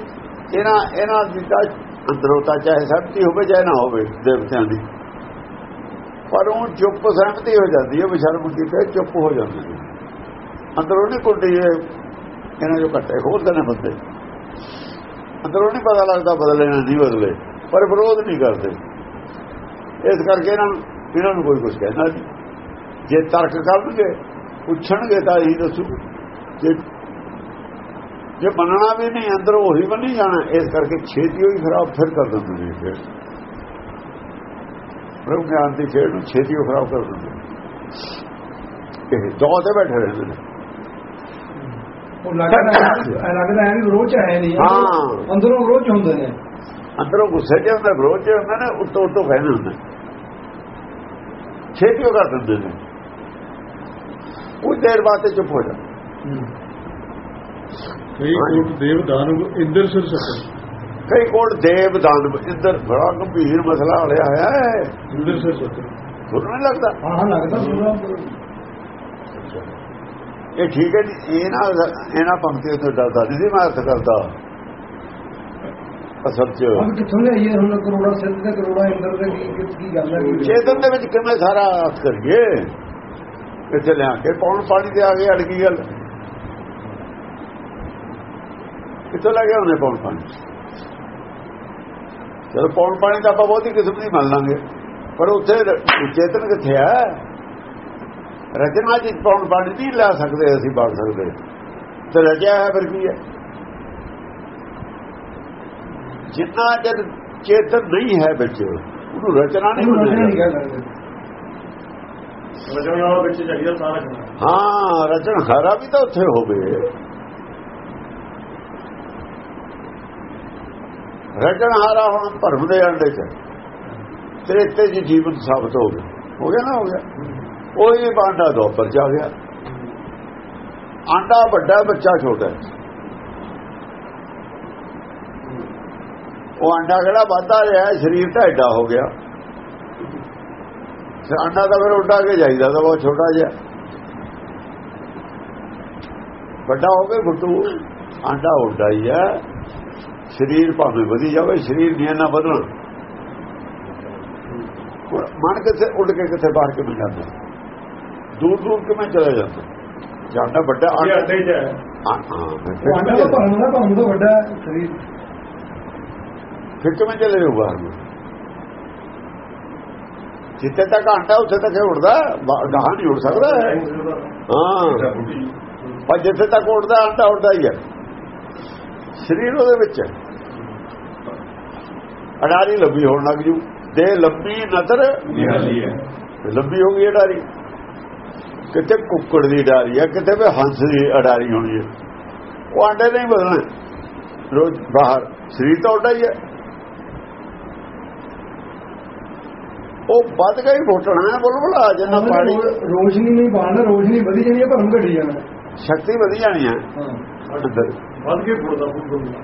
ਇਹਨਾਂ ਇਹਨਾਂ ਦੀ ਤਾਂ ਅੰਦਰੋਂ ਤਾਂ ਚਾਹੇ ਸਹਿਮਤੀ ਹੋਵੇ, ਚਾਹੇ ਨਾ ਹੋਵੇ, ਦੇਵਤਿਆਂ ਦੀ। ਪਰ ਉਹ ਚੁੱਪ ਸਹਿਮਤੀ ਹੋ ਜਾਂਦੀ ਹੈ ਬਸ਼ਰਮ ਕੀਤੇ ਚੁੱਪ ਹੋ ਜਾਂਦੀ ਨੇ ਅੰਦਰੋਂ ਨਹੀਂ ਕੁੰਡੀ ਇਹਨਾਂ ਜੋ ਘੱਟੇ ਖੋਲਦੇ ਨੇ ਬੰਦੇ। ਅੰਦਰੋਂ ਨਹੀਂ ਪਤਾ ਲੱਗਦਾ ਬਦਲੇ ਨਾ ਨਹੀਂ ਬਦਲੇ, ਪਰ ਵਿਰੋਧ ਨਹੀਂ ਕਰਦੇ। ਇਸ ਕਰਕੇ ਇਹਨਾਂ ਇਹਨਾਂ ਨੂੰ ਕੋਈ ਕੁਝ ਕਹਿੰਦਾ ਨਹੀਂ। ਜੇ ਤਰਕ ਕਰਨਗੇ, ਪੁੱਛਣਗੇ ਤਾਂ ਇਹੀ ਦੱਸੂ ਜੇ ਜੇ ਮੰਨਣਾ ਵੀ ਨਹੀਂ, ਅੰਦਰ ਉਹੀ ਬੰਨੀ ਜਾਣਾ, ਇਸ ਕਰਕੇ ਛੇਤੀ ਹੋਈ ਖਰਾਬ ਫਿਰ ਕਰ ਦਿੰਦੇ ਨੇ ਫਿਰ ਬ੍ਰਹਮ ਗਿਆਨ ਦੀ ਖੇਡ ਨੂੰ ਛੇਤੀ ਉਹ ਖਰਾਬ ਕਰ ਦਿੰਦੇ। ਇਹ ਦੋ ਤੇ ਬੈਠੇ ਰਹਿੰਦੇ ਨੇ। ਉਹ ਲੱਗਦਾ ਹੈ ਲੱਗਦਾ ਹੈ ਵੀ ਰੋਜ਼ ਹੈ ਨਹੀਂ। ਹਾਂ। ਅੰਦਰੋਂ ਰੋਜ਼ ਹੁੰਦੇ ਨੇ। ਅੰਦਰੋਂ ਗੁੱਸੇ ਚ ਹੁੰਦਾ ਵਿਰੋਧ ਚ ਹੁੰਦਾ ਨੇ ਉੱਤੋਂ ਉੱਤੋਂ ਕਹਿੰਦੇ ਹੁੰਦੇ। ਛੇਤੀ ਉਹ ਕਰ ਦਿੰਦੇ ਨੇ। ਉਹ ਦੇਰ ਬਾਅਦ ਤੇ ਚੁੱਪ ਹੋ ਜਾ ਕਈ ਕੋਟ ਦੇਵ ਦਾਨਵ ਇੰਦਰ ਸਿਰ ਸਕਣ ਕਈ ਕੋਲ ਦੇਵ ਦਾਨਵ ਇੰਦਰ ਬੜਾ ਗੰਭੀਰ ਮਸਲਾ ਹਲਿਆ ਹੋਇਆ ਹੈ। ਸਿਰ ਤੁਹਾਨੂੰ ਨਹੀਂ ਲੱਗਦਾ? ਹਾਂ ਲੱਗਦਾ ਇਹ ਠੀਕ ਹੈ ਜੀ ਇਹਨਾਂ ਇਹਨਾਂ ਪੰਕਤੀਆਂ ਤੋਂ ਡਰਦਾ ਨਹੀਂ ਮੈਂ ਅਰਥ ਕਰਦਾ। ਅਸਲ ਚ। ਕਿੱਥੋਂ ਲਿਆਈਏ? ਹੁਣ ਕਰੋੜਾ ਸਿੱਧ ਤੇ ਕਰੋੜਾ ਇੰਦਰ ਦੇ ਕੀ ਕੀ- ਗੱਲ ਹੈ? ਚੇਤਨ ਦੇ ਵਿੱਚ ਕਿਵੇਂ ਸਾਰਾ ਅਰਥ ਕਰੀਏ? ਇੱਥੇ ਲਿਆ ਕੇ ਪੌਣ ਪਾਣੀ ਤੇ ਆ ਗਏ ਅੜ ਗਈ ਗੱਲ। ਕਿੱਥੋਂ ਲੱਗਿਆ ਉਹਨੇ ਪੌਣ ਪਾਣੀ? ਚਲੋ ਪੌਣ ਪਾਣੀ ਤਾਂ ਆਪਾਂ ਬਹੁਤੀ ਕਿਸਮ ਦੀ ਮੰਨ ਲਾਂਗੇ। ਪਰ ਉੱਥੇ ਚੇਤਨ ਕਿੱਥੇ ਆ? ਰਚਨਾ ਜੀ ਪੌਣ ਪਾਣੀ ਨਹੀਂ ਲੈ ਸਕਦੇ ਅਸੀਂ ਬਾੜ ਸਕਦੇ। ਤੇ ਰਚਿਆ ਹੈ ਫਿਰ ਕੀ ਹੈ? ਜਿੰਨਾ ਜਦ ਚੇਤਨ ਨਹੀਂ ਹੈ ਵਿੱਚ ਉਹਨੂੰ ਰਚਨਾ ਨਹੀਂ ਉਹਨੂੰ ਰਚਨਾ ਵਿੱਚ ਚਾਹੀਦਾ ਸਾਰਾ ਹਾਂ ਰਚਨ ਹਾਰਾ ਵੀ ਤਾਂ ਉੱਥੇ ਹੋਵੇ। ਰਚਨ ਹਾਰਾ ਹੁਣ, ਭਰਮ ਦੇ ਅੰਡੇ ਚ ਤ੍ਰੇਤੇ ਜੀ ਜੀਵਨ ਸਾਬਤ ਹੋ ਗਿਆ ਹੋ ਗਿਆ ਨਾ, ਹੋ ਗਿਆ। ਉਹੀ ਬਾਂਡਾ ਦੋ ਪਰ ਜਾ ਗਿਆ। ਆਂਡਾ ਵੱਡਾ, ਬੱਚਾ ਛੋਟਾ। ਉਹ ਆਂਡਾ ਕਿਹੜਾ ਵਾਧਾ ਰਿਹਾ, ਸਰੀਰ ਤਾਂ ਐਡਾ ਹੋ ਗਿਆ। ਆਂਡਾ ਤਾਂ ਫਿਰ ਉੱਡਾ ਕੇ ਜਾਈਦਾ, ਤਾਂ ਬਹੁਤ ਛੋਟਾ ਜਿਹਾ। ਵੱਡਾ ਹੋ ਕੇ ਗੁੱਟੂ। ਆਂਡਾ ਉੱਡਾ ਹੀ ਹੈ। ਸਰੀਰ ਭਾਵੇਂ ਵਧੀ ਜਾਵੇ ਸਰੀਰ ਨਹੀਂ ਨਾ ਵਧਣਾ। ਮਨ ਕਿੱਥੇ ਉੱਡ ਕੇ ਕਿੱਥੇ ਬਾਹਰ ਕਿਵੇਂ ਜਾਂਦਾ? ਦੂਰ ਦੂਰ ਕਿਵੇਂ ਚਲਾ ਜਾਂਦਾ? ਜਾਂਦਾ ਵੱਡਾ ਆਂਡਾ 'ਚ ਹੈ ਹਾਂ ਭਰਮ ਦਾ ਵੱਡਾ ਸਰੀਰ। ਫਿਰ ਕਿਵੇਂ ਚਲੇ ਜਾਊ ਬਾਹਰ? ਨੂੰ ਜਿੱਥੇ ਤੱਕ ਆਂਡਾ ਉੱਥੇ ਤੱਕ ਉੱਡਦਾ। ਗਾਹਾਂ ਨਹੀਂ ਉੱਡ ਸਕਦਾ। ਹੈ। ਹਾਂ ਪਰ ਜਿੱਥੇ ਤੱਕ ਉੱਡਦਾ ਆਂਡਾ ਉੱਡਦਾ ਹੀ ਹੈ। ਸਰੀਰ ਉਹਦੇ ਵਿੱਚ ਹੈ। ਅਡਾਰੀ ਲੰਬੀ ਹੋਣ ਲੱਗ ਜੂ। ਦੇ ਲੰਬੀ ਨਜ਼ਰ ਨਿਹਾਲੀ ਹੈ। ਲੰਬੀ ਹੋ ਗਈ ਅਡਾਰੀ ਕਿਤੇ ਕੁੱਕੜ ਦੀ ਅਡਾਰੀ ਹੈ ਕਿਤੇ ਵੀ ਹੰਸ ਦੀ ਅਡਾਰੀ ਹੋਣੀ ਹੈ। ਉਹ ਆਂਡੇ ਨਹੀਂ ਬਦਲਣਾ। ਰੋਜ਼ ਬਾਹਰ। ਸਰੀਰ ਤਾਂ ਉੱਡਾ ਹੀ ਹੈ। ਉਹ ਵੱਧ ਗਈ ਫੁੱਟਣਾ ਹੈ ਬੁਲਬੁਲਾ ਜਿੰਨਾ ਪਾਣੀ। ਰੋਸ਼ਨੀ ਨਹੀਂ ਬਾਹਰ ਰੋਸ਼ਨੀ ਵਧੀ ਜਾਣੀ ਹੈ ਭਰਮ ਘਟੀ ਜਾਣਾ। ਸ਼ਕਤੀ ਵਧੀ ਜਾਣੀ ਹੈ।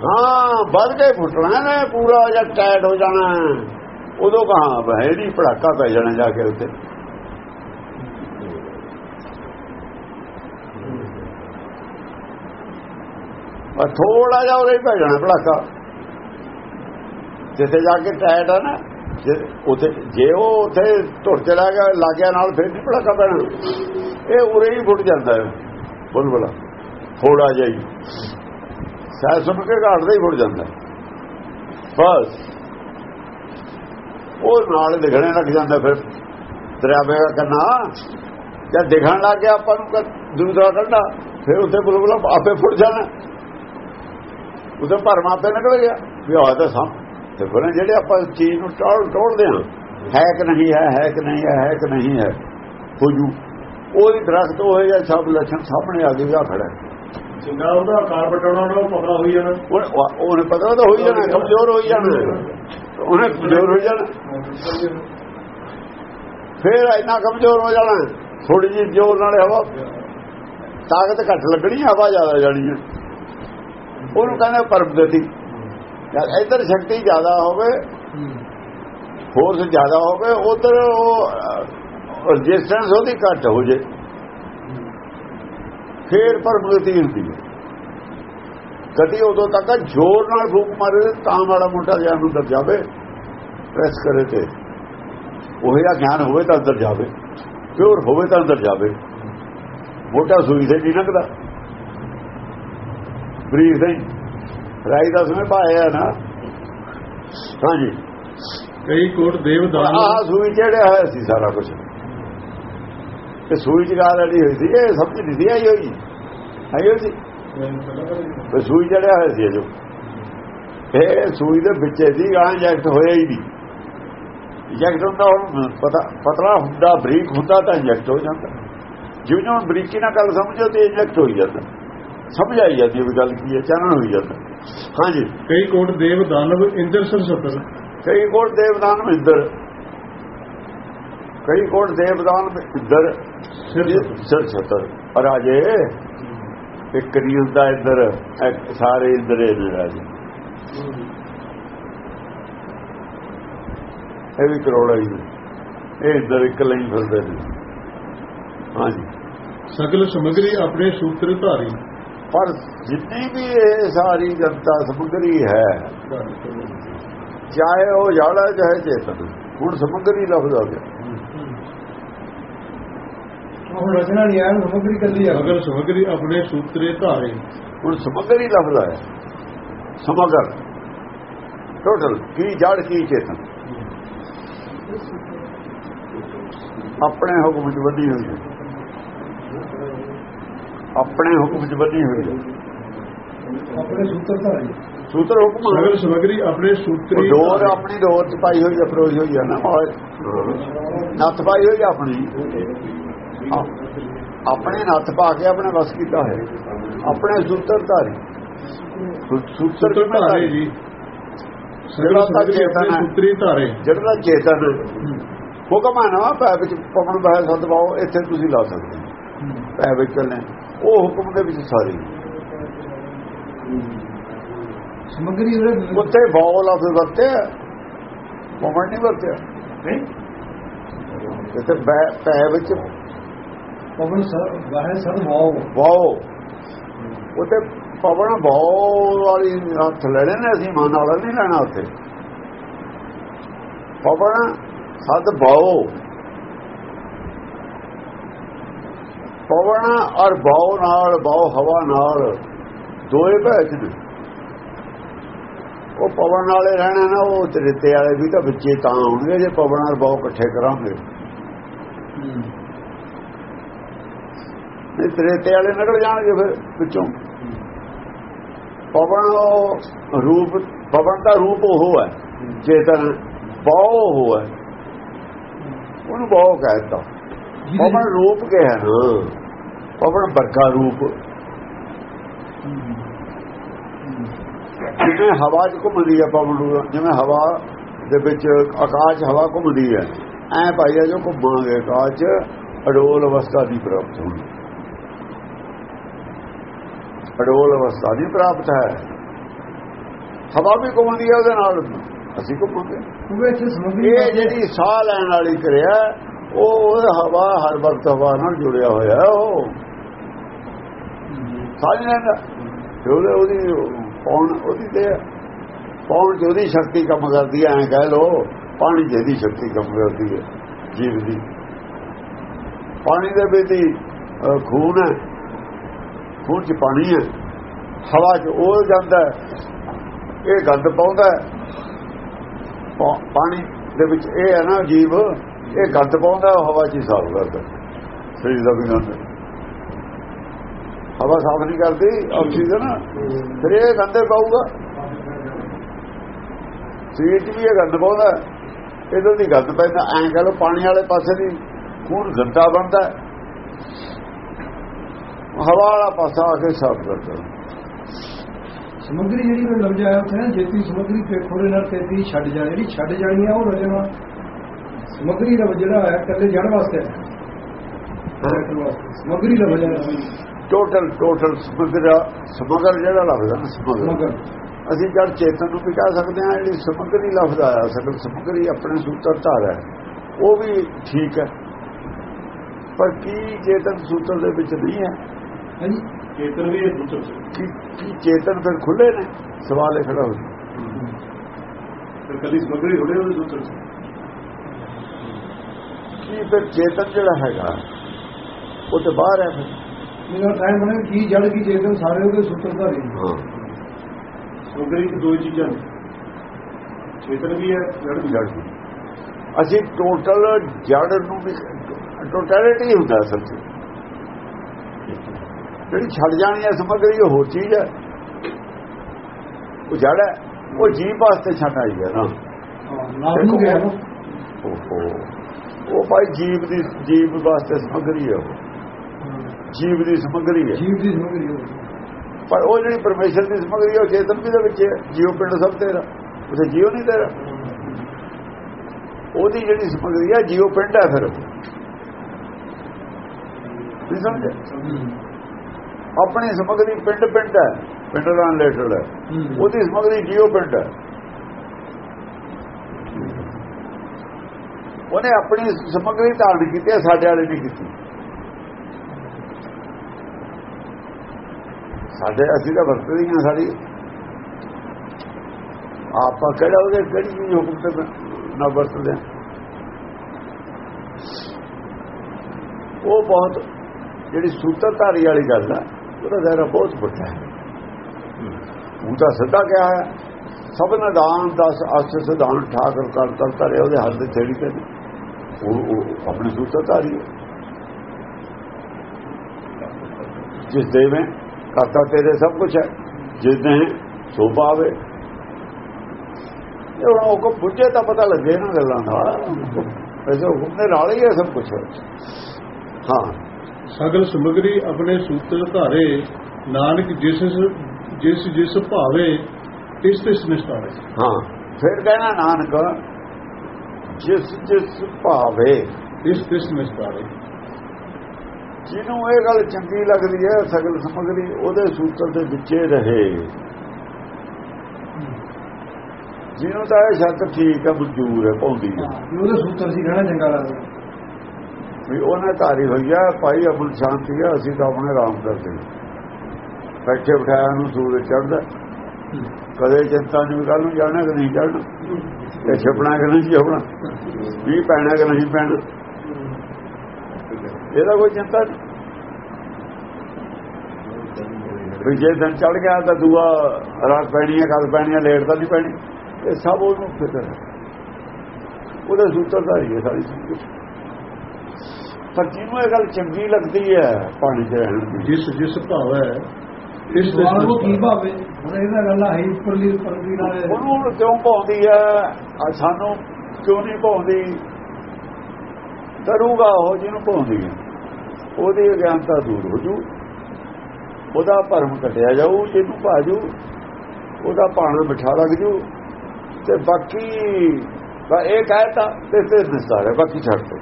ਹਾਂ ਵੱਧ ਕੇ ਫੁੱਟਣਾ ਨਾ ਪੂਰਾ ਜਾਂ ਟਾਇਟ ਹੋ ਜਾਣਾ ਉਦੋਂ ਕਹਾ ਬਹਿਰੀ ਪੜਾਕਾ ਪੈ ਜਾਣਾ ਜਾ ਕੇ ਉੱਤੇ। ਪਰ ਥੋੜਾ ਜਿਹਾ ਉਹਦੇ ਹੀ ਪੈ ਜਾਣਾ ਪੜਾਕਾ ਜਿੱਥੇ ਜਾ ਕੇ ਟਾਇਟ ਹੈ ਨਾ ਉੱਥੇ ਜੇ ਉਹ ਉੱਥੇ ਧੁਰ ਚਲਾ ਗਿਆ ਲੱਗਿਆ ਨਾਲ ਫਿਰ ਨਹੀਂ ਪੜਾਕਾ ਪੈਣਾ। ਇਹ ਉਰੇ ਹੀ ਫੁੱਟ ਜਾਂਦਾ ਹੈ ਬੁਲਬੁਲਾ। ਥੋੜਾ ਜਿਹਾ ਹੀ ਸਾਇ ਸੁਣ ਕੇ ਘਾਟਦਾ ਹੀ ਫੁੱਟ ਜਾਂਦਾ। ਬਸ। ਉਹ ਨਾਲ ਦਿਖਣੇ ਲੱਗ ਜਾਂਦਾ ਫਿਰ। ਦਰਿਆਵੇ ਦਾ ਕੰਨਾ। ਦਿਖਣ ਲੱਗ ਗਿਆ ਆਪਾਂ ਨੂੰ ਦੂਸਰਾ ਕੱਢਾ ਫਿਰ ਉੱਥੇ ਬੁਲਬੁਲਾ ਆਪੇ ਫੁੱਟ ਜਾਣਾ। ਉਹਦੇ ਭਰਮ ਆਪੇ ਨਿਕਲ ਗਿਆ। ਵੀ ਆ ਤਾਂ ਸਾਂ ਤੇ ਫਿਰ ਜਿਹੜੇ ਆਪਾਂ ਚੀਜ਼ ਨੂੰ ਟੋੜ ਟੋੜਦੇ ਹਾਂ, ਹੈ ਕਿ ਨਹੀਂ ਹੈ ਹੈ ਕਿ ਨਹੀਂ ਹੈ ਹੈ ਕਿ ਨਹੀਂ ਹੈ, ਹੋ ਜੂ। ਉਹਦੀ ਦਰਖਤ ਹੋਏਗਾ ਸਭ ਲੱਛਣ ਸਾਹਮਣੇ ਆ ਗਏ ਆ ਖੜਾ ਜਿੰਨਾ ਉਹਦਾ ਆਕਾਰ ਬਟਾਉਣਾ ਉਹਨੂੰ ਪਤਾ ਹੋਈ ਜਾਣਾ। ਉਹ ਉਹਨੇ ਪਤਾ ਤਾਂ ਹੋਈ ਜਾਣਾ ਕਮਜ਼ੋਰ ਹੋਈ ਜਾਣਾ। ਉਹਨੇ ਕਮਜ਼ੋਰ ਹੋ ਜਾਣਾ। ਫਿਰ ਇੰਨਾ ਕਮਜ਼ੋਰ ਹੋ ਜਾਣਾ ਥੋੜੀ ਜਿਹੀ ਜ਼ੋਰ ਨਾਲ ਹਵਾ। ਤਾਕਤ ਘੱਟ ਲੱਗਣੀ ਹਵਾ ਜ਼ਿਆਦਾ ਜਾਣੀ ਹੈ ਉਹਨੂੰ ਕਹਿੰਦੇ ਪਰਮਗਤੀ ਜਦ ਇਧਰ ਸ਼ਕਤੀ ਜ਼ਿਆਦਾ ਹੋਵੇ ਫੋਰਸ ਜ਼ਿਆਦਾ ਹੋਵੇ ਉਧਰ ਉਹ ਰੈਜ਼ਿਸਟੈਂਸ ਉਹਦੀ ਘੱਟ ਹੋ ਜੇ। ਫੇਰ ਪਰਮਗਤੀ ਹੁੰਦੀ ਹੈ। ਕਦੀ ਉਦੋਂ ਤੱਕ ਜ਼ੋਰ ਨਾਲ ਫੂਕ ਮਾਰੇ ਤਾਂ ਮਾੜਾ ਮੋਟਾ ਜਿਹਾ ਨੂੰ ਅੰਦਰ ਜਾਵੇ ਪ੍ਰੈਸ ਕਰੇ ਤੇ। ਉਹ ਜਿਹਾ ਗਿਆਨ ਹੋਵੇ ਤਾਂ ਅੰਦਰ ਜਾਵੇ ਪਿਓਰ ਹੋਵੇ ਤਾਂ ਅੰਦਰ ਜਾਵੇ। ਮੋਟਾ ਸੂਈ ਤੇ ਨਹੀਂ ਲੰਘਦਾ। ਬਰੀਕ ਨਹੀਂ। ਰਾਈ ਦਾ ਸਮੇਂ ਪਾਇਆ ਨਾ। ਹਾਂਜੀ। ਕਈ ਕੋਟ ਦੇਵਦਾਨ ਆਹ ਸੂਈ ਚੜਿਆ ਹੋਇਆ ਸੀ ਸਾਰਾ ਕੁਝ ਤੇ ਸੂਈ ਚ ਗੱਲ ਅੜੀ ਹੋਈ ਸੀ ਇਹ ਸਮਝ ਨਹੀਂ ਸੀ ਆਈ ਹੋਈ। ਆਈ ਹੋਈ ਸੀ। ਤੇ ਸੂਈ ਚੜਿਆ ਹੋਇਆ ਸੀ ਜੋ ਇਹ ਸੂਈ ਦੇ ਵਿੱਚ ਦੀ ਗਾਂ ਇੰਜੈਕਟ ਹੋਇਆ ਹੀ ਨਹੀਂ। ਇੰਜੈਕਟ ਹੁੰਦਾ ਪਤਾ ਪਤਲਾ ਹੁੰਦਾ ਬਰੀਕ ਹੁੰਦਾ ਤਾਂ ਇੰਜੈਕਟ ਹੋ ਜਾਂਦਾ। ਜਿਵੇਂ ਜਿਵੇਂ ਬਰੀਕੀ ਨਾਲ ਗੱਲ ਸਮਝੋ ਤੇ ਇੰਜੈਕਟ ਹੋ ਜਾਂਦਾ। ਸਮਝ ਆਈ ਜਾਂਦੀ ਵੀ ਗੱਲ ਕੀ ਹੈ ਚਾਨਣ ਹੋਈ ਜਾਂਦਾ। ਹਾਂਜੀ। ਕਈ ਕੋਟ ਦੇਵ ਦਾਨਵ ਇੰਦਰ ਸਰਸਤਰ ਕਈ ਕੋਟ ਦੇਵਦਾਨ ਇੰਦਰ। ਕਈ ਕੋਟ ਦੇਵਦਾਨ ਇੰਦਰ ਸਿਰ ਛਤਰ। ਪਰ ਅਜੇ ਇੱਕ ਹੁੰਦਾ ਇੰਦਰ ਇੱਕ ਸਾਰੇ ਇੰਦਰੇ ਨੇ ਰਾਜੇ। ਇਹ ਵੀ ਕਰੋੜਾ ਹੀ। ਇਹ ਇੰਦਰ ਇੱਕ ਲਈ ਫਿਰਦੇ ਨੇ। ਹਾਂਜੀ। ਸਗਲ ਸਮਗਰੀ ਆਪਣੇ ਸੂਤਰ ਧਾਰੀ। ਪਰ ਜਿੰਨੀ ਵੀ ਇਹ ਸਾਰੀ ਜਨਤਾ ਸਮਗਰੀ ਹੈ ਚਾਹੇ ਉਹ ਜਾੜਾ ਚਾਹੇ ਚੇਤਨ। ਹੁਣ ਸਮਗਰੀ ਲਫ਼ਜ਼ ਆ ਗਿਆ। ਹੁਣ ਰਚਨਾ ਨਹੀਂ ਆਇਆ ਸਮਗਰੀ ਕੱਲੀ ਆ। ਸਗਲ ਸਮਗਰੀ ਆਪਣੇ ਸੂਤਰੇ ਧਾਰੇ। ਹੁਣ ਸਮਗਰੀ ਲਫ਼ਜ਼ ਆਇਆ ਸਮਗਰ। ਟੋਟਲ ਕੀ ਜੜ ਕੀ ਚੇਤਨ? ਆਪਣੇ ਹੁਕਮ ਚ ਵਧੀ ਹੋਈ ਹੈ। ਆਪਣੇ ਹੁਕਮ ਚ ਵਧੀ ਹੋਈ ਹੈ। ਆਪਣੇ ਸੂਤਰ ਧਾਰੀ। ਸੂਤਰ ਹੁਕਮ ਹੈ। ਸਗਲ ਸਮਗਰੀ ਆਪਣੇ ਸੂਤਰੀ ਡੋਰ ਆਪਣੀ ਡੋਰ ਚ ਪਾਈ ਹੋਈ ਹੈ ਪਰੋਈ ਹੋਈ ਹੈ ਨਾ। ਔਰ ਨੱਥ ਪਾਈ ਹੋਈ ਹੈ ਆਪਣੀ। ਆਪਣੇ ਨੱਥ ਪਾ ਕੇ ਆਪਣੇ ਵਸ ਕੀਤਾ ਹੈ ਆਪਣੇ ਸੂਤਰ ਧਾਰੀ ਸੂਤਰ ਧਾਰੇ? ਜੀ ਜਿਹੜਾ ਤਾਂ ਚੇਤਨ ਹੈ। ਸੂਤਰੀ ਧਾਰੇ ਜਿਹੜਾ ਚੇਤਨ ਹੁਕਮ ਹੈ ਨਾ ਪੈ ਵਿੱਚ ਪਵਨ ਬਹਿ ਸਦਵਾਓ ਇੱਥੇ ਤੁਸੀਂ ਲਾ ਸਕਦੇ। ਪੈ ਵਿੱਚ ਚੱਲੇ। ਉਹ ਹੁਕਮ ਦੇ ਵਿੱਚ ਸਾਰੀ। ਸਮਗਰੀ ਉੱਤੇ ਬਾਉ ਲਫ਼ਜ਼ ਵਰਤਿਆ। ਪਵਨ ਨਹੀਂ ਵਰਤਿਆ। ਇੱਥੇ ਬੈ- ਪੈ ਵਿੱਚ ਪਵਨ ਸਰ ਵਾਹਿ ਸਰ ਵਾਓ। ਵਾਓ। ਉੱਤੇ ਪਵਨ ਬਾਉ ਵਾਲੀ ਹੱਥ ਲੈਣੇ ਨੇ ਅਸੀਂ ਮਨ ਵਾਲਾ ਨਹੀਂ ਲੈਣਾ ਉੱਥੇ। ਪਵਨ ਸਦ ਬਾਉ ਪਵਨ ਔਰ ਬਾਉ ਨਾਲ ਬਾਉ ਹਵਾ ਨਾਲ ਦੋਏ ਭੈਚ ਨੇ। ਉਹ ਪਵਨ ਵਾਲੇ ਰਹਿਣਾ ਨਾ ਉਹ ਤ੍ਰਿਤੇ ਵਾਲੇ ਵੀ ਤਾਂ ਵਿੱਚੇ ਤਾਂ ਆਉਣਗੇ ਜੇ ਪਵਨ ਔਰ ਬਾਉ ਇਕੱਠੇ ਕਰਾਂਗੇ। ਨਹੀਂ ਤ੍ਰਿਤੇ ਵਾਲੇ ਨਿਕਲ ਜਾਣਗੇ ਫਿਰ ਵਿੱਚੋਂ। ਪਵਨ ਉਹ ਰੂਪ ਪਵਨ ਦਾ ਰੂਪ ਉਹ ਹੈ ਚੇਤਨ ਬਾਉ ਉਹ ਹੈ। ਉਹਨੂੰ ਬਾਉ ਕਹਿੰਦਾ ਪਵਨ ਰੂਪ ਕੇ ਹੈ। ਨਾ ਪਵਨ ਵਰਗਾ ਰੂਪ। ਜਿਵੇਂ ਹਵਾ ਚ ਘੁੰਮਦੀ ਹੈ ਪਵਨ ਜਿਵੇਂ ਹਵਾ ਦੇ ਵਿੱਚ ਆਕਾਸ਼ ਹਵਾ ਘੁੰਮਦੀ ਹੈ ਐ ਭਾਈਆ ਜੋ ਘੁੰਮਾਂਗੇ ਆਕਾਸ਼ ਅਡੋਲ ਅਵਸਥਾ ਦੀ ਪ੍ਰਾਪਤ ਹੋਣੀ। ਅਡੋਲ ਅਵਸਥਾ ਦੀ ਪ੍ਰਾਪਤ ਹੈ। ਹਵਾ ਵੀ ਘੁੰਮਦੀ ਹੈ ਉਹਦੇ ਨਾਲ। ਅਸੀਂ ਘੁੰਮਾਂਗੇ। ਇਹ ਜਿਹੜੀ ਸਾਹ ਲੈਣ ਵਾਲੀ ਕਿਰਿਆ ਉਹ ਹਵਾ ਹਰ ਵਕਤ ਹਵਾ ਨਾਲ ਜੁੜਿਆ ਹੋਇਆ ਹੈ ਉਹ। ਸਾਹ ਨਹੀਂ ਲੈਂਦਾ। ਤੇ ਉਹਦੇ ਉਹਦੀ ਪੌਣ ਉਹਦੀ ਤੇ ਪੌਣ ਚ ਉਹਦੀ ਸ਼ਕਤੀ ਕੰਮ ਕਰਦੀ ਐ ਕਹਿ ਲੋ ਪਾਣੀ ਜਿਹਦੀ ਸ਼ਕਤੀ ਕੰਮ ਕਰਦੀ ਹੈ ਜੀਵ ਦੀ। ਪਾਣੀ ਦੇ ਵਿੱਚ ਹੀ ਖੂਨ ਹੈ। ਖੂਨ ਚ ਪਾਣੀ ਹੈ, ਹਵਾ ਚ ਉਹ ਜਾਂਦਾ ਇਹ ਗੰਦ ਪਾਉਂਦਾ ਪਾਣੀ ਦੇ ਵਿੱਚ ਇਹ ਹੈ ਨਾ ਜੀਵ, ਇਹ ਗੰਦ ਪਾਉਂਦਾ ਹਵਾ ਚ ਹੀ ਸਾਫ਼ ਕਰਦਾ ਸਰੀਰ ਦਾ ਵੀ ਗੰਦ ਹਵਾ ਸਾਫ਼ ਨਹੀਂ ਕਰਦੀ, ਆਕਸੀਜਨ, ਫਿਰ ਇਹ ਗੰਦੇ ਪਾਊਗਾ। ਸਰੀਰ 'ਚ ਵੀ ਇਹ ਗੰਦ ਪਾਉਂਦਾ ਇਹਦੋਂ ਦੀ ਗੰਦ ਪੈਂਦਾ ਐਂ ਕਹ ਲੋ ਪਾਣੀ ਵਾਲੇ ਪਾਸੇ ਦੀ ਖੂਨ ਗੰਦਾ ਬਣਦਾ ਹਵਾ ਵਾਲਾ ਪਾਸਾ ਆ ਕੇ ਸਾਫ਼ ਕਰਦਾ ਸਮਗਰੀ ਜਿਹੜੀ ਉਹ ਲੱਭ ਜਾਇਆ ਉੱਥੇ ਨਾ ਜੇਤੀ ਸਮਗਰੀ ਪੇਖੋੜੇ ਨਾਲ ਤੇਤੀ ਛੱਡ ਜਾਣੀ ਜਿਹੜੀ ਛੱਡ ਜਾਣੀ ਆ ਉਹ ਰਜਣਾ ਸਮਗਰੀ ਦਾ ਜਿਹੜਾ ਹੈ ਕੱਲੇ ਜੜ ਵਾਸਤੇ ਸਮਗਰੀ ਦਾ ਵਜਾ ਟੋਟਲ ਟੋਟਲ ਸਮਗਰ ਸਮਗਰ ਜਿਹੜਾ ਲੱਗਦਾ ਨਾ ਸਮਗਰ ਅਸੀਂ ਜਦ ਚੇਤਨ ਨੂੰ ਵੀ ਕਹਿ ਸਕਦੇ ਹਾਂ ਜਿਹੜੀ ਸਮਗਰੀ ਲਫ਼ਜ਼ ਆਇਆ ਸਗਲ ਸਮਗਰੀ ਆਪਣੇ ਸੂਤਰ ਧਾਰ ਹੈ। ਉਹ ਵੀ ਠੀਕ ਹੈ। ਪਰ ਕੀ ਚੇਤਨ ਸੂਤਰ ਦੇ ਵਿੱਚ ਨਹੀਂ ਹੈ? ਹਾਂਜੀ। ਚੇਤਨ ਵੀ ਸੂਤਰ ਕੀ ਚੇਤਨ ਫਿਰ ਖੁੱਲੇ ਨੇ? ਸਵਾਲ ਇਹ ਖੜਾ ਹੋ ਜਾਂਦਾ ਫਿਰ ਕਦੀ ਸਮਗਰੀ ਥੋੜੇ ਉਹਦੇ ਸੂਤਰ ਸੀ ਕੀ ਫਿਰ ਚੇਤਨ ਜਿਹੜਾ ਹੈਗਾ ਉਹ ਤੇ ਬਾਹਰ ਹੈ ਫਿਰ? ਮੇਰਾ ਟਾਈਮ ਬਣੇ ਕੀ ਜੜ ਕੀ ਚੇਤਨ ਸਾਰੇ ਉਹਦੇ ਸੂਤਰਧਾਰੀ ਨੇ। ਹਾਂ। ਸਮਗਰੀ ਚ ਦੋ ਚੀਜ਼ਾਂ ਨੇ। ਚੇਤਨ ਵੀ ਹੈ ਜੜ ਵੀ ਜੜ ਦੀ। ਅਸੀਂ ਟੋਟਲ ਜੜ ਨੂੰ ਵੀ ਟੋਟੈਲਿਟੀ ਹੁੰਦਾ ਅਸਲ 'ਚ ਜਿਹੜੀ ਛੱਡ ਜਾਣੀ ਹੈ ਸਮਗਰੀ ਉਹ ਹੋਰ ਚੀਜ਼ ਹੈ ਉਹ ਜੜ ਹੈ ਉਹ ਜੀਵ ਵਾਸਤੇ ਛੱਡ ਆਈ ਹੈ ਨਾ ਹਾਂ ਉਹ ਭਾਈ ਜੀਵ ਦੀ ਜੀਵ ਵਾਸਤੇ ਸਮਗਰੀ ਹੈ ਉਹ। ਜੀਵ ਦੀ ਸਮਗਰੀ ਹੈ ਜੀਵ ਦੀ ਸਮਗਰੀ ਉਹ ਪਰ ਉਹ ਜਿਹੜੀ ਪਰਮੇਸ਼ਰ ਦੀ ਸਮਗਰੀ ਹੈ ਉਹ ਚੇਤਨ ਵੀ ਦੇ ਵਿੱਚ ਹੈ ਜੀਵ ਪਿੰਡ ਸਭ ਤੇਰਾ। ਉਥੇ ਜੀਵ ਨਹੀਂ ਤੇਰਾ। ਉਹਦੀ ਜਿਹੜੀ ਸਮਗਰੀ ਹੈ ਜੀਵ ਪਿੰਡ ਹੈ। ਫਿਰ ਸਮਝੇ ਆਪਣੀ ਸਮਗਰੀ ਪਿੰਡ ਪਿੰਡ ਹੈ ਪਿੰਡ ਨਾਲ ਰਿਲੇਟਡ ਹੈ। ਉਹਦੀ ਸਮਗਰੀ ਜੀਵ ਪਿੰਡ ਹੈ। ਉਹਨੇ ਆਪਣੀ ਸਮਗਰੀ ਧਾਰਨ ਕੀਤੀ ਹੈ ਸਾਡੇ ਵਾਲੇ ਨਹੀਂ ਕੀਤੀ। ਸਾਡੇ ਅਸੀਂ ਤਾਂ ਵਰਤਦੇ ਹੀ ਹਾਂ ਸਾਡੀ ਆਪਾਂ ਕਿਹੜਾ ਉਹਦੇ ਕਿਹੜੀ ਚੀਜ਼ ਹੁਕਮ ਤੇ ਨਾ ਵਰਤਦੇ? ਹਾਂ। ਉਹ ਬਹੁਤ ਜਿਹੜੀ ਸੂਤਰਧਾਰੀ ਵਾਲੀ ਗੱਲ ਆ ਉਹਦਾ ਜ਼ਾਰਾ ਬਹੁਤ ਵੱਡਾ ਹੈ। ਉਹ ਤਾਂ ਸਿੱਧਾ ਕਿਹਾ ਹੈ, ਸਭ ਨਿਦਾਨ ਦਸ, ਅਸ ਸਿਧਾਨ ਠਾਕਰ, ਕਰ ਕਰ, ਧਰੇ, ਉਹਦੇ ਹੱਥ ਦੇ ਛੇੜੀ ਤੇ ਨੇ। ਉਹ ਉਹ ਆਪਣੇ ਸੂਤਰਧਾਰੀ ਹੈ। ਜਿਸ ਦੇਵੇਂ ਕਰਤਾ ਤੇਰੇ ਸਭ ਕੁਝ ਹੈ, ਜਿਸ ਨੇ ਸੋ ਪਾਵੇ। ਇਹ ਹੁਣ ਹੁਕਮ ਪੁੱਜੇ ਤਾਂ ਪਤਾ ਲੱਗੇ ਨਾ ਗੱਲਾਂ ਦਾ। ਐਸੇ ਹੁਕਮ ਦੇ ਨਾਲ ਹੀ ਹੈ ਸਭ ਕੁਝ ਹਾਂ। ਸਗਲ ਸਮਗਰੀ ਆਪਣੇ ਸੂਤਰ ਧਾਰੇ ਨਾਨਕ ਜਿਸ ਜਿਸ ਜਿਸ ਭਾਵੇ ਤਿਸ ਤਿਸ ਨਿਸਤਾਰੇ। ਹਾਂ ਫਿਰ ਕਹਿਣਾ ਨਾਨਕ ਜਿਸ ਜਿਸ ਭਾਵੇ। ਤਿਸ ਤਿਸ ਨਿਸਤਾਰੇ। ਜਿਹਨੂੰ ਇਹ ਗੱਲ ਚੰਗੀ ਲੱਗਦੀ ਹੈ ਸਗਲ ਸਮਗਰੀ ਉਹਦੇ ਸੂਤਰ ਦੇ ਵਿੱਚੇ ਰਹੇ। ਜਿਹਨੂੰ ਤਾਂ ਇਹ ਸ਼ਰਤ ਠੀਕ ਹੈ ਮਨਜ਼ੂਰ ਹੈ ਪਾਉਂਦੀ ਹੈ। ਉਹਦੇ ਸੂਤਰ ਸੀ ਕਹਿਣਾ ਚੰਗਾ ਲੱਗਦਾ। ਵੀ ਉਹਨੇ ਧਾਰੀ ਹੋਈ ਹੈ ਭਾਈ ਅਮਨ ਸ਼ਾਂਤੀ ਆ, ਅਸੀਂ ਤਾਂ ਆਪਣੇ ਆਰਾਮ ਕਰਦੇ ਹਾਂ। ਬੈਠੇ ਬਿਠਾਇਆ ਨੂੰ ਸੂਰਜ ਚੜਦਾ ਕਦੇ ਚਿੰਤਾ ਨਹੀਂ ਵੀ ਕੱਲ ਨੂੰ ਜਾਣਾ ਕਿ ਨਹੀਂ ਜਾਣਾ। ਤੇ ਛਪਣਾ ਕਿ ਨਹੀਂ ਛਪਣਾ? ਵੀ ਪੈਣਾ ਕਿ ਨਹੀਂ ਪੈਣਾ? ਇਹਦਾ ਕੋਈ ਚਿੰਤਾ ਨਹੀਂ। ਵੀ ਜੇ ਦਿਨ ਚੜ ਗਿਆ ਤਾਂ ਦੂਆ ਰਾਤ ਪੈਣੀ ਹੈ ਕੱਲ ਪੈਣੀ ਹੈ ਲੇਟ ਤਾਂ ਨਹੀਂ ਪੈਣੀ। ਇਹ ਸਭ ਉਹਨੂੰ ਫਿਕਰ ਹੈ। ਉਹਦਾ ਹੀ ਹੈ ਸਾਰੀ ਚੀਜ਼। ਪਰ ਜਿਹਨੂੰ ਇਹ ਗੱਲ ਚੰਗੀ ਲੱਗਦੀ ਹੈ ਪਾਣੀ ਦੀ ਜਿਸ ਜਿਸ ਭਾਵੈ ਤਿਸ ਤਿਸ ਸਵਾਲ ਉਹ ਕੀ ਭਾਵੇ ਹੁਣ ਇਹਦਾ ਗੱਲ ਹੈ ਉੱਪਰਲੀ ਉੱਪਰਲੀ ਨਾਲ ਉਹਨੂੰ ਹੁਣ ਕਿਉਂ ਪਾਉਂਦੀ ਹੈ? ਆ ਸਾਨੂੰ ਕਿਉਂ ਨਹੀਂ ਪਾਉਂਦੀ ਕਰੂਗਾ ਉਹ ਜਿਹਨੂੰ ਪਾਉਂਦੀ ਹੈ। ਉਹਦੀ ਅਗਿਆਨਤਾ ਦੂਰ ਹੋ ਜੂ। ਉਹਦਾ ਭਰਮ ਕੱਟਿਆ ਜਾਊ ਜਿਹਨੂੰ ਭਾਜੂ ਉਹਦਾ ਪਾਣਾ ਮਿਠਾ ਲੱਗ ਜੂ। ਤੇ ਬਾਕੀ ਇਹ ਕਹਿਤਾ ਤੇ ਤੇ ਨਿਸਤਾਰ ਹੈ ਬਾਕੀ ਛੱਡ ਦੋ।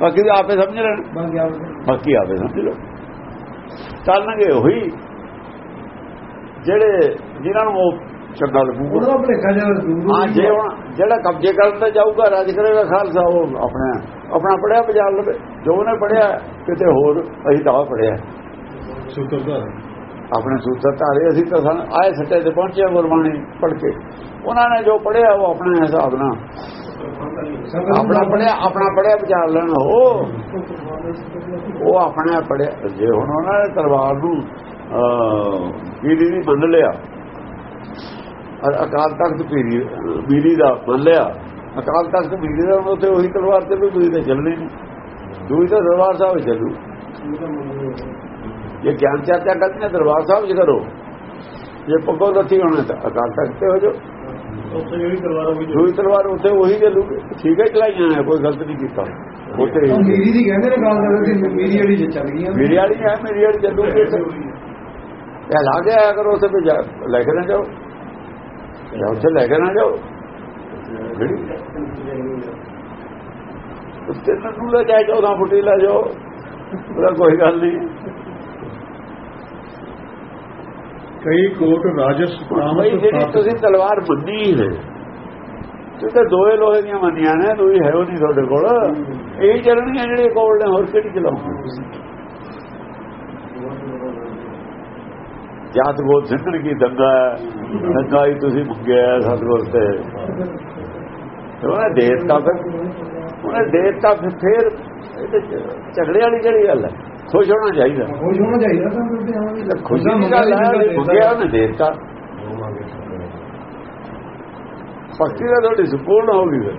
ਬਾਕੀ ਤਾਂ ਆਪੇ ਸਮਝ ਲੈਣ। ਬਾਕੀ ਆਪੇ ਸਮਝ ਲਓ। ਚੱਲਣਗੇ ਉਹੀ। ਜਿਹੜੇ ਜਿਨ੍ਹਾਂ ਨੂੰ ਉਹ ਚੰਗਾ ਲੱਗੂਗਾ। ਉਹਦਾ ਭਲੇਖਾ ਜਿਹਾ ਦੂਰ ਹਾਂ ਜੇ ਹੁਣ ਜਿਹੜਾ ਕਬਜ਼ੇ ਕਰਨ ਤੇ ਜਾਊਗਾ ਰਾਜ ਕਰੇਗਾ ਖਾਲਸਾ ਉਹ ਆਪਣਾ ਆਪਣਾ ਪੜਿਆ ਬਜਾ ਲਵੇ। ਜੋ ਉਹਨੇ ਪੜਿਆ ਕਿਤੇ ਹੋਰ ਅਸੀਂ ਤਾਂ ਪੜਿਆ ਸੂਤਰ ਧਾਰੇ। ਆਪਣੇ ਸੂਤਰ ਧਾਰੇ ਅਸੀਂ ਤਾਂ ਸਾਨੂੰ ਆਏ ਸੱਟੇ ਤੇ ਪਹੁੰਚਿਆ ਗੁਰਬਾਣੀ ਪੜ੍ਹ ਕੇ। ਉਹਨਾਂ ਨੇ ਜੋ ਪੜ੍ਹਿਆ ਉਹ ਆਪਣੇ ਹਿਸਾਬ ਨਾਲ। ਆਪਣਾ ਪੜਿਆ ਆਪਣਾ ਪੜਿਆ ਵਿਚਾਰ ਲੈਣ ਉਹ। ਉਹ ਆਪਣਾ ਪੜਿਆ ਜੇ ਹੁਣ ਉਹਨਾਂ ਨੇ ਤਲਵਾਰ ਨੂੰ ਪੀਰੀ ਦੀ ਮੰਨ ਲਿਆ ਔਰ ਅਕਾਲ ਤਖਤ ਪੀਰੀ ਪੀਰੀ ਦਾ ਮੰਨ ਲਿਆ, ਅਕਾਲ ਤਖਤ ਪੀਰੀ ਦਾ ਉਹ ਉਹੀ ਤਲਵਾਰ ਤੇ ਵੀ ਦੂਈ ਤੇ ਚੱਲਣੀ ਨਹੀਂ। ਦੂਈ ਤਾਂ ਦਰਬਾਰ ਸਾਹਿਬ ਚੱਲੂ। ਜੇ ਗਿਆਨ ਚਰਚਾ ਕਰਨੀ ਹੈ ਦਰਬਾਰ ਸਾਹਿਬ ਚ ਕਰੋ। ਜੇ ਪੱਗੋ ਲੱਥੀ ਹੋਣਾ ਤਾਂ ਅਕਾਲ ਤਖਤ ਤੇ ਹੋ ਜਾਓ। ਉੱਥੇ ਜਿਹੜੀ ਤਲਵਾਰ ਹੋਈ ਦੂਈ ਤਲਵਾਰ ਉੱਥੇ ਉਹੀ ਚੱਲੂਗੀ ਠੀਕ ਹੈ ਚਲਾਈਆਂ ਨੇ ਕੋਈ ਗਲਤ ਨਹੀਂ ਕੀਤਾ। ਉੱਥੇ ਮੇਰੀ ਦੀ ਕਹਿੰਦੇ ਨੇ ਗੱਲ ਕਰਦੇ ਸੀ ਮੇਰੀ ਜਿਹੜੀ ਜੇ ਚੱਲ ਗਈਆਂ। ਮੇਰੀ ਵਾਲੀ ਹੈ ਮੇਰੀ ਵਾਲੀ ਚੱਲੂਗੀ। ਇਹ ਲਾ ਕੇ ਆਇਆ ਕਰੋ ਉੱਥੇ ਲੈ ਕੇ ਨਾ ਜਾਓ। ਜਾਂ ਉੱਥੇ ਲੈ ਕੇ ਨਾ ਜਾਓ। ਉੱਤੇ ਨੂੰ ਲੈ ਜਾਏ 14 ਫੁੱਟੀ ਲੈ ਜਾਓ। ਉਹਦਾ ਕੋਈ ਗੱਲ ਨਹੀਂ। ਕਈ ਕੋਟ ਰਾਜਸ ਬਈ ਜਿਹੜੀ ਤੁਸੀਂ ਤਲਵਾਰ ਮੰਨੀ ਹੈ ਤੁਸੀਂ ਤਾਂ ਦੋਏ ਲੋਹੇ ਦੀਆਂ ਮੰਨੀਆਂ ਨੇ ਦੂਈ ਹੈ ਉਹ ਨਹੀਂ ਤੁਹਾਡੇ ਕੋਲ। ਇਹ ਚੱਲਣੀਆਂ ਜਿਹੜੇ ਕੋਲ ਨੇ ਹੋਰ ਕਿਹੜੀ ਚਲਾਉਂਗੇ ਜਾਤ ਸਿੰਧਣ ਕੀ ਦੰਗਾ ਹੈ? ਦੰਗਾ ਹੀ ਤੁਸੀਂ ਮੰਗਿਆ ਸਤਗੁਰ ਤੇ। ਉਹਨੇ ਦੇਤਾ ਫਿਰ ਉਹਨੇ ਦੇਤਾ ਫਿਰ ਝਗੜੇ ਵਾਲੀ ਜਿਹੜੀ ਗੱਲ ਹੈ? ਖੁਸ਼ ਹੋਣਾ ਚਾਹੀਦਾ। ਖੁਸ਼ ਹੋਣਾ ਚਾਹੀਦਾ ਤਾਂ ਫਿਰ ਤੇ ਹਾਂ ਵੀ ਖੁਸ਼ੀ ਦੀ ਗੱਲ ਹੈ ਵੀ ਮੰਗਿਆ ਉਹਨੇ ਦੇਤਾ। ਭਗਤੀ ਦਾ ਤੁਹਾਡੀ ਸੰਪੂਰਨ ਹੋ ਗਈ ਫਿਰ।